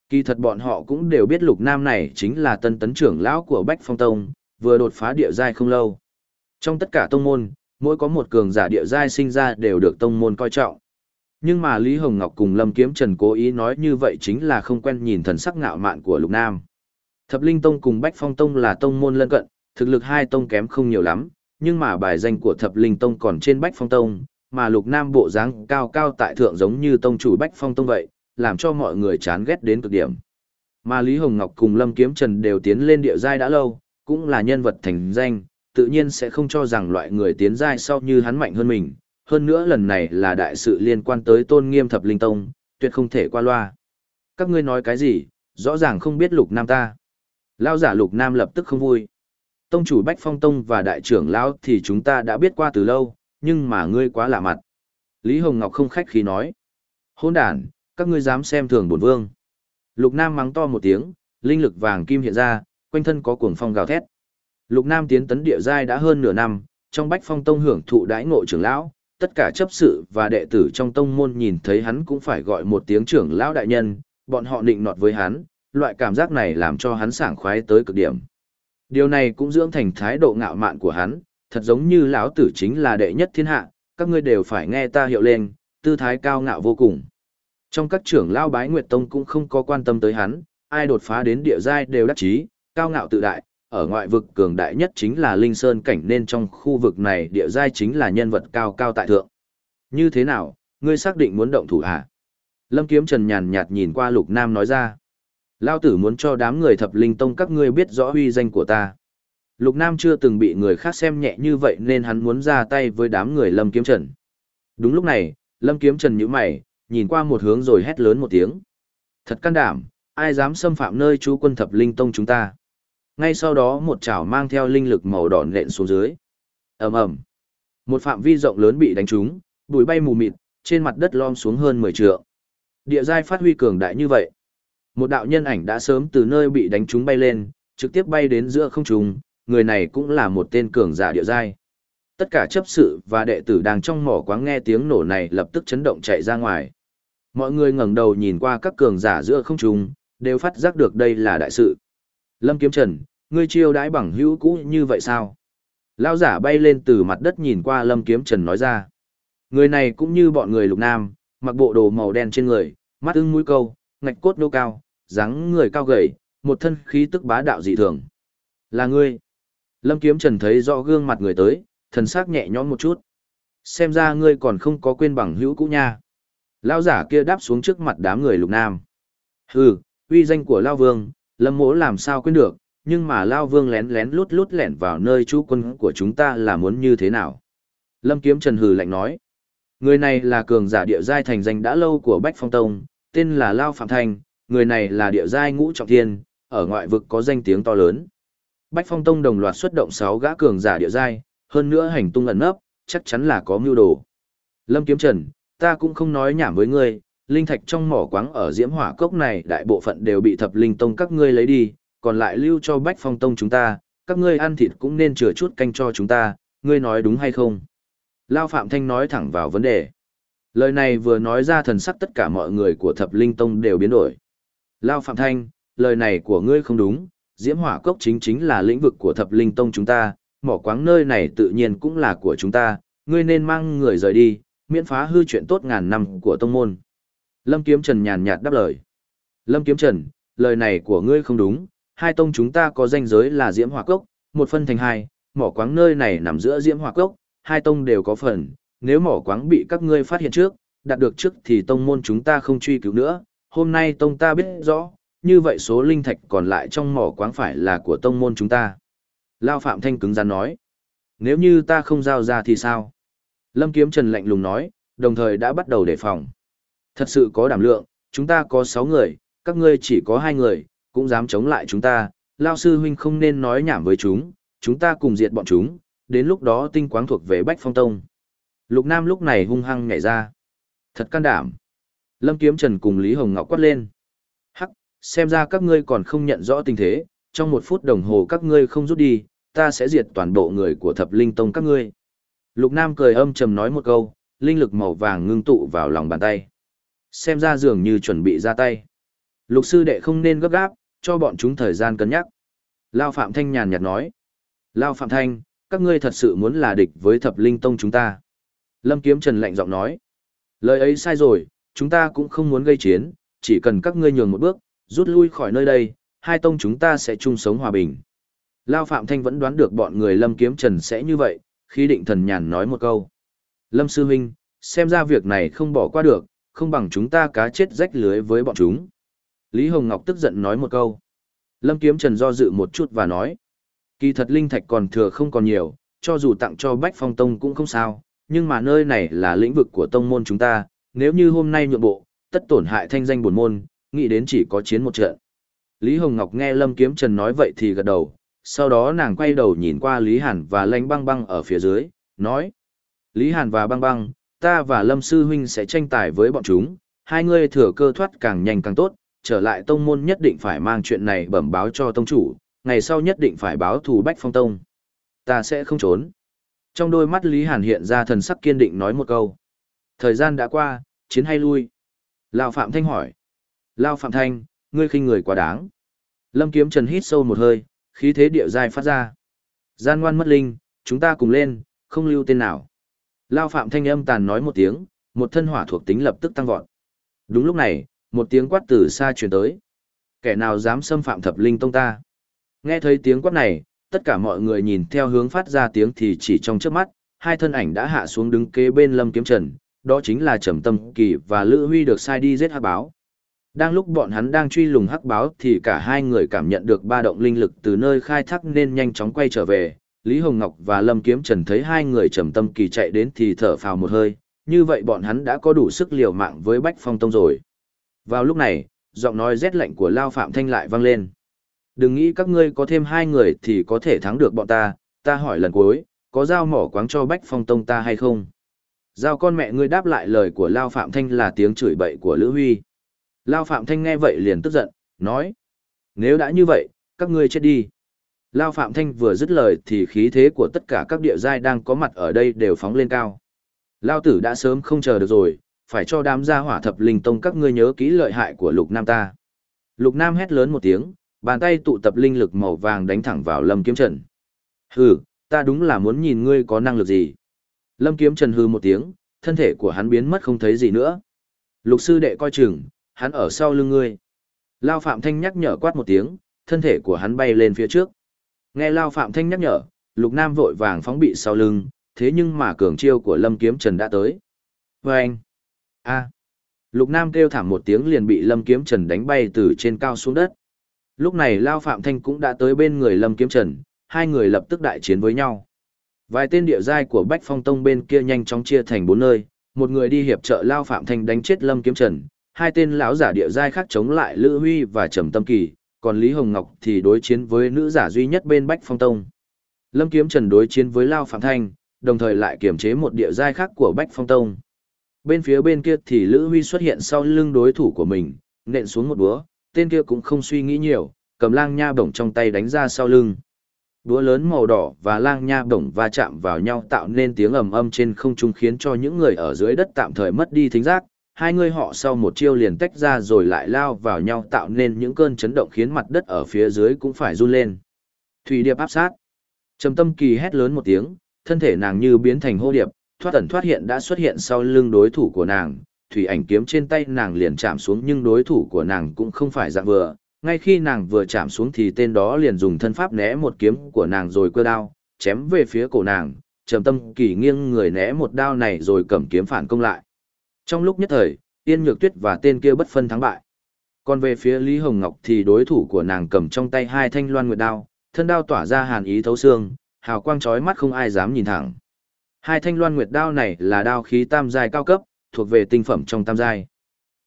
Kỳ thật bọn họ cũng đều biết Lục Nam này chính là tân tấn trưởng lão của Bách Phong Tông, vừa đột phá địa giai không lâu. Trong tất cả tông môn, mỗi có một cường giả địa giai sinh ra đều được tông môn coi trọng. Nhưng mà Lý Hồng Ngọc cùng Lâm Kiếm Trần cố ý nói như vậy chính là không quen nhìn thần sắc ngạo mạn của Lục Nam. Thập Linh Tông cùng Bách Phong Tông là tông môn lân cận, thực lực hai tông kém không nhiều lắm, nhưng mà bài danh của Thập Linh Tông còn trên Bách Phong Tông, mà Lục Nam bộ dáng cao cao tại thượng giống như tông chủ Bách Phong Tông vậy, làm cho mọi người chán ghét đến cực điểm. Mà Lý Hồng Ngọc cùng Lâm Kiếm Trần đều tiến lên địa giai đã lâu, cũng là nhân vật thành danh, tự nhiên sẽ không cho rằng loại người tiến giai sau như hắn mạnh hơn mình. Hơn nữa lần này là đại sự liên quan tới tôn nghiêm thập linh tông, tuyệt không thể qua loa. Các ngươi nói cái gì, rõ ràng không biết lục nam ta. Lao giả lục nam lập tức không vui. Tông chủ Bách Phong Tông và đại trưởng Lão thì chúng ta đã biết qua từ lâu, nhưng mà ngươi quá lạ mặt. Lý Hồng Ngọc không khách khí nói. Hôn đàn, các ngươi dám xem thường bổn vương. Lục Nam mắng to một tiếng, linh lực vàng kim hiện ra, quanh thân có cuồng phong gào thét. Lục Nam tiến tấn địa giai đã hơn nửa năm, trong Bách Phong Tông hưởng thụ đãi ngộ trưởng lão, tất cả chấp sự và đệ tử trong tông môn nhìn thấy hắn cũng phải gọi một tiếng trưởng lão đại nhân, bọn họ định nọt với hắn, loại cảm giác này làm cho hắn sảng khoái tới cực điểm. Điều này cũng dưỡng thành thái độ ngạo mạn của hắn, thật giống như lão tử chính là đệ nhất thiên hạ, các ngươi đều phải nghe ta hiệu lên, tư thái cao ngạo vô cùng. Trong các trưởng lão bái Nguyệt Tông cũng không có quan tâm tới hắn, ai đột phá đến địa giai đều đắc chí, cao ngạo tự đại, ở ngoại vực cường đại nhất chính là Linh Sơn cảnh nên trong khu vực này địa giai chính là nhân vật cao cao tại thượng. Như thế nào, ngươi xác định muốn động thủ hả? Lâm Kiếm Trần nhàn nhạt nhìn qua Lục Nam nói ra. Lao tử muốn cho đám người thập linh tông các ngươi biết rõ uy danh của ta. Lục Nam chưa từng bị người khác xem nhẹ như vậy nên hắn muốn ra tay với đám người Lâm Kiếm Trần. Đúng lúc này, Lâm Kiếm Trần nhíu mày, nhìn qua một hướng rồi hét lớn một tiếng. Thật can đảm, ai dám xâm phạm nơi chú quân thập linh tông chúng ta. Ngay sau đó một chảo mang theo linh lực màu đỏ nện xuống dưới. ầm ầm, Một phạm vi rộng lớn bị đánh trúng, bụi bay mù mịt, trên mặt đất lom xuống hơn 10 trượng. Địa giai phát huy cường đại như vậy. Một đạo nhân ảnh đã sớm từ nơi bị đánh trúng bay lên, trực tiếp bay đến giữa không trung, người này cũng là một tên cường giả địa giai. Tất cả chấp sự và đệ tử đang trong mỏ quáng nghe tiếng nổ này lập tức chấn động chạy ra ngoài. Mọi người ngẩng đầu nhìn qua các cường giả giữa không trung, đều phát giác được đây là đại sự. Lâm Kiếm Trần, ngươi chiêu đãi bằng hữu cũ như vậy sao? Lao giả bay lên từ mặt đất nhìn qua Lâm Kiếm Trần nói ra. Người này cũng như bọn người lục nam, mặc bộ đồ màu đen trên người, mắt ưng mũi câu, ngạch cốt nô cao, dáng người cao gầy, một thân khí tức bá đạo dị thường. Là ngươi. Lâm Kiếm Trần thấy rõ gương mặt người tới, thần sắc nhẹ nhõm một chút. Xem ra ngươi còn không có quên bằng hữu cũ nha. Lao giả kia đáp xuống trước mặt đám người lục nam. Hừ, uy danh của Lao Vương, Lâm mỗ làm sao quên được, nhưng mà Lao Vương lén lén lút lút lẻn vào nơi chú quân của chúng ta là muốn như thế nào? Lâm Kiếm Trần hừ lạnh nói. Người này là cường giả địa giai thành danh đã lâu của Bách Phong Tông, tên là Lao Phạm Thanh, người này là địa giai ngũ trọng thiên, ở ngoại vực có danh tiếng to lớn. Bách Phong Tông đồng loạt xuất động 6 gã cường giả địa giai, hơn nữa hành tung ẩn nấp, chắc chắn là có mưu đồ. Lâm Kiếm Trần, ta cũng không nói nhảm với ngươi, linh thạch trong mỏ quáng ở diễm hỏa cốc này đại bộ phận đều bị thập linh tông các ngươi lấy đi, còn lại lưu cho bách phong tông chúng ta, các ngươi ăn thịt cũng nên chừa chút canh cho chúng ta, ngươi nói đúng hay không? Lao Phạm Thanh nói thẳng vào vấn đề. Lời này vừa nói ra thần sắc tất cả mọi người của thập linh tông đều biến đổi. Lao Phạm Thanh, lời này của ngươi không đúng, diễm hỏa cốc chính chính là lĩnh vực của thập linh tông chúng ta, mỏ quáng nơi này tự nhiên cũng là của chúng ta, ngươi nên mang người rời đi, miễn phá hư chuyện tốt ngàn năm của tông môn. Lâm Kiếm Trần nhàn nhạt đáp lời. Lâm Kiếm Trần, lời này của ngươi không đúng, hai tông chúng ta có danh giới là Diễm Hỏa Cốc, một phân thành hai, mỏ quáng nơi này nằm giữa Diễm Hỏa Cốc, hai tông đều có phần, nếu mỏ quáng bị các ngươi phát hiện trước, đạt được trước thì tông môn chúng ta không truy cứu nữa, hôm nay tông ta biết rõ, như vậy số linh thạch còn lại trong mỏ quáng phải là của tông môn chúng ta. Lao Phạm Thanh cứng rắn nói, nếu như ta không giao ra thì sao? Lâm Kiếm Trần lạnh lùng nói, đồng thời đã bắt đầu đề phòng. Thật sự có đảm lượng, chúng ta có 6 người, các ngươi chỉ có 2 người, cũng dám chống lại chúng ta, Lao Sư Huynh không nên nói nhảm với chúng, chúng ta cùng diệt bọn chúng, đến lúc đó tinh quáng thuộc về Bách Phong Tông. Lục Nam lúc này hung hăng nhảy ra. Thật can đảm. Lâm Kiếm Trần cùng Lý Hồng Ngọc quát lên. Hắc, xem ra các ngươi còn không nhận rõ tình thế, trong một phút đồng hồ các ngươi không rút đi, ta sẽ diệt toàn bộ người của thập linh tông các ngươi. Lục Nam cười âm trầm nói một câu, linh lực màu vàng ngưng tụ vào lòng bàn tay. Xem ra dường như chuẩn bị ra tay. Lục sư đệ không nên gấp gáp, cho bọn chúng thời gian cân nhắc. Lao Phạm Thanh nhàn nhạt nói. Lao Phạm Thanh, các ngươi thật sự muốn là địch với thập linh tông chúng ta. Lâm Kiếm Trần lạnh giọng nói. Lời ấy sai rồi, chúng ta cũng không muốn gây chiến, chỉ cần các ngươi nhường một bước, rút lui khỏi nơi đây, hai tông chúng ta sẽ chung sống hòa bình. Lao Phạm Thanh vẫn đoán được bọn người Lâm Kiếm Trần sẽ như vậy, khi định thần nhàn nói một câu. Lâm Sư Huynh, xem ra việc này không bỏ qua được, không bằng chúng ta cá chết rách lưới với bọn chúng. Lý Hồng Ngọc tức giận nói một câu. Lâm Kiếm Trần do dự một chút và nói. Kỳ thật linh thạch còn thừa không còn nhiều, cho dù tặng cho Bách Phong Tông cũng không sao, nhưng mà nơi này là lĩnh vực của tông môn chúng ta, nếu như hôm nay nhượng bộ, tất tổn hại thanh danh buồn môn, nghĩ đến chỉ có chiến một trận. Lý Hồng Ngọc nghe Lâm Kiếm Trần nói vậy thì gật đầu, sau đó nàng quay đầu nhìn qua Lý Hàn và Lanh Băng Băng ở phía dưới, nói. Lý Hàn và Băng Băng, ta và Lâm Sư Huynh sẽ tranh tài với bọn chúng, hai ngươi thừa cơ thoát càng nhanh càng tốt, trở lại tông môn nhất định phải mang chuyện này bẩm báo cho tông chủ, ngày sau nhất định phải báo thù Bách Phong Tông. Ta sẽ không trốn. Trong đôi mắt Lý Hàn hiện ra thần sắc kiên định nói một câu. Thời gian đã qua, chiến hay lui? Lao Phạm Thanh hỏi. Lao Phạm Thanh, ngươi khinh người quá đáng. Lâm Kiếm Trần hít sâu một hơi, khí thế địa giai phát ra. Gian ngoan mất linh, chúng ta cùng lên, không lưu tên nào. Lao Phạm Thanh âm tàn nói một tiếng, một thân hỏa thuộc tính lập tức tăng vọt. Đúng lúc này, một tiếng quát từ xa truyền tới. Kẻ nào dám xâm phạm thập linh tông ta? Nghe thấy tiếng quát này, tất cả mọi người nhìn theo hướng phát ra tiếng thì chỉ trong trước mắt, hai thân ảnh đã hạ xuống đứng kế bên Lâm Kiếm Trần, đó chính là Trầm Tâm Kỳ và Lữ Huy được sai đi giết hắc báo. Đang lúc bọn hắn đang truy lùng hắc báo thì cả hai người cảm nhận được ba động linh lực từ nơi khai thác nên nhanh chóng quay trở về. Lý Hồng Ngọc và Lâm Kiếm Trần thấy hai người Trầm Tâm Kỳ chạy đến thì thở phào một hơi, như vậy bọn hắn đã có đủ sức liều mạng với Bách Phong Tông rồi. Vào lúc này, giọng nói rét lạnh của Lao Phạm Thanh lại vang lên. Đừng nghĩ các ngươi có thêm hai người thì có thể thắng được bọn ta, ta hỏi lần cuối, có giao mỏ quáng cho Bách Phong Tông ta hay không? Giao con mẹ ngươi đáp lại lời của Lao Phạm Thanh là tiếng chửi bậy của Lữ Huy. Lao Phạm Thanh nghe vậy liền tức giận, nói. Nếu đã như vậy, các ngươi chết đi. Lao Phạm Thanh vừa dứt lời thì khí thế của tất cả các địa giai đang có mặt ở đây đều phóng lên cao. Lao tử đã sớm không chờ được rồi, phải cho đám gia hỏa thập linh tông các ngươi nhớ kỹ lợi hại của lục nam ta. Lục nam hét lớn một tiếng, bàn tay tụ tập linh lực màu vàng đánh thẳng vào lâm kiếm trần. Hừ, ta đúng là muốn nhìn ngươi có năng lực gì. Lâm kiếm trần hừ một tiếng, thân thể của hắn biến mất không thấy gì nữa. Lục sư đệ coi chừng, hắn ở sau lưng ngươi. Lao Phạm Thanh nhắc nhở quát một tiếng, thân thể của hắn bay lên phía trước. Nghe Lao Phạm Thanh nhắc nhở, Lục Nam vội vàng phóng bị sau lưng, thế nhưng mà cường chiêu của Lâm Kiếm Trần đã tới. Vâng! anh, a, Lục Nam kêu thảm một tiếng liền bị Lâm Kiếm Trần đánh bay từ trên cao xuống đất. Lúc này Lao Phạm Thanh cũng đã tới bên người Lâm Kiếm Trần, hai người lập tức đại chiến với nhau. Vài tên địa giai của Bách Phong Tông bên kia nhanh chóng chia thành bốn nơi, một người đi hiệp trợ Lao Phạm Thanh đánh chết Lâm Kiếm Trần, hai tên lão giả địa giai khác chống lại Lữ Huy và Trầm Tâm Kỳ, còn Lý Hồng Ngọc thì đối chiến với nữ giả duy nhất bên Bách Phong Tông. Lâm Kiếm Trần đối chiến với Lao Phạm Thanh, đồng thời lại kiểm chế một địa giai khác của Bách Phong Tông. Bên phía bên kia thì Lữ Huy xuất hiện sau lưng đối thủ của mình, nện xuống một búa, tên kia cũng không suy nghĩ nhiều, cầm lang nha bổng trong tay đánh ra sau lưng. Búa lớn màu đỏ và lang nha bổng va chạm vào nhau tạo nên tiếng ầm âm trên không trung khiến cho những người ở dưới đất tạm thời mất đi thính giác. Hai người họ sau một chiêu liền tách ra rồi lại lao vào nhau tạo nên những cơn chấn động khiến mặt đất ở phía dưới cũng phải run lên. Thủy điệp áp sát. Trầm tâm kỳ hét lớn một tiếng, thân thể nàng như biến thành hô điệp, thoát ẩn thoát hiện đã xuất hiện sau lưng đối thủ của nàng. Thủy ảnh kiếm trên tay nàng liền chạm xuống nhưng đối thủ của nàng cũng không phải dạng vừa, ngay khi nàng vừa chạm xuống thì tên đó liền dùng thân pháp né một kiếm của nàng rồi cơ đao, chém về phía cổ nàng, trầm tâm kỳ nghiêng người né một đao này rồi cầm kiếm phản công lại. Trong lúc nhất thời, Yên Nhược Tuyết và tên kia bất phân thắng bại. Còn về phía Lý Hồng Ngọc thì đối thủ của nàng cầm trong tay hai thanh loan nguyệt đao, thân đao tỏa ra hàn ý thấu xương, hào quang chói mắt không ai dám nhìn thẳng. Hai thanh loan nguyệt đao này là đao khí tam giai cao cấp, thuộc về tinh phẩm trong tam giai.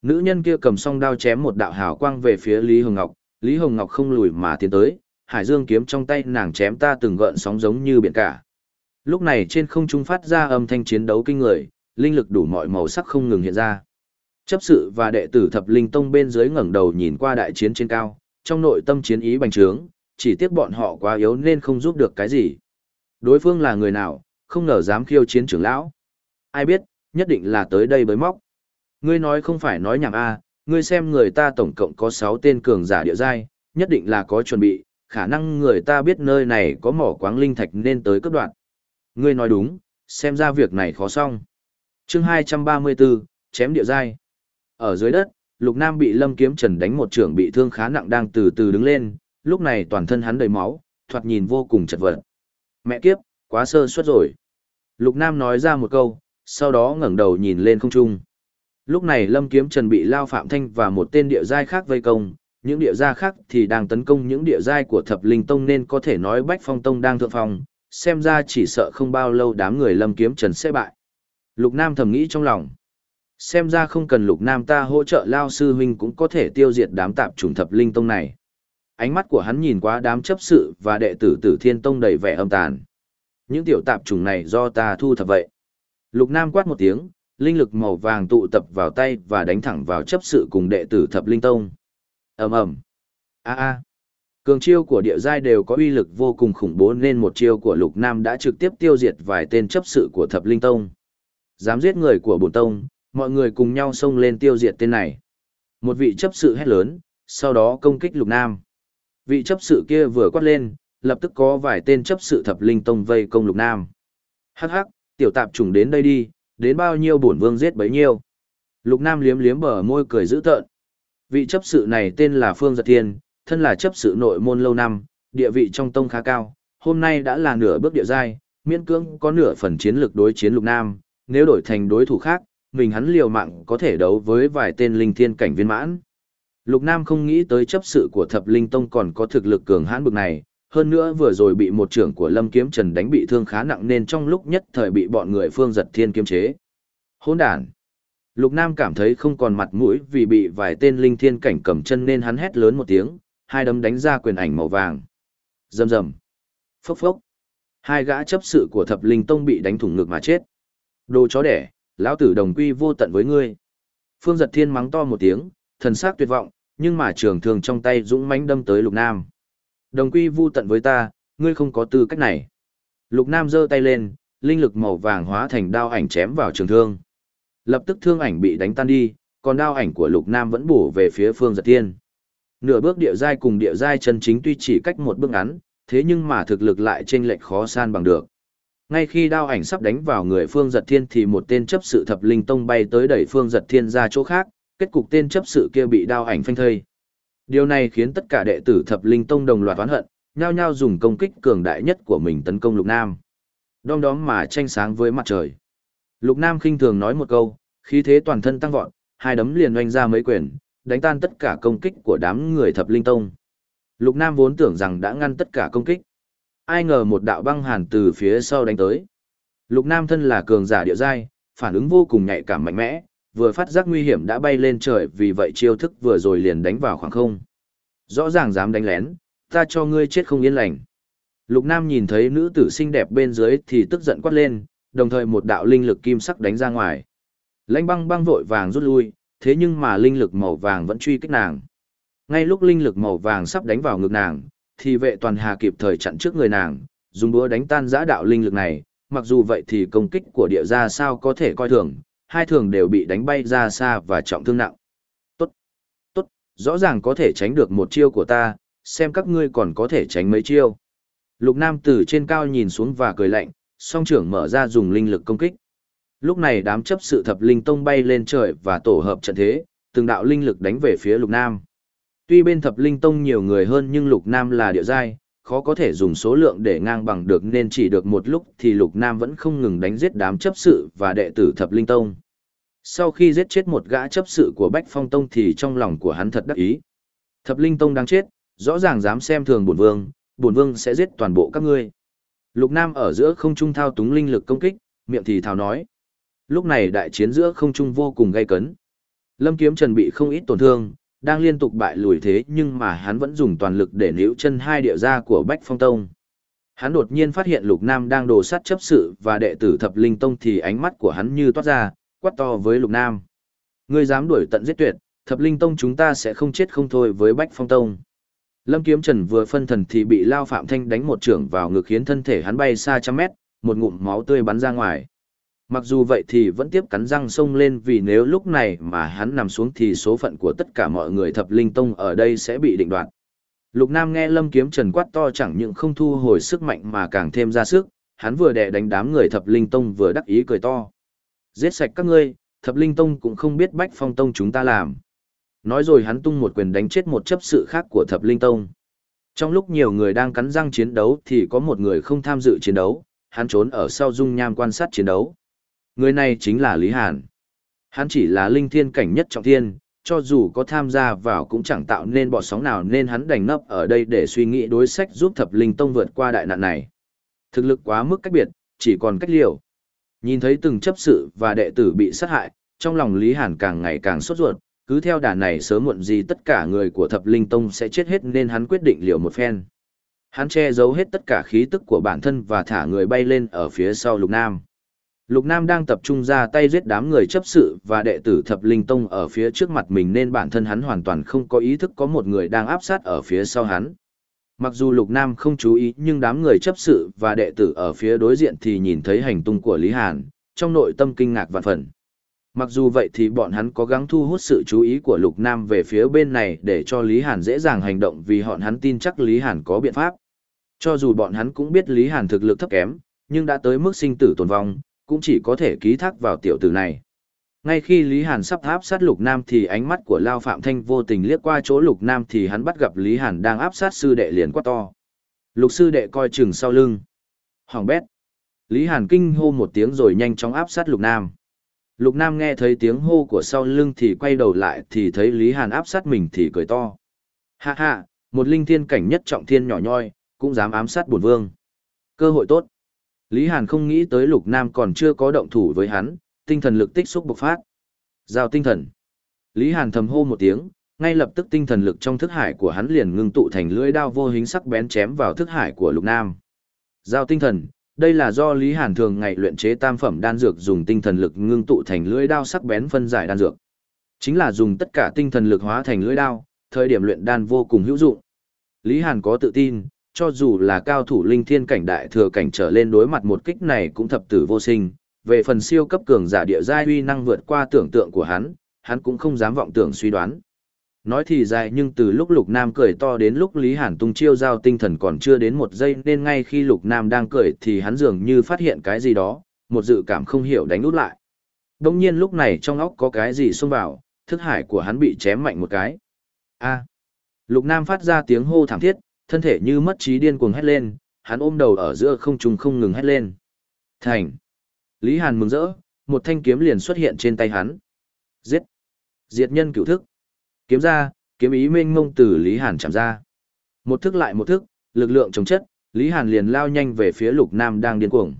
Nữ nhân kia cầm song đao chém một đạo hào quang về phía Lý Hồng Ngọc, Lý Hồng Ngọc không lùi mà tiến tới, Hải Dương kiếm trong tay nàng chém ta từng gợn sóng giống như biển cả. Lúc này trên không trung phát ra âm thanh chiến đấu kinh người, linh lực đủ mọi màu sắc không ngừng hiện ra. Chấp sự và đệ tử Thập Linh Tông bên dưới ngẩng đầu nhìn qua đại chiến trên cao, trong nội tâm chiến ý bành trướng, chỉ tiếc bọn họ quá yếu nên không giúp được cái gì. Đối phương là người nào, không ngờ dám khiêu chiến trưởng lão. Ai biết, nhất định là tới đây bới móc. Ngươi nói không phải nói nhảm a, ngươi xem người ta tổng cộng có 6 tên cường giả địa giai, nhất định là có chuẩn bị, khả năng người ta biết nơi này có mỏ quáng linh thạch nên tới cấp đoạn. Ngươi nói đúng, xem ra việc này khó xong. Chương 234, chém địa giai. Ở dưới đất, Lục Nam bị Lâm Kiếm Trần đánh một trưởng bị thương khá nặng đang từ từ đứng lên, lúc này toàn thân hắn đầy máu, thoạt nhìn vô cùng chật vật. Mẹ kiếp, quá sơ suất rồi. Lục Nam nói ra một câu, sau đó ngẩng đầu nhìn lên không trung. Lúc này Lâm Kiếm Trần bị Lao Phạm Thanh và một tên địa giai khác vây công, những địa giai khác thì đang tấn công những địa giai của Thập Linh Tông nên có thể nói Bách Phong Tông đang thượng phòng. xem ra chỉ sợ không bao lâu đám người Lâm Kiếm Trần sẽ bại. Lục Nam thầm nghĩ trong lòng. Xem ra không cần Lục Nam ta hỗ trợ Lao Sư Huynh cũng có thể tiêu diệt đám tạp trùng Thập Linh Tông này. Ánh mắt của hắn nhìn qua đám chấp sự và đệ tử Tử Thiên Tông đầy vẻ âm tàn. Những tiểu tạp trùng này do ta thu thập vậy. Lục Nam quát một tiếng, linh lực màu vàng tụ tập vào tay và đánh thẳng vào chấp sự cùng đệ tử thập linh tông. ầm ầm, a a, cường chiêu của địa giai đều có uy lực vô cùng khủng bố nên một chiêu của lục nam đã trực tiếp tiêu diệt vài tên chấp sự của thập linh tông. Dám giết người của bổn tông, mọi người cùng nhau xông lên tiêu diệt tên này. Một vị chấp sự hét lớn, sau đó công kích lục nam. Vị chấp sự kia vừa quát lên, lập tức có vài tên chấp sự thập linh tông vây công lục nam. Hắc hắc, tiểu tạp trùng đến đây đi, đến bao nhiêu bổn vương giết bấy nhiêu. Lục Nam liếm liếm bờ môi cười dữ tợn. Vị chấp sự này tên là Phương Giật Thiên, thân là chấp sự nội môn lâu năm, địa vị trong tông khá cao, hôm nay đã là nửa bước địa giai, miễn cưỡng có nửa phần chiến lược đối chiến Lục Nam, nếu đổi thành đối thủ khác, mình hắn liều mạng có thể đấu với vài tên linh thiên cảnh viên mãn. Lục Nam không nghĩ tới chấp sự của Thập Linh Tông còn có thực lực cường hãn bực này, hơn nữa vừa rồi bị một trưởng của Lâm Kiếm Trần đánh bị thương khá nặng nên trong lúc nhất thời bị bọn người Phương Giật Thiên kiếm chế. Hỗn đản. Lục Nam cảm thấy không còn mặt mũi vì bị vài tên linh thiên cảnh cầm chân nên hắn hét lớn một tiếng, hai đấm đánh ra quyền ảnh màu vàng. Rầm rầm. Phốc phốc. Hai gã chấp sự của Thập Linh Tông bị đánh thủng ngực mà chết. Đồ chó đẻ, lão tử đồng quy vô tận với ngươi. Phương Giật Thiên mắng to một tiếng, thần sắc tuyệt vọng, nhưng mà trường thường trong tay dũng mãnh đâm tới Lục Nam. Đồng quy vô tận với ta, ngươi không có tư cách này. Lục Nam giơ tay lên, linh lực màu vàng hóa thành đao ảnh chém vào trường thương. Lập tức thương ảnh bị đánh tan đi, còn đao ảnh của Lục Nam vẫn bổ về phía Phương Giật Thiên. Nửa bước địa giai cùng địa giai chân chính tuy chỉ cách một bước ngắn, thế nhưng mà thực lực lại chênh lệch khó san bằng được. Ngay khi đao ảnh sắp đánh vào người Phương Giật Thiên thì một tên chấp sự thập linh tông bay tới đẩy Phương Giật Thiên ra chỗ khác, kết cục tên chấp sự kia bị đao ảnh phanh thây. Điều này khiến tất cả đệ tử thập linh tông đồng loạt oán hận, nhao nhao dùng công kích cường đại nhất của mình tấn công Lục Nam. Đom đóm mà tranh sáng với mặt trời. Lục Nam khinh thường nói một câu, khí thế toàn thân tăng vọt, hai đấm liền oanh ra mấy quyền, đánh tan tất cả công kích của đám người thập linh tông. Lục Nam vốn tưởng rằng đã ngăn tất cả công kích. Ai ngờ một đạo băng hàn từ phía sau đánh tới. Lục Nam thân là cường giả địa giai, phản ứng vô cùng nhạy cảm mạnh mẽ, vừa phát giác nguy hiểm đã bay lên trời vì vậy chiêu thức vừa rồi liền đánh vào khoảng không. Rõ ràng dám đánh lén, ta cho ngươi chết không yên lành. Lục Nam nhìn thấy nữ tử xinh đẹp bên dưới thì tức giận quát lên, đồng thời một đạo linh lực kim sắc đánh ra ngoài. Lãnh băng băng vội vàng rút lui, thế nhưng mà linh lực màu vàng vẫn truy kích nàng. Ngay lúc linh lực màu vàng sắp đánh vào ngực nàng, thì vệ toàn hà kịp thời chặn trước người nàng, dùng búa đánh tan giã đạo linh lực này, mặc dù vậy thì công kích của địa gia sao có thể coi thường, hai thường đều bị đánh bay ra xa và trọng thương nặng. Tốt, tốt, rõ ràng có thể tránh được một chiêu của ta, xem các ngươi còn có thể tránh mấy chiêu. Lục Nam từ trên cao nhìn xuống và cười lạnh, song trưởng mở ra dùng linh lực công kích. Lúc này đám chấp sự thập linh tông bay lên trời và tổ hợp trận thế, từng đạo linh lực đánh về phía Lục Nam. Tuy bên thập linh tông nhiều người hơn nhưng Lục Nam là địa giai, khó có thể dùng số lượng để ngang bằng được nên chỉ được một lúc thì Lục Nam vẫn không ngừng đánh giết đám chấp sự và đệ tử thập linh tông. Sau khi giết chết một gã chấp sự của Bách Phong Tông thì trong lòng của hắn thật đắc ý. Thập linh tông đang chết, rõ ràng dám xem thường bổn vương, bổn vương sẽ giết toàn bộ các ngươi. Lục Nam ở giữa không trung thao túng linh lực công kích, miệng thì thào nói. Lúc này đại chiến giữa không trung vô cùng gay cấn. Lâm Kiếm Trần bị không ít tổn thương, đang liên tục bại lùi thế nhưng mà hắn vẫn dùng toàn lực để níu chân hai địa gia của Bách Phong Tông. Hắn đột nhiên phát hiện Lục Nam đang đồ sát chấp sự và đệ tử Thập Linh Tông thì ánh mắt của hắn như toát ra, quát to với Lục Nam. Ngươi dám đuổi tận giết tuyệt, Thập Linh Tông chúng ta sẽ không chết không thôi với Bách Phong Tông. Lâm Kiếm Trần vừa phân thần thì bị Lao Phạm Thanh đánh một trưởng vào ngực khiến thân thể hắn bay xa trăm mét, một ngụm máu tươi bắn ra ngoài. Mặc dù vậy thì vẫn tiếp cắn răng sông lên vì nếu lúc này mà hắn nằm xuống thì số phận của tất cả mọi người thập linh tông ở đây sẽ bị định đoạt. Lục Nam nghe Lâm Kiếm Trần quát to chẳng những không thu hồi sức mạnh mà càng thêm ra sức, hắn vừa đè đánh đám người thập linh tông vừa đắc ý cười to. Giết sạch các ngươi, thập linh tông cũng không biết bách phong tông chúng ta làm. Nói rồi hắn tung một quyền đánh chết một chấp sự khác của thập linh tông. Trong lúc nhiều người đang cắn răng chiến đấu thì có một người không tham dự chiến đấu, hắn trốn ở sau dung nham quan sát chiến đấu. Người này chính là Lý Hàn. Hắn chỉ là linh thiên cảnh nhất trọng thiên, cho dù có tham gia vào cũng chẳng tạo nên bọt sóng nào nên hắn đành nấp ở đây để suy nghĩ đối sách giúp thập linh tông vượt qua đại nạn này. Thực lực quá mức cách biệt, chỉ còn cách liều. Nhìn thấy từng chấp sự và đệ tử bị sát hại, trong lòng Lý Hàn càng ngày càng sốt ruột, cứ theo đà này sớm muộn gì tất cả người của thập linh tông sẽ chết hết nên hắn quyết định liều một phen. Hắn che giấu hết tất cả khí tức của bản thân và thả người bay lên ở phía sau lục nam. Lục Nam đang tập trung ra tay giết đám người chấp sự và đệ tử thập linh tông ở phía trước mặt mình nên bản thân hắn hoàn toàn không có ý thức có một người đang áp sát ở phía sau hắn. Mặc dù Lục Nam không chú ý nhưng đám người chấp sự và đệ tử ở phía đối diện thì nhìn thấy hành tung của Lý Hàn, trong nội tâm kinh ngạc vạn phần. Mặc dù vậy thì bọn hắn cố gắng thu hút sự chú ý của Lục Nam về phía bên này để cho Lý Hàn dễ dàng hành động vì họ hắn tin chắc Lý Hàn có biện pháp. Cho dù bọn hắn cũng biết Lý Hàn thực lực thấp kém, nhưng đã tới mức sinh tử tồn vong, cũng chỉ có thể ký thác vào tiểu tử này. Ngay khi Lý Hàn sắp áp sát Lục Nam thì ánh mắt của Lao Phạm Thanh vô tình liếc qua chỗ Lục Nam thì hắn bắt gặp Lý Hàn đang áp sát sư đệ liền quát to. Lục sư đệ coi chừng sau lưng. Hoàng bét. Lý Hàn kinh hô một tiếng rồi nhanh chóng áp sát Lục Nam. Lục Nam nghe thấy tiếng hô của sau lưng thì quay đầu lại thì thấy Lý Hàn áp sát mình thì cười to. Ha ha, một linh thiên cảnh nhất trọng thiên nhỏ nhoi, cũng dám ám sát bổn vương. Cơ hội tốt. Lý Hàn không nghĩ tới Lục Nam còn chưa có động thủ với hắn, tinh thần lực tích xúc bộc phát. Giao tinh thần. Lý Hàn thầm hô một tiếng, ngay lập tức tinh thần lực trong thức hải của hắn liền ngưng tụ thành lưỡi đao vô hình sắc bén chém vào thức hải của Lục Nam. Giao tinh thần, đây là do Lý Hàn thường ngày luyện chế tam phẩm đan dược dùng tinh thần lực ngưng tụ thành lưỡi đao sắc bén phân giải đan dược. Chính là dùng tất cả tinh thần lực hóa thành lưỡi đao, thời điểm luyện đan vô cùng hữu dụng. Lý Hàn có tự tin, cho dù là cao thủ linh thiên cảnh đại thừa cảnh trở lên đối mặt một kích này cũng thập tử vô sinh, về phần siêu cấp cường giả địa giai uy năng vượt qua tưởng tượng của hắn, hắn cũng không dám vọng tưởng suy đoán. Nói thì dài nhưng từ lúc Lục Nam cười to đến lúc Lý Hàn tung chiêu giao tinh thần còn chưa đến một giây nên ngay khi Lục Nam đang cười thì hắn dường như phát hiện cái gì đó, một dự cảm không hiểu đánh út lại. Đông nhiên lúc này trong óc có cái gì xông vào, thức hải của hắn bị chém mạnh một cái. A. Lục Nam phát ra tiếng hô thảm thiết, thân thể như mất trí điên cuồng hét lên, hắn ôm đầu ở giữa không trung không ngừng hét lên. Thành. Lý Hàn mừng rỡ, một thanh kiếm liền xuất hiện trên tay hắn. Giết. Diệt nhân cửu thức. Kiếm ra, kiếm ý mênh mông từ Lý Hàn chạm ra. Một thức lại một thức, lực lượng chống chất, Lý Hàn liền lao nhanh về phía Lục Nam đang điên cuồng.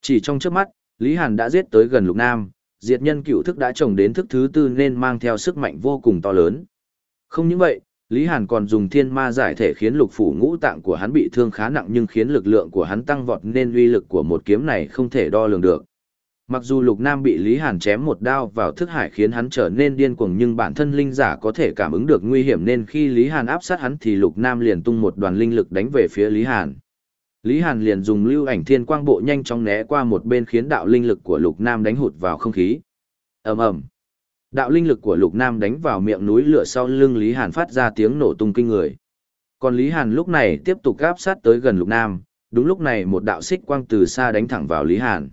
Chỉ trong chớp mắt, Lý Hàn đã giết tới gần Lục Nam, diệt nhân cửu thức đã trồng đến thức thứ tư nên mang theo sức mạnh vô cùng to lớn. Không những vậy, Lý Hàn còn dùng thiên ma giải thể khiến lục phủ ngũ tạng của hắn bị thương khá nặng nhưng khiến lực lượng của hắn tăng vọt nên uy lực của một kiếm này không thể đo lường được. Mặc dù Lục Nam bị Lý Hàn chém một đao vào thức hải khiến hắn trở nên điên cuồng nhưng bản thân linh giả có thể cảm ứng được nguy hiểm nên khi Lý Hàn áp sát hắn thì Lục Nam liền tung một đoàn linh lực đánh về phía Lý Hàn. Lý Hàn liền dùng lưu ảnh thiên quang bộ nhanh chóng né qua một bên khiến đạo linh lực của Lục Nam đánh hụt vào không khí. ầm ầm, Đạo linh lực của Lục Nam đánh vào miệng núi lửa sau lưng Lý Hàn phát ra tiếng nổ tung kinh người. Còn Lý Hàn lúc này tiếp tục áp sát tới gần Lục Nam, đúng lúc này một đạo xích quang từ xa đánh thẳng vào Lý Hàn.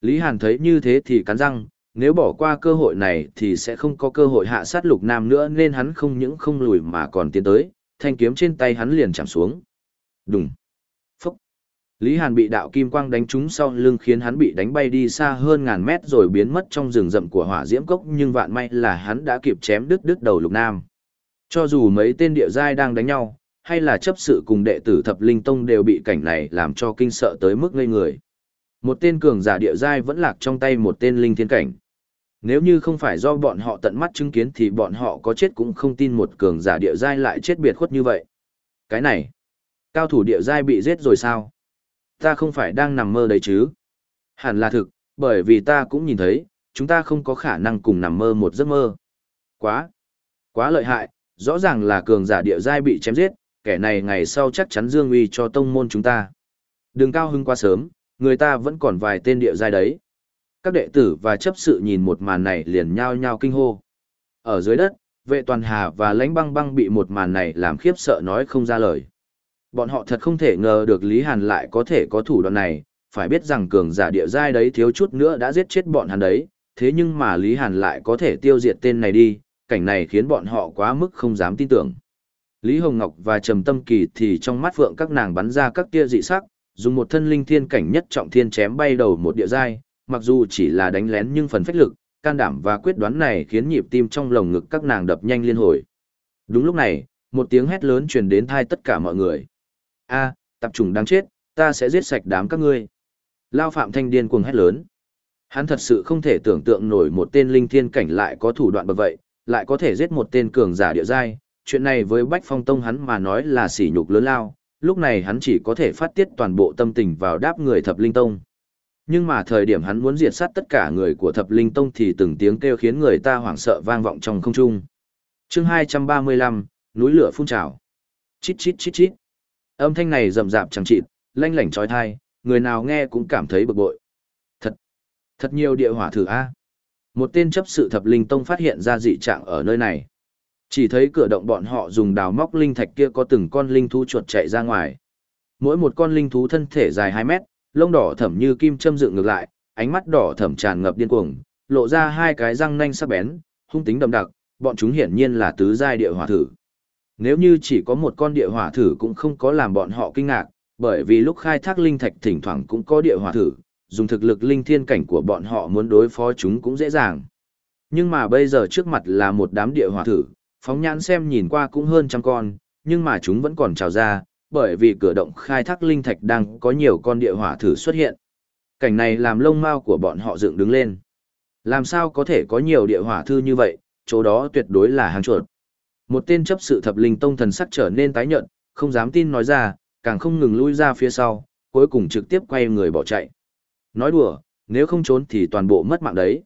Lý Hàn thấy như thế thì cắn răng, nếu bỏ qua cơ hội này thì sẽ không có cơ hội hạ sát Lục Nam nữa nên hắn không những không lùi mà còn tiến tới, thanh kiếm trên tay hắn liền chạm xuống. Đùng. Lý Hàn bị đạo kim quang đánh trúng sau lưng khiến hắn bị đánh bay đi xa hơn ngàn mét rồi biến mất trong rừng rậm của hỏa diễm cốc nhưng vạn may là hắn đã kịp chém đứt đứt đầu Lục Nam. Cho dù mấy tên địa giai đang đánh nhau, hay là chấp sự cùng đệ tử thập linh tông đều bị cảnh này làm cho kinh sợ tới mức ngây người. Một tên cường giả địa giai vẫn lạc trong tay một tên linh thiên cảnh. Nếu như không phải do bọn họ tận mắt chứng kiến thì bọn họ có chết cũng không tin một cường giả địa giai lại chết biệt khuất như vậy. Cái này, cao thủ địa giai bị giết rồi sao? Ta không phải đang nằm mơ đấy chứ? Hẳn là thực, bởi vì ta cũng nhìn thấy, chúng ta không có khả năng cùng nằm mơ một giấc mơ. Quá, quá lợi hại, rõ ràng là cường giả địa giai bị chém giết, kẻ này ngày sau chắc chắn dương uy cho tông môn chúng ta. Đừng cao hưng quá sớm, người ta vẫn còn vài tên địa giai đấy. Các đệ tử và chấp sự nhìn một màn này liền nhao nhao kinh hô. Ở dưới đất, vệ toàn hà và lãnh băng băng bị một màn này làm khiếp sợ nói không ra lời. Bọn họ thật không thể ngờ được Lý Hàn lại có thể có thủ đoạn này, phải biết rằng cường giả địa giai đấy thiếu chút nữa đã giết chết bọn hắn đấy, thế nhưng mà Lý Hàn lại có thể tiêu diệt tên này đi, cảnh này khiến bọn họ quá mức không dám tin tưởng. Lý Hồng Ngọc và Trầm Tâm Kỳ thì trong mắt vượng các nàng bắn ra các tia dị sắc, dùng một thân linh thiên cảnh nhất trọng thiên chém bay đầu một địa giai, mặc dù chỉ là đánh lén nhưng phần phách lực, can đảm và quyết đoán này khiến nhịp tim trong lồng ngực các nàng đập nhanh liên hồi. Đúng lúc này, một tiếng hét lớn truyền đến tai tất cả mọi người. A, tập trung đáng chết, ta sẽ giết sạch đám các ngươi. Lao Phạm Thanh điên cuồng hét lớn. Hắn thật sự không thể tưởng tượng nổi một tên linh thiên cảnh lại có thủ đoạn bậc vậy, lại có thể giết một tên cường giả địa giai. Chuyện này với Bách Phong Tông hắn mà nói là sỉ nhục lớn lao, lúc này hắn chỉ có thể phát tiết toàn bộ tâm tình vào đáp người thập linh tông. Nhưng mà thời điểm hắn muốn diệt sát tất cả người của thập linh tông thì từng tiếng kêu khiến người ta hoảng sợ vang vọng trong không trung. chương 235, núi lửa phun trào. Chít chít chít chít. Âm thanh này rầm rạp chẳng chịt, lanh lảnh trói thai, người nào nghe cũng cảm thấy bực bội. Thật, thật nhiều địa hỏa thử A. Một tên chấp sự thập linh tông phát hiện ra dị trạng ở nơi này. Chỉ thấy cửa động bọn họ dùng đào móc linh thạch kia có từng con linh thú chuột chạy ra ngoài. Mỗi một con linh thú thân thể dài 2 mét, lông đỏ thẫm như kim châm dựng ngược lại, ánh mắt đỏ thẫm tràn ngập điên cuồng, lộ ra hai cái răng nanh sắc bén, hung tính đậm đặc, bọn chúng hiển nhiên là tứ giai địa hỏa thử. Nếu như chỉ có một con địa hỏa thử cũng không có làm bọn họ kinh ngạc, bởi vì lúc khai thác linh thạch thỉnh thoảng cũng có địa hỏa thử, dùng thực lực linh thiên cảnh của bọn họ muốn đối phó chúng cũng dễ dàng. Nhưng mà bây giờ trước mặt là một đám địa hỏa thử, phóng nhãn xem nhìn qua cũng hơn trăm con, nhưng mà chúng vẫn còn trào ra, bởi vì cửa động khai thác linh thạch đang có nhiều con địa hỏa thử xuất hiện. Cảnh này làm lông mao của bọn họ dựng đứng lên. Làm sao có thể có nhiều địa hỏa thư như vậy, chỗ đó tuyệt đối là hàng chuột. Một tên chấp sự thập linh tông thần sắc trở nên tái nhợt, không dám tin nói ra, càng không ngừng lui ra phía sau, cuối cùng trực tiếp quay người bỏ chạy. Nói đùa, nếu không trốn thì toàn bộ mất mạng đấy.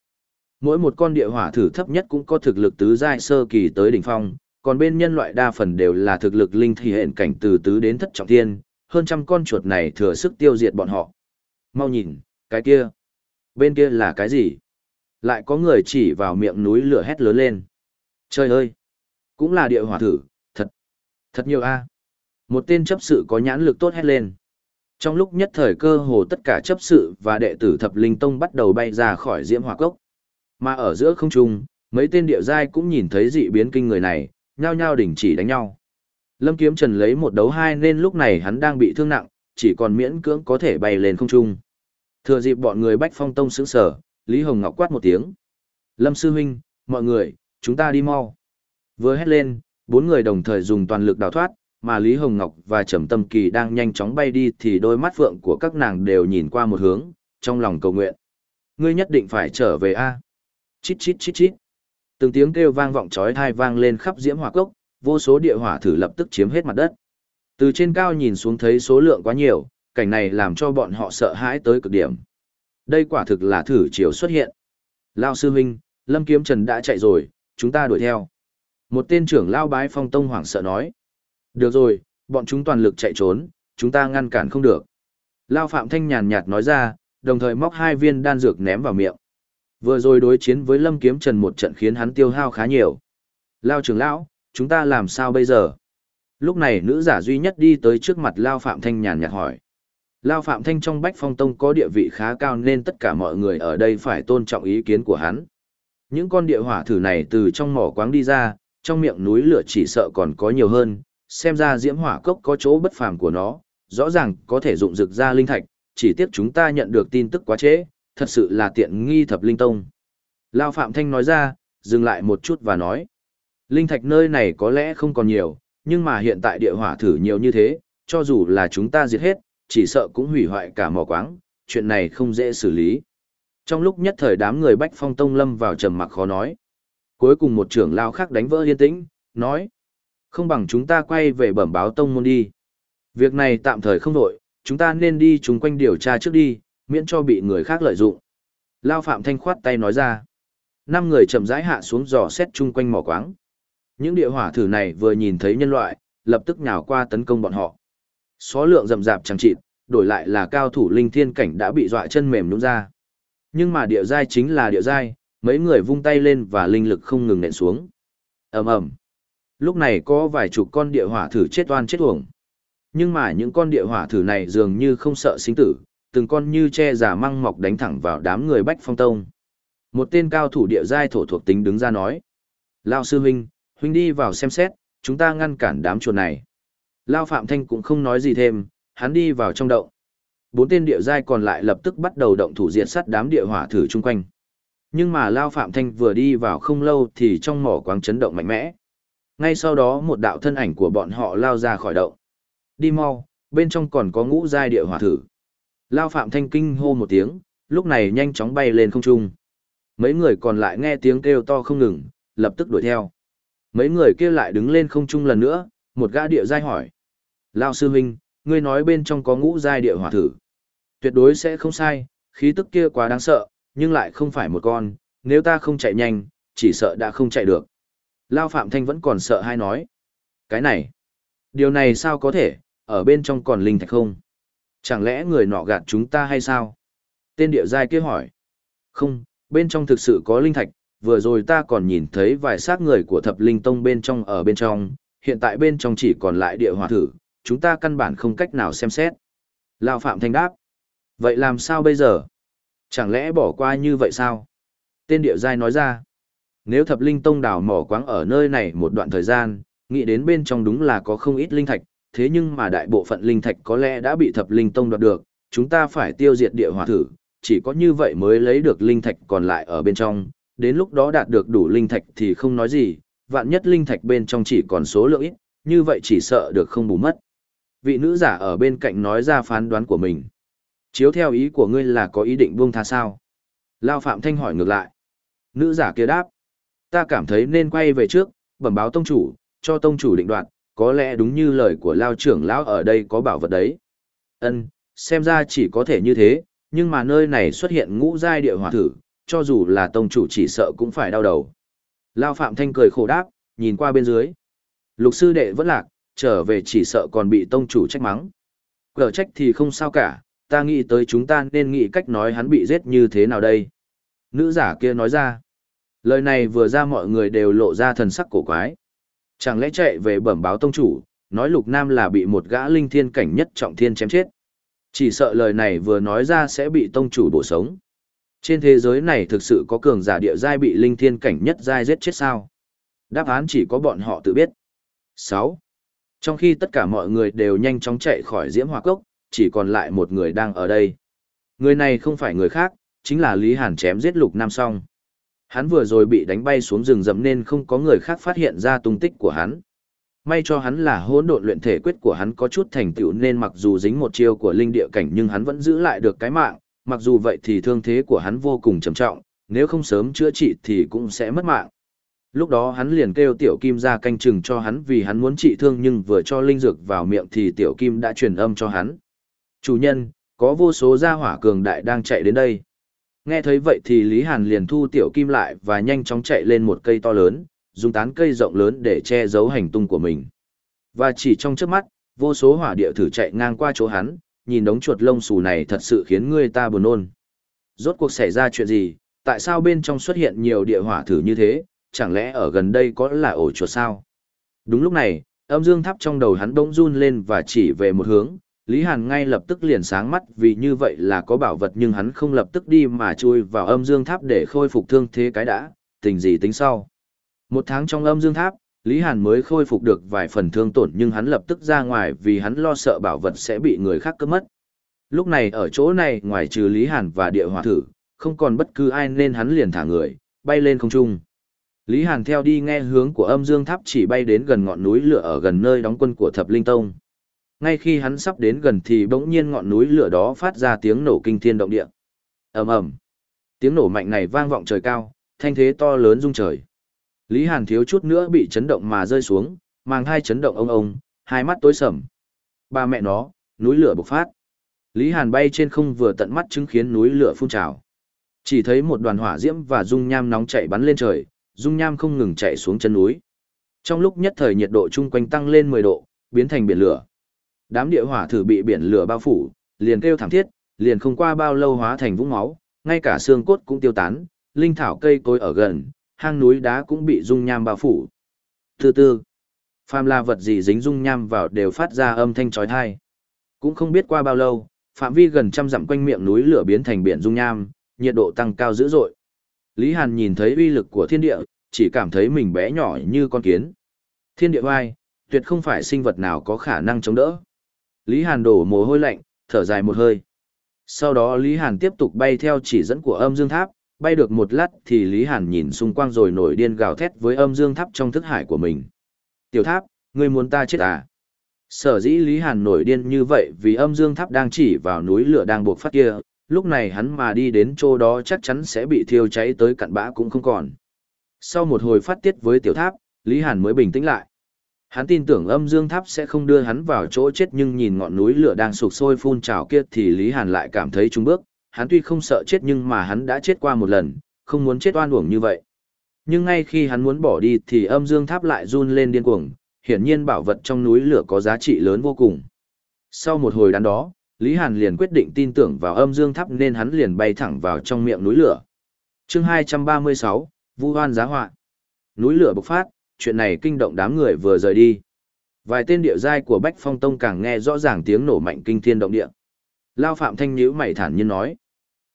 Mỗi một con địa hỏa thử thấp nhất cũng có thực lực tứ giai sơ kỳ tới đỉnh phong, còn bên nhân loại đa phần đều là thực lực linh thì hện cảnh từ tứ đến thất trọng thiên, hơn trăm con chuột này thừa sức tiêu diệt bọn họ. Mau nhìn, cái kia. Bên kia là cái gì? Lại có người chỉ vào miệng núi lửa hét lớn lên. Trời ơi! Cũng là địa hỏa thử, thật, thật nhiều a. Một tên chấp sự có nhãn lực tốt hét lên. Trong lúc nhất thời cơ hồ tất cả chấp sự và đệ tử thập linh tông bắt đầu bay ra khỏi diễm hỏa cốc. Mà ở giữa không trung, mấy tên địa giai cũng nhìn thấy dị biến kinh người này, nhao nhao đình chỉ đánh nhau. Lâm Kiếm Trần lấy một đấu hai nên lúc này hắn đang bị thương nặng, chỉ còn miễn cưỡng có thể bay lên không trung. Thừa dịp bọn người Bách Phong Tông sững sở, Lý Hồng Ngọc quát một tiếng. Lâm Sư Huynh, mọi người, chúng ta đi mau. Vừa hét lên, bốn người đồng thời dùng toàn lực đào thoát, mà Lý Hồng Ngọc và Trầm Tâm Kỳ đang nhanh chóng bay đi thì đôi mắt phượng của các nàng đều nhìn qua một hướng, trong lòng cầu nguyện. Ngươi nhất định phải trở về A. Chít chít chít chít. Từng tiếng kêu vang vọng chói tai vang lên khắp diễm hỏa cốc, vô số địa hỏa thử lập tức chiếm hết mặt đất. Từ trên cao nhìn xuống thấy số lượng quá nhiều, cảnh này làm cho bọn họ sợ hãi tới cực điểm. Đây quả thực là thử chiều xuất hiện. Lao sư huynh, Lâm Kiếm Trần đã chạy rồi, chúng ta đuổi theo. Một tên trưởng Lao bái phong tông hoảng sợ nói. Được rồi, bọn chúng toàn lực chạy trốn, chúng ta ngăn cản không được. Lao Phạm Thanh nhàn nhạt nói ra, đồng thời móc hai viên đan dược ném vào miệng. Vừa rồi đối chiến với Lâm Kiếm Trần một trận khiến hắn tiêu hao khá nhiều. Lao trưởng lão, chúng ta làm sao bây giờ? Lúc này nữ giả duy nhất đi tới trước mặt Lao Phạm Thanh nhàn nhạt hỏi. Lao Phạm Thanh trong Bách Phong Tông có địa vị khá cao nên tất cả mọi người ở đây phải tôn trọng ý kiến của hắn. Những con địa hỏa thử này từ trong mỏ quáng đi ra, trong miệng núi lửa chỉ sợ còn có nhiều hơn, xem ra diễm hỏa cốc có chỗ bất phàm của nó, rõ ràng có thể dụng dược ra linh thạch, chỉ tiếc chúng ta nhận được tin tức quá trễ, thật sự là tiện nghi thập linh tông. Lao Phạm Thanh nói ra, dừng lại một chút và nói. Linh thạch nơi này có lẽ không còn nhiều, nhưng mà hiện tại địa hỏa thử nhiều như thế, cho dù là chúng ta diệt hết, chỉ sợ cũng hủy hoại cả mỏ quáng, chuyện này không dễ xử lý. Trong lúc nhất thời đám người Bách Phong Tông lâm vào trầm mặc khó nói. Cuối cùng một trưởng lao khác đánh vỡ yên tĩnh, nói. Không bằng chúng ta quay về bẩm báo tông môn đi. Việc này tạm thời không đổi, chúng ta nên đi chung quanh điều tra trước đi, miễn cho bị người khác lợi dụng. Lao Phạm Thanh khoát tay nói ra. Năm người chậm rãi hạ xuống dò xét chung quanh mỏ quáng. Những địa hỏa thử này vừa nhìn thấy nhân loại, lập tức nhào qua tấn công bọn họ. Số lượng rầm rạp chẳng chịt, đổi lại là cao thủ linh thiên cảnh đã bị dọa chân mềm nhũn ra. Nhưng mà địa giai chính là địa giai, mấy người vung tay lên và linh lực không ngừng nện xuống. Ầm ầm. Lúc này có vài chục con địa hỏa thử chết oan chết uổng. Nhưng mà những con địa hỏa thử này dường như không sợ sinh tử, từng con như che giả măng mọc đánh thẳng vào đám người Bách Phong Tông. Một tên cao thủ địa giai thổ thuộc tính đứng ra nói. Lao sư huynh, huynh đi vào xem xét, chúng ta ngăn cản đám chuột này. Lao Phạm Thanh cũng không nói gì thêm, hắn đi vào trong động. Bốn tên địa giai còn lại lập tức bắt đầu động thủ diệt sát đám địa hỏa thử chung quanh. Nhưng mà Lao Phạm Thanh vừa đi vào không lâu thì trong mỏ quáng chấn động mạnh mẽ. Ngay sau đó một đạo thân ảnh của bọn họ lao ra khỏi động. Đi mau, bên trong còn có ngũ giai địa hỏa thử. Lao Phạm Thanh kinh hô một tiếng, lúc này nhanh chóng bay lên không trung. Mấy người còn lại nghe tiếng kêu to không ngừng, lập tức đuổi theo. Mấy người kia lại đứng lên không trung lần nữa, một gã địa giai hỏi. Lao sư huynh, ngươi nói bên trong có ngũ giai địa hỏa thử. Tuyệt đối sẽ không sai, khí tức kia quá đáng sợ, nhưng lại không phải một con, nếu ta không chạy nhanh, chỉ sợ đã không chạy được. Lao Phạm Thanh vẫn còn sợ hay nói. Cái này, điều này sao có thể, ở bên trong còn linh thạch không? Chẳng lẽ người nọ gạt chúng ta hay sao? Tên địa giai kia hỏi. Không, bên trong thực sự có linh thạch, vừa rồi ta còn nhìn thấy vài xác người của thập linh tông bên trong ở bên trong, hiện tại bên trong chỉ còn lại địa hỏa thử, chúng ta căn bản không cách nào xem xét. Lao Phạm Thanh đáp. Vậy làm sao bây giờ? Chẳng lẽ bỏ qua như vậy sao? Tên địa giai nói ra. Nếu thập linh tông đào mỏ quáng ở nơi này một đoạn thời gian, nghĩ đến bên trong đúng là có không ít linh thạch, thế nhưng mà đại bộ phận linh thạch có lẽ đã bị thập linh tông đoạt được, chúng ta phải tiêu diệt địa hỏa thử, chỉ có như vậy mới lấy được linh thạch còn lại ở bên trong, đến lúc đó đạt được đủ linh thạch thì không nói gì, vạn nhất linh thạch bên trong chỉ còn số lượng ít, như vậy chỉ sợ được không bù mất. Vị nữ giả ở bên cạnh nói ra phán đoán của mình. Chiếu theo ý của ngươi là có ý định buông tha sao? Lao Phạm Thanh hỏi ngược lại. Nữ giả kia đáp. Ta cảm thấy nên quay về trước, bẩm báo tông chủ, cho tông chủ định đoạt, có lẽ đúng như lời của Lao trưởng lão ở đây có bảo vật đấy. Ân, xem ra chỉ có thể như thế, nhưng mà nơi này xuất hiện ngũ giai địa hỏa thử, cho dù là tông chủ chỉ sợ cũng phải đau đầu. Lao Phạm Thanh cười khổ đáp, nhìn qua bên dưới. Lục sư đệ vẫn lạc, trở về chỉ sợ còn bị tông chủ trách mắng. Cờ trách thì không sao cả, ta nghĩ tới chúng ta nên nghĩ cách nói hắn bị giết như thế nào đây. Nữ giả kia nói ra. Lời này vừa ra mọi người đều lộ ra thần sắc cổ quái. Chẳng lẽ chạy về bẩm báo tông chủ, nói lục nam là bị một gã linh thiên cảnh nhất trọng thiên chém chết. Chỉ sợ lời này vừa nói ra sẽ bị tông chủ bổ sống. Trên thế giới này thực sự có cường giả địa giai bị linh thiên cảnh nhất giai giết chết sao? Đáp án chỉ có bọn họ tự biết. 6. Trong khi tất cả mọi người đều nhanh chóng chạy khỏi diễm hỏa cốc, chỉ còn lại một người đang ở đây. Người này không phải người khác, chính là Lý Hàn chém giết Lục Nam Song. Hắn vừa rồi bị đánh bay xuống rừng rậm nên không có người khác phát hiện ra tung tích của hắn. May cho hắn là hỗn độn luyện thể quyết của hắn có chút thành tựu nên mặc dù dính một chiêu của linh địa cảnh nhưng hắn vẫn giữ lại được cái mạng, mặc dù vậy thì thương thế của hắn vô cùng trầm trọng, nếu không sớm chữa trị thì cũng sẽ mất mạng. Lúc đó hắn liền kêu tiểu kim ra canh chừng cho hắn vì hắn muốn trị thương nhưng vừa cho linh dược vào miệng thì tiểu kim đã truyền âm cho hắn. Chủ nhân, có vô số gia hỏa cường đại đang chạy đến đây. Nghe thấy vậy thì Lý Hàn liền thu tiểu kim lại và nhanh chóng chạy lên một cây to lớn, dùng tán cây rộng lớn để che giấu hành tung của mình. Và chỉ trong trước mắt, vô số hỏa địa thử chạy ngang qua chỗ hắn, nhìn đống chuột lông xù này thật sự khiến người ta buồn nôn. Rốt cuộc xảy ra chuyện gì, tại sao bên trong xuất hiện nhiều địa hỏa thử như thế, chẳng lẽ ở gần đây có là ổ chuột sao? Đúng lúc này, âm dương tháp trong đầu hắn bỗng run lên và chỉ về một hướng, Lý Hàn ngay lập tức liền sáng mắt vì như vậy là có bảo vật nhưng hắn không lập tức đi mà chui vào âm dương tháp để khôi phục thương thế cái đã, tình gì tính sau. Một tháng trong âm dương tháp, Lý Hàn mới khôi phục được vài phần thương tổn nhưng hắn lập tức ra ngoài vì hắn lo sợ bảo vật sẽ bị người khác cướp mất. Lúc này ở chỗ này ngoài trừ Lý Hàn và địa hòa thử, không còn bất cứ ai nên hắn liền thả người, bay lên không trung. Lý Hàn theo đi nghe hướng của âm dương tháp chỉ bay đến gần ngọn núi lửa ở gần nơi đóng quân của thập linh tông. Ngay khi hắn sắp đến gần thì bỗng nhiên ngọn núi lửa đó phát ra tiếng nổ kinh thiên động địa. ầm ầm, Tiếng nổ mạnh này vang vọng trời cao, thanh thế to lớn rung trời. Lý Hàn thiếu chút nữa bị chấn động mà rơi xuống, mang hai chấn động ông ông, hai mắt tối sầm. Ba mẹ nó, núi lửa bộc phát. Lý Hàn bay trên không vừa tận mắt chứng kiến núi lửa phun trào. Chỉ thấy một đoàn hỏa diễm và dung nham nóng chạy bắn lên trời, dung nham không ngừng chạy xuống chân núi. Trong lúc nhất thời nhiệt độ chung quanh tăng lên 10 độ, biến thành biển lửa. Đám địa hỏa thử bị biển lửa bao phủ, liền kêu thảm thiết, liền không qua bao lâu hóa thành vũng máu, ngay cả xương cốt cũng tiêu tán, linh thảo cây cối ở gần, hang núi đá cũng bị dung nham bao phủ. Từ từ, phàm là vật gì dính dung nham vào đều phát ra âm thanh chói tai. Cũng không biết qua bao lâu, phạm vi gần trăm dặm quanh miệng núi lửa biến thành biển dung nham, nhiệt độ tăng cao dữ dội. Lý Hàn nhìn thấy uy lực của thiên địa, chỉ cảm thấy mình bé nhỏ như con kiến. Thiên địa oai, tuyệt không phải sinh vật nào có khả năng chống đỡ. Lý Hàn đổ mồ hôi lạnh, thở dài một hơi. Sau đó Lý Hàn tiếp tục bay theo chỉ dẫn của âm dương tháp, bay được một lát thì Lý Hàn nhìn xung quanh rồi nổi điên gào thét với âm dương tháp trong thức hải của mình. Tiểu tháp, ngươi muốn ta chết à? Sở dĩ Lý Hàn nổi điên như vậy vì âm dương tháp đang chỉ vào núi lửa đang buộc phát kia, lúc này hắn mà đi đến chỗ đó chắc chắn sẽ bị thiêu cháy tới cặn bã cũng không còn. Sau một hồi phát tiết với tiểu tháp, Lý Hàn mới bình tĩnh lại. Hắn tin tưởng âm dương tháp sẽ không đưa hắn vào chỗ chết nhưng nhìn ngọn núi lửa đang sụp sôi phun trào kia thì Lý Hàn lại cảm thấy trúng bước. Hắn tuy không sợ chết nhưng mà hắn đã chết qua một lần, không muốn chết oan uổng như vậy. Nhưng ngay khi hắn muốn bỏ đi thì âm dương tháp lại run lên điên cuồng, hiển nhiên bảo vật trong núi lửa có giá trị lớn vô cùng. Sau một hồi đắn đó, Lý Hàn liền quyết định tin tưởng vào âm dương tháp nên hắn liền bay thẳng vào trong miệng núi lửa. chương 236, Vu Hoan Giá Họa Núi lửa bộc phát, chuyện này kinh động đám người vừa rời đi. Vài tên địa giai của Bách Phong Tông càng nghe rõ ràng tiếng nổ mạnh kinh thiên động địa. Lao Phạm Thanh nhíu mày thản nhiên nói.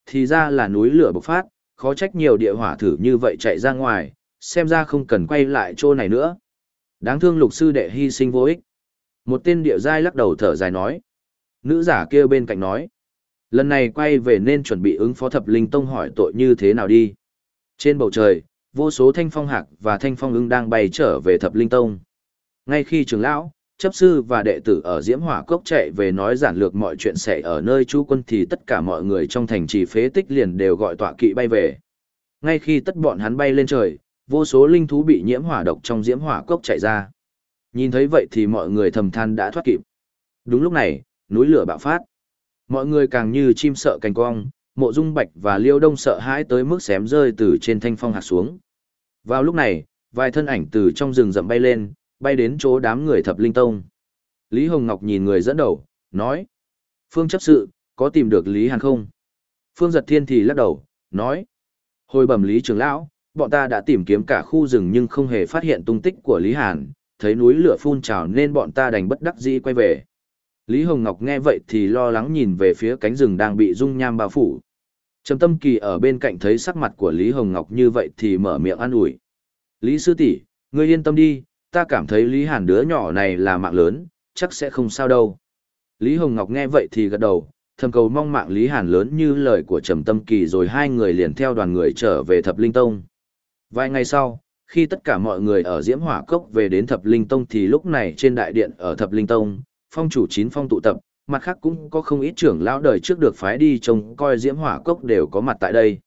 Thì ra là núi lửa bộc phát, khó trách nhiều địa hỏa thử như vậy chạy ra ngoài, xem ra không cần quay lại chỗ này nữa. Đáng thương lục sư đệ hy sinh vô ích. Một tên địa giai lắc đầu thở dài nói. Nữ giả kia bên cạnh nói. Lần này quay về nên chuẩn bị ứng phó thập linh tông hỏi tội như thế nào đi. Trên bầu trời, vô số thanh phong hạc và thanh phong ưng đang bay trở về thập linh tông. Ngay khi trưởng lão, chấp sư và đệ tử ở diễm hỏa cốc chạy về nói giản lược mọi chuyện xảy ở nơi chú quân thì tất cả mọi người trong thành trì phế tích liền đều gọi tọa kỵ bay về. Ngay khi tất bọn hắn bay lên trời, vô số linh thú bị nhiễm hỏa độc trong diễm hỏa cốc chạy ra. Nhìn thấy vậy thì mọi người thầm than đã thoát kịp. Đúng lúc này, núi lửa bạo phát. Mọi người càng như chim sợ cành cong, mộ dung bạch và liêu đông sợ hãi tới mức xém rơi từ trên thanh phong hạt xuống. Vào lúc này, vài thân ảnh từ trong rừng rậm bay lên, bay đến chỗ đám người thập linh tông. Lý Hồng Ngọc nhìn người dẫn đầu, nói. Phương chấp sự, có tìm được Lý Hàn không? Phương giật thiên thì lắc đầu, nói. Hồi bẩm Lý trưởng lão, bọn ta đã tìm kiếm cả khu rừng nhưng không hề phát hiện tung tích của Lý Hàn, thấy núi lửa phun trào nên bọn ta đành bất đắc dĩ quay về. Lý Hồng Ngọc nghe vậy thì lo lắng nhìn về phía cánh rừng đang bị dung nham bao phủ. Trầm Tâm Kỳ ở bên cạnh thấy sắc mặt của Lý Hồng Ngọc như vậy thì mở miệng an ủi. Lý sư tỷ, ngươi yên tâm đi, ta cảm thấy Lý Hàn đứa nhỏ này là mạng lớn, chắc sẽ không sao đâu. Lý Hồng Ngọc nghe vậy thì gật đầu, thầm cầu mong mạng Lý Hàn lớn như lời của Trầm Tâm Kỳ rồi hai người liền theo đoàn người trở về Thập Linh Tông. Vài ngày sau, khi tất cả mọi người ở Diễm Hỏa Cốc về đến Thập Linh Tông thì lúc này trên đại điện ở Thập Linh Tông, phong chủ chín phong tụ tập, mặt khác cũng có không ít trưởng lão đời trước được phái đi trông coi diễm hỏa cốc đều có mặt tại đây.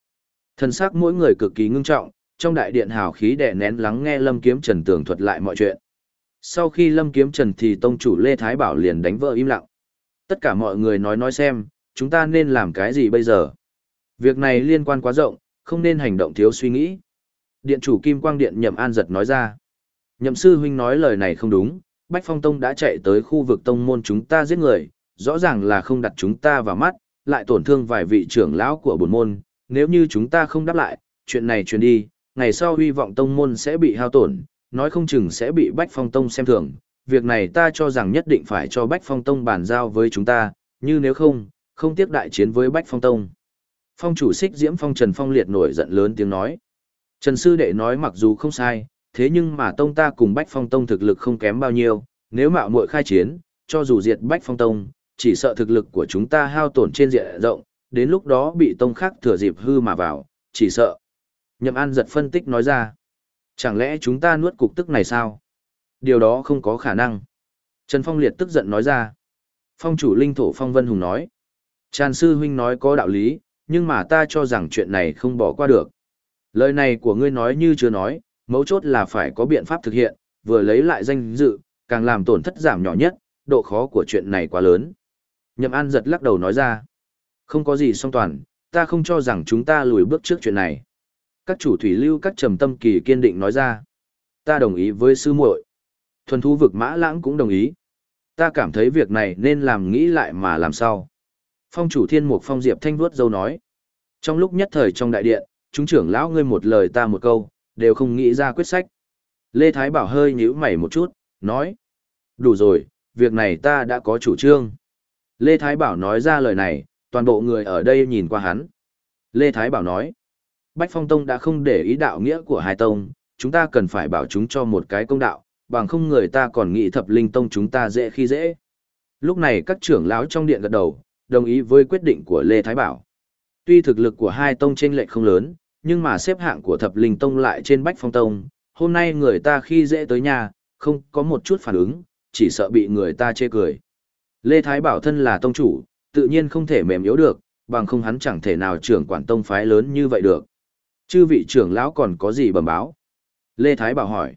Thần sắc mỗi người cực kỳ ngưng trọng, trong đại điện hào khí đè nén lắng nghe Lâm Kiếm Trần tường thuật lại mọi chuyện. Sau khi Lâm Kiếm Trần thì tông chủ Lê Thái Bảo liền đánh vợ im lặng. Tất cả mọi người nói nói xem, chúng ta nên làm cái gì bây giờ? Việc này liên quan quá rộng, không nên hành động thiếu suy nghĩ. Điện chủ Kim Quang Điện Nhậm An giật nói ra. Nhậm sư huynh nói lời này không đúng, Bách Phong Tông đã chạy tới khu vực tông môn chúng ta giết người, rõ ràng là không đặt chúng ta vào mắt, lại tổn thương vài vị trưởng lão của bổn môn, nếu như chúng ta không đáp lại, chuyện này truyền đi, ngày sau hy vọng tông môn sẽ bị hao tổn, nói không chừng sẽ bị Bách Phong Tông xem thường, việc này ta cho rằng nhất định phải cho Bách Phong Tông bàn giao với chúng ta, như nếu không, không tiếc đại chiến với Bách Phong Tông. Phong chủ xích diễm phong Trần Phong liệt nổi giận lớn tiếng nói. Trần Sư Đệ nói mặc dù không sai, thế nhưng mà Tông ta cùng Bách Phong Tông thực lực không kém bao nhiêu, nếu mạo muội khai chiến, cho dù diệt Bách Phong Tông, chỉ sợ thực lực của chúng ta hao tổn trên diện rộng, đến lúc đó bị Tông khác thừa dịp hư mà vào, chỉ sợ. Nhậm An giật phân tích nói ra. Chẳng lẽ chúng ta nuốt cục tức này sao? Điều đó không có khả năng. Trần Phong liệt tức giận nói ra. Phong chủ linh thổ Phong Vân Hùng nói. Tràn sư huynh nói có đạo lý, nhưng mà ta cho rằng chuyện này không bỏ qua được. Lời này của ngươi nói như chưa nói, mấu chốt là phải có biện pháp thực hiện, vừa lấy lại danh dự, càng làm tổn thất giảm nhỏ nhất, độ khó của chuyện này quá lớn. Nhậm An giật lắc đầu nói ra. Không có gì song toàn, ta không cho rằng chúng ta lùi bước trước chuyện này. Các chủ thủy lưu các trầm tâm kỳ kiên định nói ra. Ta đồng ý với sư muội. Thuần thú vực mã lãng cũng đồng ý. Ta cảm thấy việc này nên làm nghĩ lại mà làm sao. Phong chủ thiên mục phong diệp thanh vuốt dâu nói. Trong lúc nhất thời trong đại điện, chúng trưởng lão ngươi một lời ta một câu, đều không nghĩ ra quyết sách. Lê Thái Bảo hơi nhíu mày một chút, nói. Đủ rồi, việc này ta đã có chủ trương. Lê Thái Bảo nói ra lời này, toàn bộ người ở đây nhìn qua hắn. Lê Thái Bảo nói. Bách Phong Tông đã không để ý đạo nghĩa của hai tông, chúng ta cần phải bảo chúng cho một cái công đạo, bằng không người ta còn nghĩ thập linh tông chúng ta dễ khi dễ. Lúc này các trưởng lão trong điện gật đầu, đồng ý với quyết định của Lê Thái Bảo. Tuy thực lực của hai tông chênh lệch không lớn, nhưng mà xếp hạng của thập linh tông lại trên bách phong tông, hôm nay người ta khi dễ tới nhà, không có một chút phản ứng, chỉ sợ bị người ta chê cười. Lê Thái Bảo thân là tông chủ, tự nhiên không thể mềm yếu được, bằng không hắn chẳng thể nào trưởng quản tông phái lớn như vậy được. Chư vị trưởng lão còn có gì bẩm báo? Lê Thái Bảo hỏi.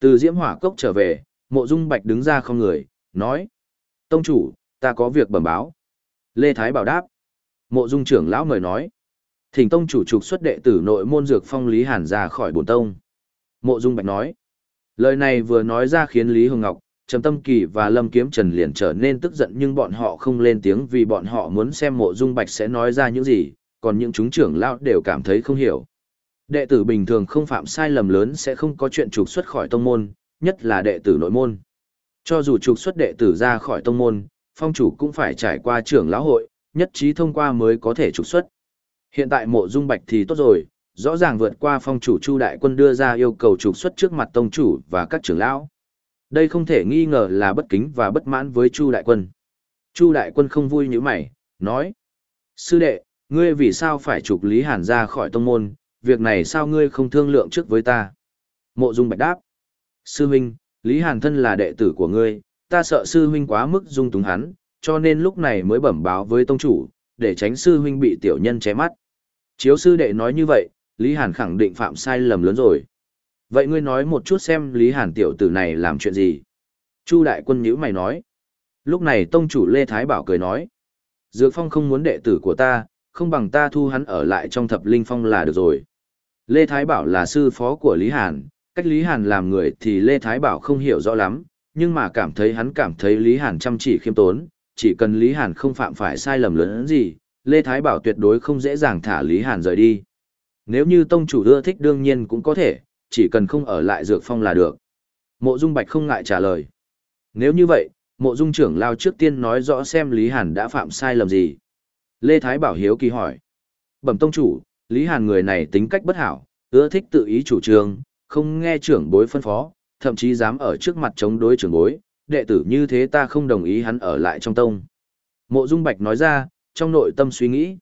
Từ Diễm Hỏa Cốc trở về, Mộ Dung Bạch đứng ra không người, nói. Tông chủ, ta có việc bẩm báo. Lê Thái Bảo đáp. Mộ Dung trưởng lão mời nói. Thỉnh tông chủ trục xuất đệ tử nội môn dược phong Lý Hàn ra khỏi bổn tông. Mộ Dung Bạch nói. Lời này vừa nói ra khiến Lý Hồng Ngọc, Trầm Tâm Kỳ và Lâm Kiếm Trần liền trở nên tức giận nhưng bọn họ không lên tiếng vì bọn họ muốn xem Mộ Dung Bạch sẽ nói ra những gì, còn những chúng trưởng lão đều cảm thấy không hiểu. Đệ tử bình thường không phạm sai lầm lớn sẽ không có chuyện trục xuất khỏi tông môn, nhất là đệ tử nội môn. Cho dù trục xuất đệ tử ra khỏi tông môn, phong chủ cũng phải trải qua trưởng lão hội, nhất trí thông qua mới có thể trục xuất. Hiện tại mộ dung bạch thì tốt rồi, rõ ràng vượt qua phong chủ Chu Đại Quân đưa ra yêu cầu trục xuất trước mặt tông chủ và các trưởng lão. Đây không thể nghi ngờ là bất kính và bất mãn với Chu Đại Quân. Chu Đại Quân không vui như mày, nói. Sư đệ, ngươi vì sao phải trục Lý Hàn ra khỏi tông môn, việc này sao ngươi không thương lượng trước với ta? Mộ Dung Bạch đáp. Sư huynh, Lý Hàn thân là đệ tử của ngươi, ta sợ sư huynh quá mức dung túng hắn, cho nên lúc này mới bẩm báo với tông chủ, để tránh sư huynh bị tiểu nhân ché mắt. Chiếu sư đệ nói như vậy, Lý Hàn khẳng định phạm sai lầm lớn rồi. Vậy ngươi nói một chút xem Lý Hàn tiểu tử này làm chuyện gì? Chu đại quân nhữ mày nói. Lúc này tông chủ Lê Thái Bảo cười nói. Dược Phong không muốn đệ tử của ta, không bằng ta thu hắn ở lại trong thập linh phong là được rồi. Lê Thái Bảo là sư phó của Lý Hàn, cách Lý Hàn làm người thì Lê Thái Bảo không hiểu rõ lắm, nhưng mà cảm thấy hắn cảm thấy Lý Hàn chăm chỉ khiêm tốn, chỉ cần Lý Hàn không phạm phải sai lầm lớn gì, Lê Thái Bảo tuyệt đối không dễ dàng thả Lý Hàn rời đi. Nếu như tông chủ ưa thích đương nhiên cũng có thể, chỉ cần không ở lại dược phong là được. Mộ Dung Bạch không ngại trả lời. Nếu như vậy, mộ Dung trưởng lao trước tiên nói rõ xem Lý Hàn đã phạm sai lầm gì. Lê Thái Bảo hiếu kỳ hỏi. Bẩm tông chủ, Lý Hàn người này tính cách bất hảo, ưa thích tự ý chủ trương, không nghe trưởng bối phân phó, thậm chí dám ở trước mặt chống đối trưởng bối, đệ tử như thế ta không đồng ý hắn ở lại trong tông. Mộ Dung Bạch nói ra, trong nội tâm suy nghĩ.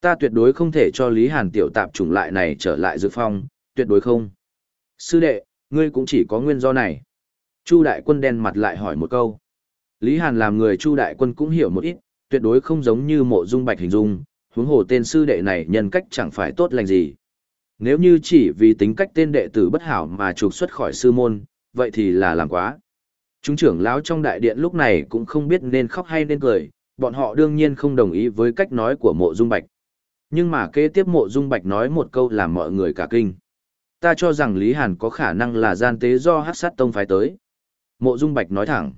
Ta tuyệt đối không thể cho Lý Hàn tiểu tạp chủng lại này trở lại dự phong, tuyệt đối không. Sư đệ, ngươi cũng chỉ có nguyên do này. Chu đại quân đen mặt lại hỏi một câu. Lý Hàn làm người Chu đại quân cũng hiểu một ít, tuyệt đối không giống như mộ dung bạch hình dung, huống hồ tên sư đệ này nhân cách chẳng phải tốt lành gì. Nếu như chỉ vì tính cách tên đệ tử bất hảo mà trục xuất khỏi sư môn, vậy thì là làm quá. Chúng trưởng lão trong đại điện lúc này cũng không biết nên khóc hay nên cười, bọn họ đương nhiên không đồng ý với cách nói của mộ dung bạch. Nhưng mà kế tiếp mộ dung bạch nói một câu làm mọi người cả kinh. Ta cho rằng Lý Hàn có khả năng là gian tế do hát sát tông phái tới. Mộ dung bạch nói thẳng.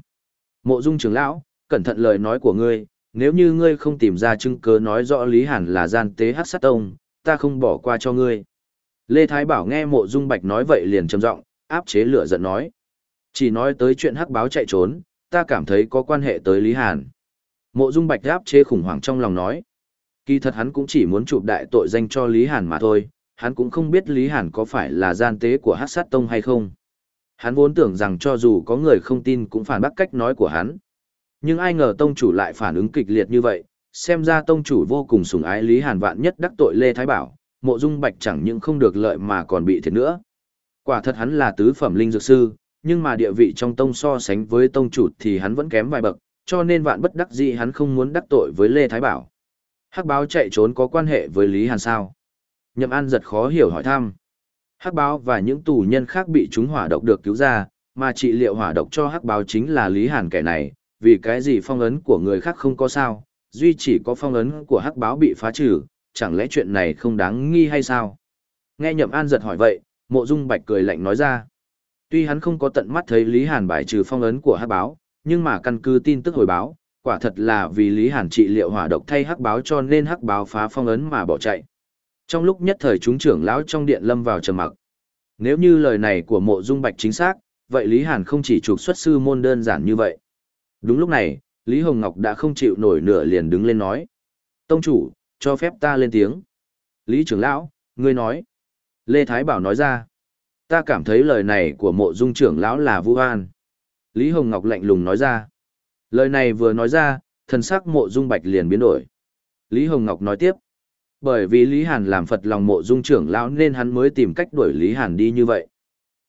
Mộ dung trưởng lão, cẩn thận lời nói của ngươi, nếu như ngươi không tìm ra chứng cứ nói rõ Lý Hàn là gian tế hát sát tông, ta không bỏ qua cho ngươi. Lê Thái Bảo nghe mộ dung bạch nói vậy liền trầm giọng áp chế lửa giận nói. Chỉ nói tới chuyện hắc báo chạy trốn, ta cảm thấy có quan hệ tới Lý Hàn. Mộ dung bạch áp chế khủng hoảng trong lòng nói. Kỳ thật hắn cũng chỉ muốn chụp đại tội danh cho Lý Hàn mà thôi, hắn cũng không biết Lý Hàn có phải là gian tế của hát sát tông hay không. Hắn vốn tưởng rằng cho dù có người không tin cũng phản bác cách nói của hắn. Nhưng ai ngờ tông chủ lại phản ứng kịch liệt như vậy, xem ra tông chủ vô cùng sủng ái Lý Hàn vạn nhất đắc tội Lê Thái Bảo, mộ dung bạch chẳng những không được lợi mà còn bị thiệt nữa. Quả thật hắn là tứ phẩm linh dược sư, nhưng mà địa vị trong tông so sánh với tông chủ thì hắn vẫn kém vài bậc, cho nên vạn bất đắc dĩ hắn không muốn đắc tội với Lê Thái Bảo. Hắc báo chạy trốn có quan hệ với Lý Hàn sao? Nhậm An giật khó hiểu hỏi thăm. Hắc báo và những tù nhân khác bị chúng hỏa độc được cứu ra, mà trị liệu hỏa độc cho hắc báo chính là Lý Hàn kẻ này, vì cái gì phong ấn của người khác không có sao, duy chỉ có phong ấn của hắc báo bị phá trừ, chẳng lẽ chuyện này không đáng nghi hay sao? Nghe Nhậm An giật hỏi vậy, Mộ Dung Bạch cười lạnh nói ra. Tuy hắn không có tận mắt thấy Lý Hàn bài trừ phong ấn của hắc báo, nhưng mà căn cứ tin tức hồi báo, quả thật là vì Lý Hàn trị liệu hỏa độc thay hắc báo cho nên hắc báo phá phong ấn mà bỏ chạy. Trong lúc nhất thời chúng trưởng lão trong điện lâm vào trầm mặc. Nếu như lời này của Mộ Dung Bạch chính xác, vậy Lý Hàn không chỉ trục xuất sư môn đơn giản như vậy. Đúng lúc này, Lý Hồng Ngọc đã không chịu nổi nửa liền đứng lên nói. Tông chủ, cho phép ta lên tiếng. Lý trưởng lão, ngươi nói. Lê Thái Bảo nói ra. Ta cảm thấy lời này của mộ dung trưởng lão là vu an. Lý Hồng Ngọc lạnh lùng nói ra. Lời này vừa nói ra, thần sắc mộ dung bạch liền biến đổi. Lý Hồng Ngọc nói tiếp. Bởi vì Lý Hàn làm Phật lòng mộ dung trưởng lão nên hắn mới tìm cách đuổi Lý Hàn đi như vậy.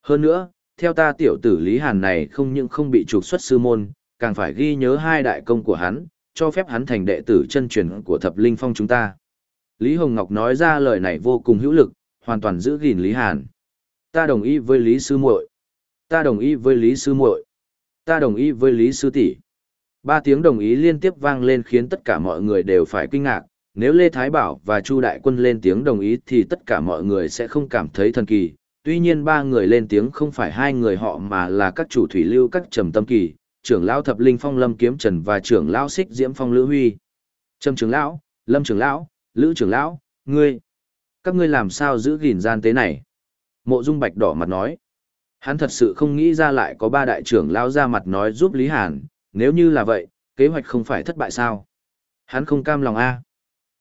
Hơn nữa, theo ta tiểu tử Lý Hàn này không những không bị trục xuất sư môn, càng phải ghi nhớ hai đại công của hắn, cho phép hắn thành đệ tử chân truyền của thập linh phong chúng ta. Lý Hồng Ngọc nói ra lời này vô cùng hữu lực, hoàn toàn giữ gìn Lý Hàn. Ta đồng ý với Lý Sư muội. Ta đồng ý với Lý Sư muội. Ta đồng ý với Lý Sư tỷ. Ba tiếng đồng ý liên tiếp vang lên khiến tất cả mọi người đều phải kinh ngạc. Nếu Lê Thái Bảo và Chu Đại Quân lên tiếng đồng ý thì tất cả mọi người sẽ không cảm thấy thần kỳ. Tuy nhiên ba người lên tiếng không phải hai người họ mà là các chủ thủy lưu các trầm tâm kỳ, trưởng lão thập linh phong lâm kiếm trần và trưởng lão xích diễm phong lữ huy Trầm trưởng lão lâm trưởng lão lữ trưởng lão ngươi các ngươi làm sao giữ gìn gian tế này mộ dung bạch đỏ mặt nói hắn thật sự không nghĩ ra lại có ba đại trưởng lão ra mặt nói giúp lý hàn nếu như là vậy kế hoạch không phải thất bại sao hắn không cam lòng a à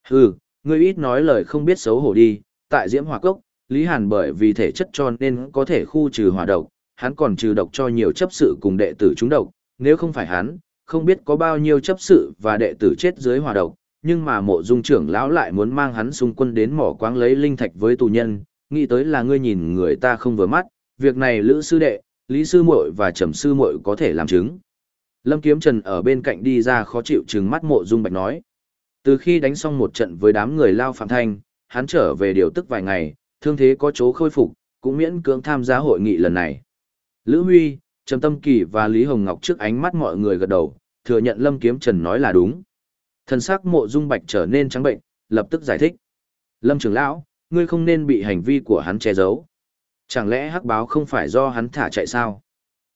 hừ ngươi ít nói lời không biết xấu hổ đi tại diễm hỏa cốc lý hàn bởi vì thể chất cho nên có thể khu trừ hỏa độc hắn còn trừ độc cho nhiều chấp sự cùng đệ tử chúng độc nếu không phải hắn, không biết có bao nhiêu chấp sự và đệ tử chết dưới hỏa độc, nhưng mà mộ dung trưởng lão lại muốn mang hắn xung quân đến mỏ quáng lấy linh thạch với tù nhân, nghĩ tới là ngươi nhìn người ta không vừa mắt, việc này lữ sư đệ, lý sư muội và trầm sư muội có thể làm chứng. Lâm Kiếm Trần ở bên cạnh đi ra khó chịu trừng mắt mộ dung bạch nói. Từ khi đánh xong một trận với đám người lao phạm thanh, hắn trở về điều tức vài ngày, thương thế có chỗ khôi phục, cũng miễn cưỡng tham gia hội nghị lần này. Lữ Huy, Trầm Tâm Kỳ và Lý Hồng Ngọc trước ánh mắt mọi người gật đầu, thừa nhận Lâm Kiếm Trần nói là đúng. Thần sắc mộ dung bạch trở nên trắng bệnh, lập tức giải thích. Lâm trưởng lão, ngươi không nên bị hành vi của hắn che giấu. Chẳng lẽ hắc báo không phải do hắn thả chạy sao?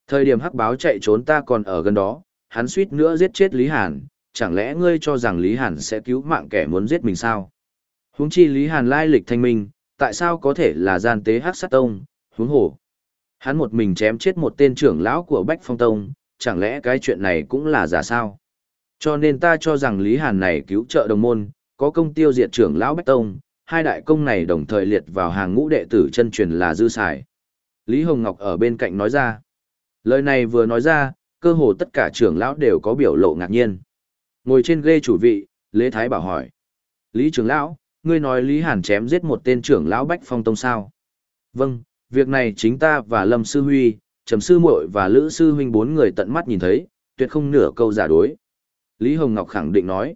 Thời điểm hắc báo chạy trốn ta còn ở gần đó, hắn suýt nữa giết chết Lý Hàn, chẳng lẽ ngươi cho rằng Lý Hàn sẽ cứu mạng kẻ muốn giết mình sao? Huống chi Lý Hàn lai lịch thanh minh, tại sao có thể là gian tế hắc sát tông, huống hồ. Hắn một mình chém chết một tên trưởng lão của Bách Phong Tông, chẳng lẽ cái chuyện này cũng là giả sao? Cho nên ta cho rằng Lý Hàn này cứu trợ đồng môn, có công tiêu diệt trưởng lão Bách Tông, hai đại công này đồng thời liệt vào hàng ngũ đệ tử chân truyền là dư xài. Lý Hồng Ngọc ở bên cạnh nói ra. Lời này vừa nói ra, cơ hồ tất cả trưởng lão đều có biểu lộ ngạc nhiên. Ngồi trên ghê chủ vị, Lê Thái bảo hỏi. Lý trưởng lão, ngươi nói Lý Hàn chém giết một tên trưởng lão Bách Phong Tông sao? Vâng, việc này chính ta và Lâm Sư Huy, Trầm Sư Muội và Lữ Sư Huynh bốn người tận mắt nhìn thấy, tuyệt không nửa câu giả đối. Lý Hồng Ngọc khẳng định nói.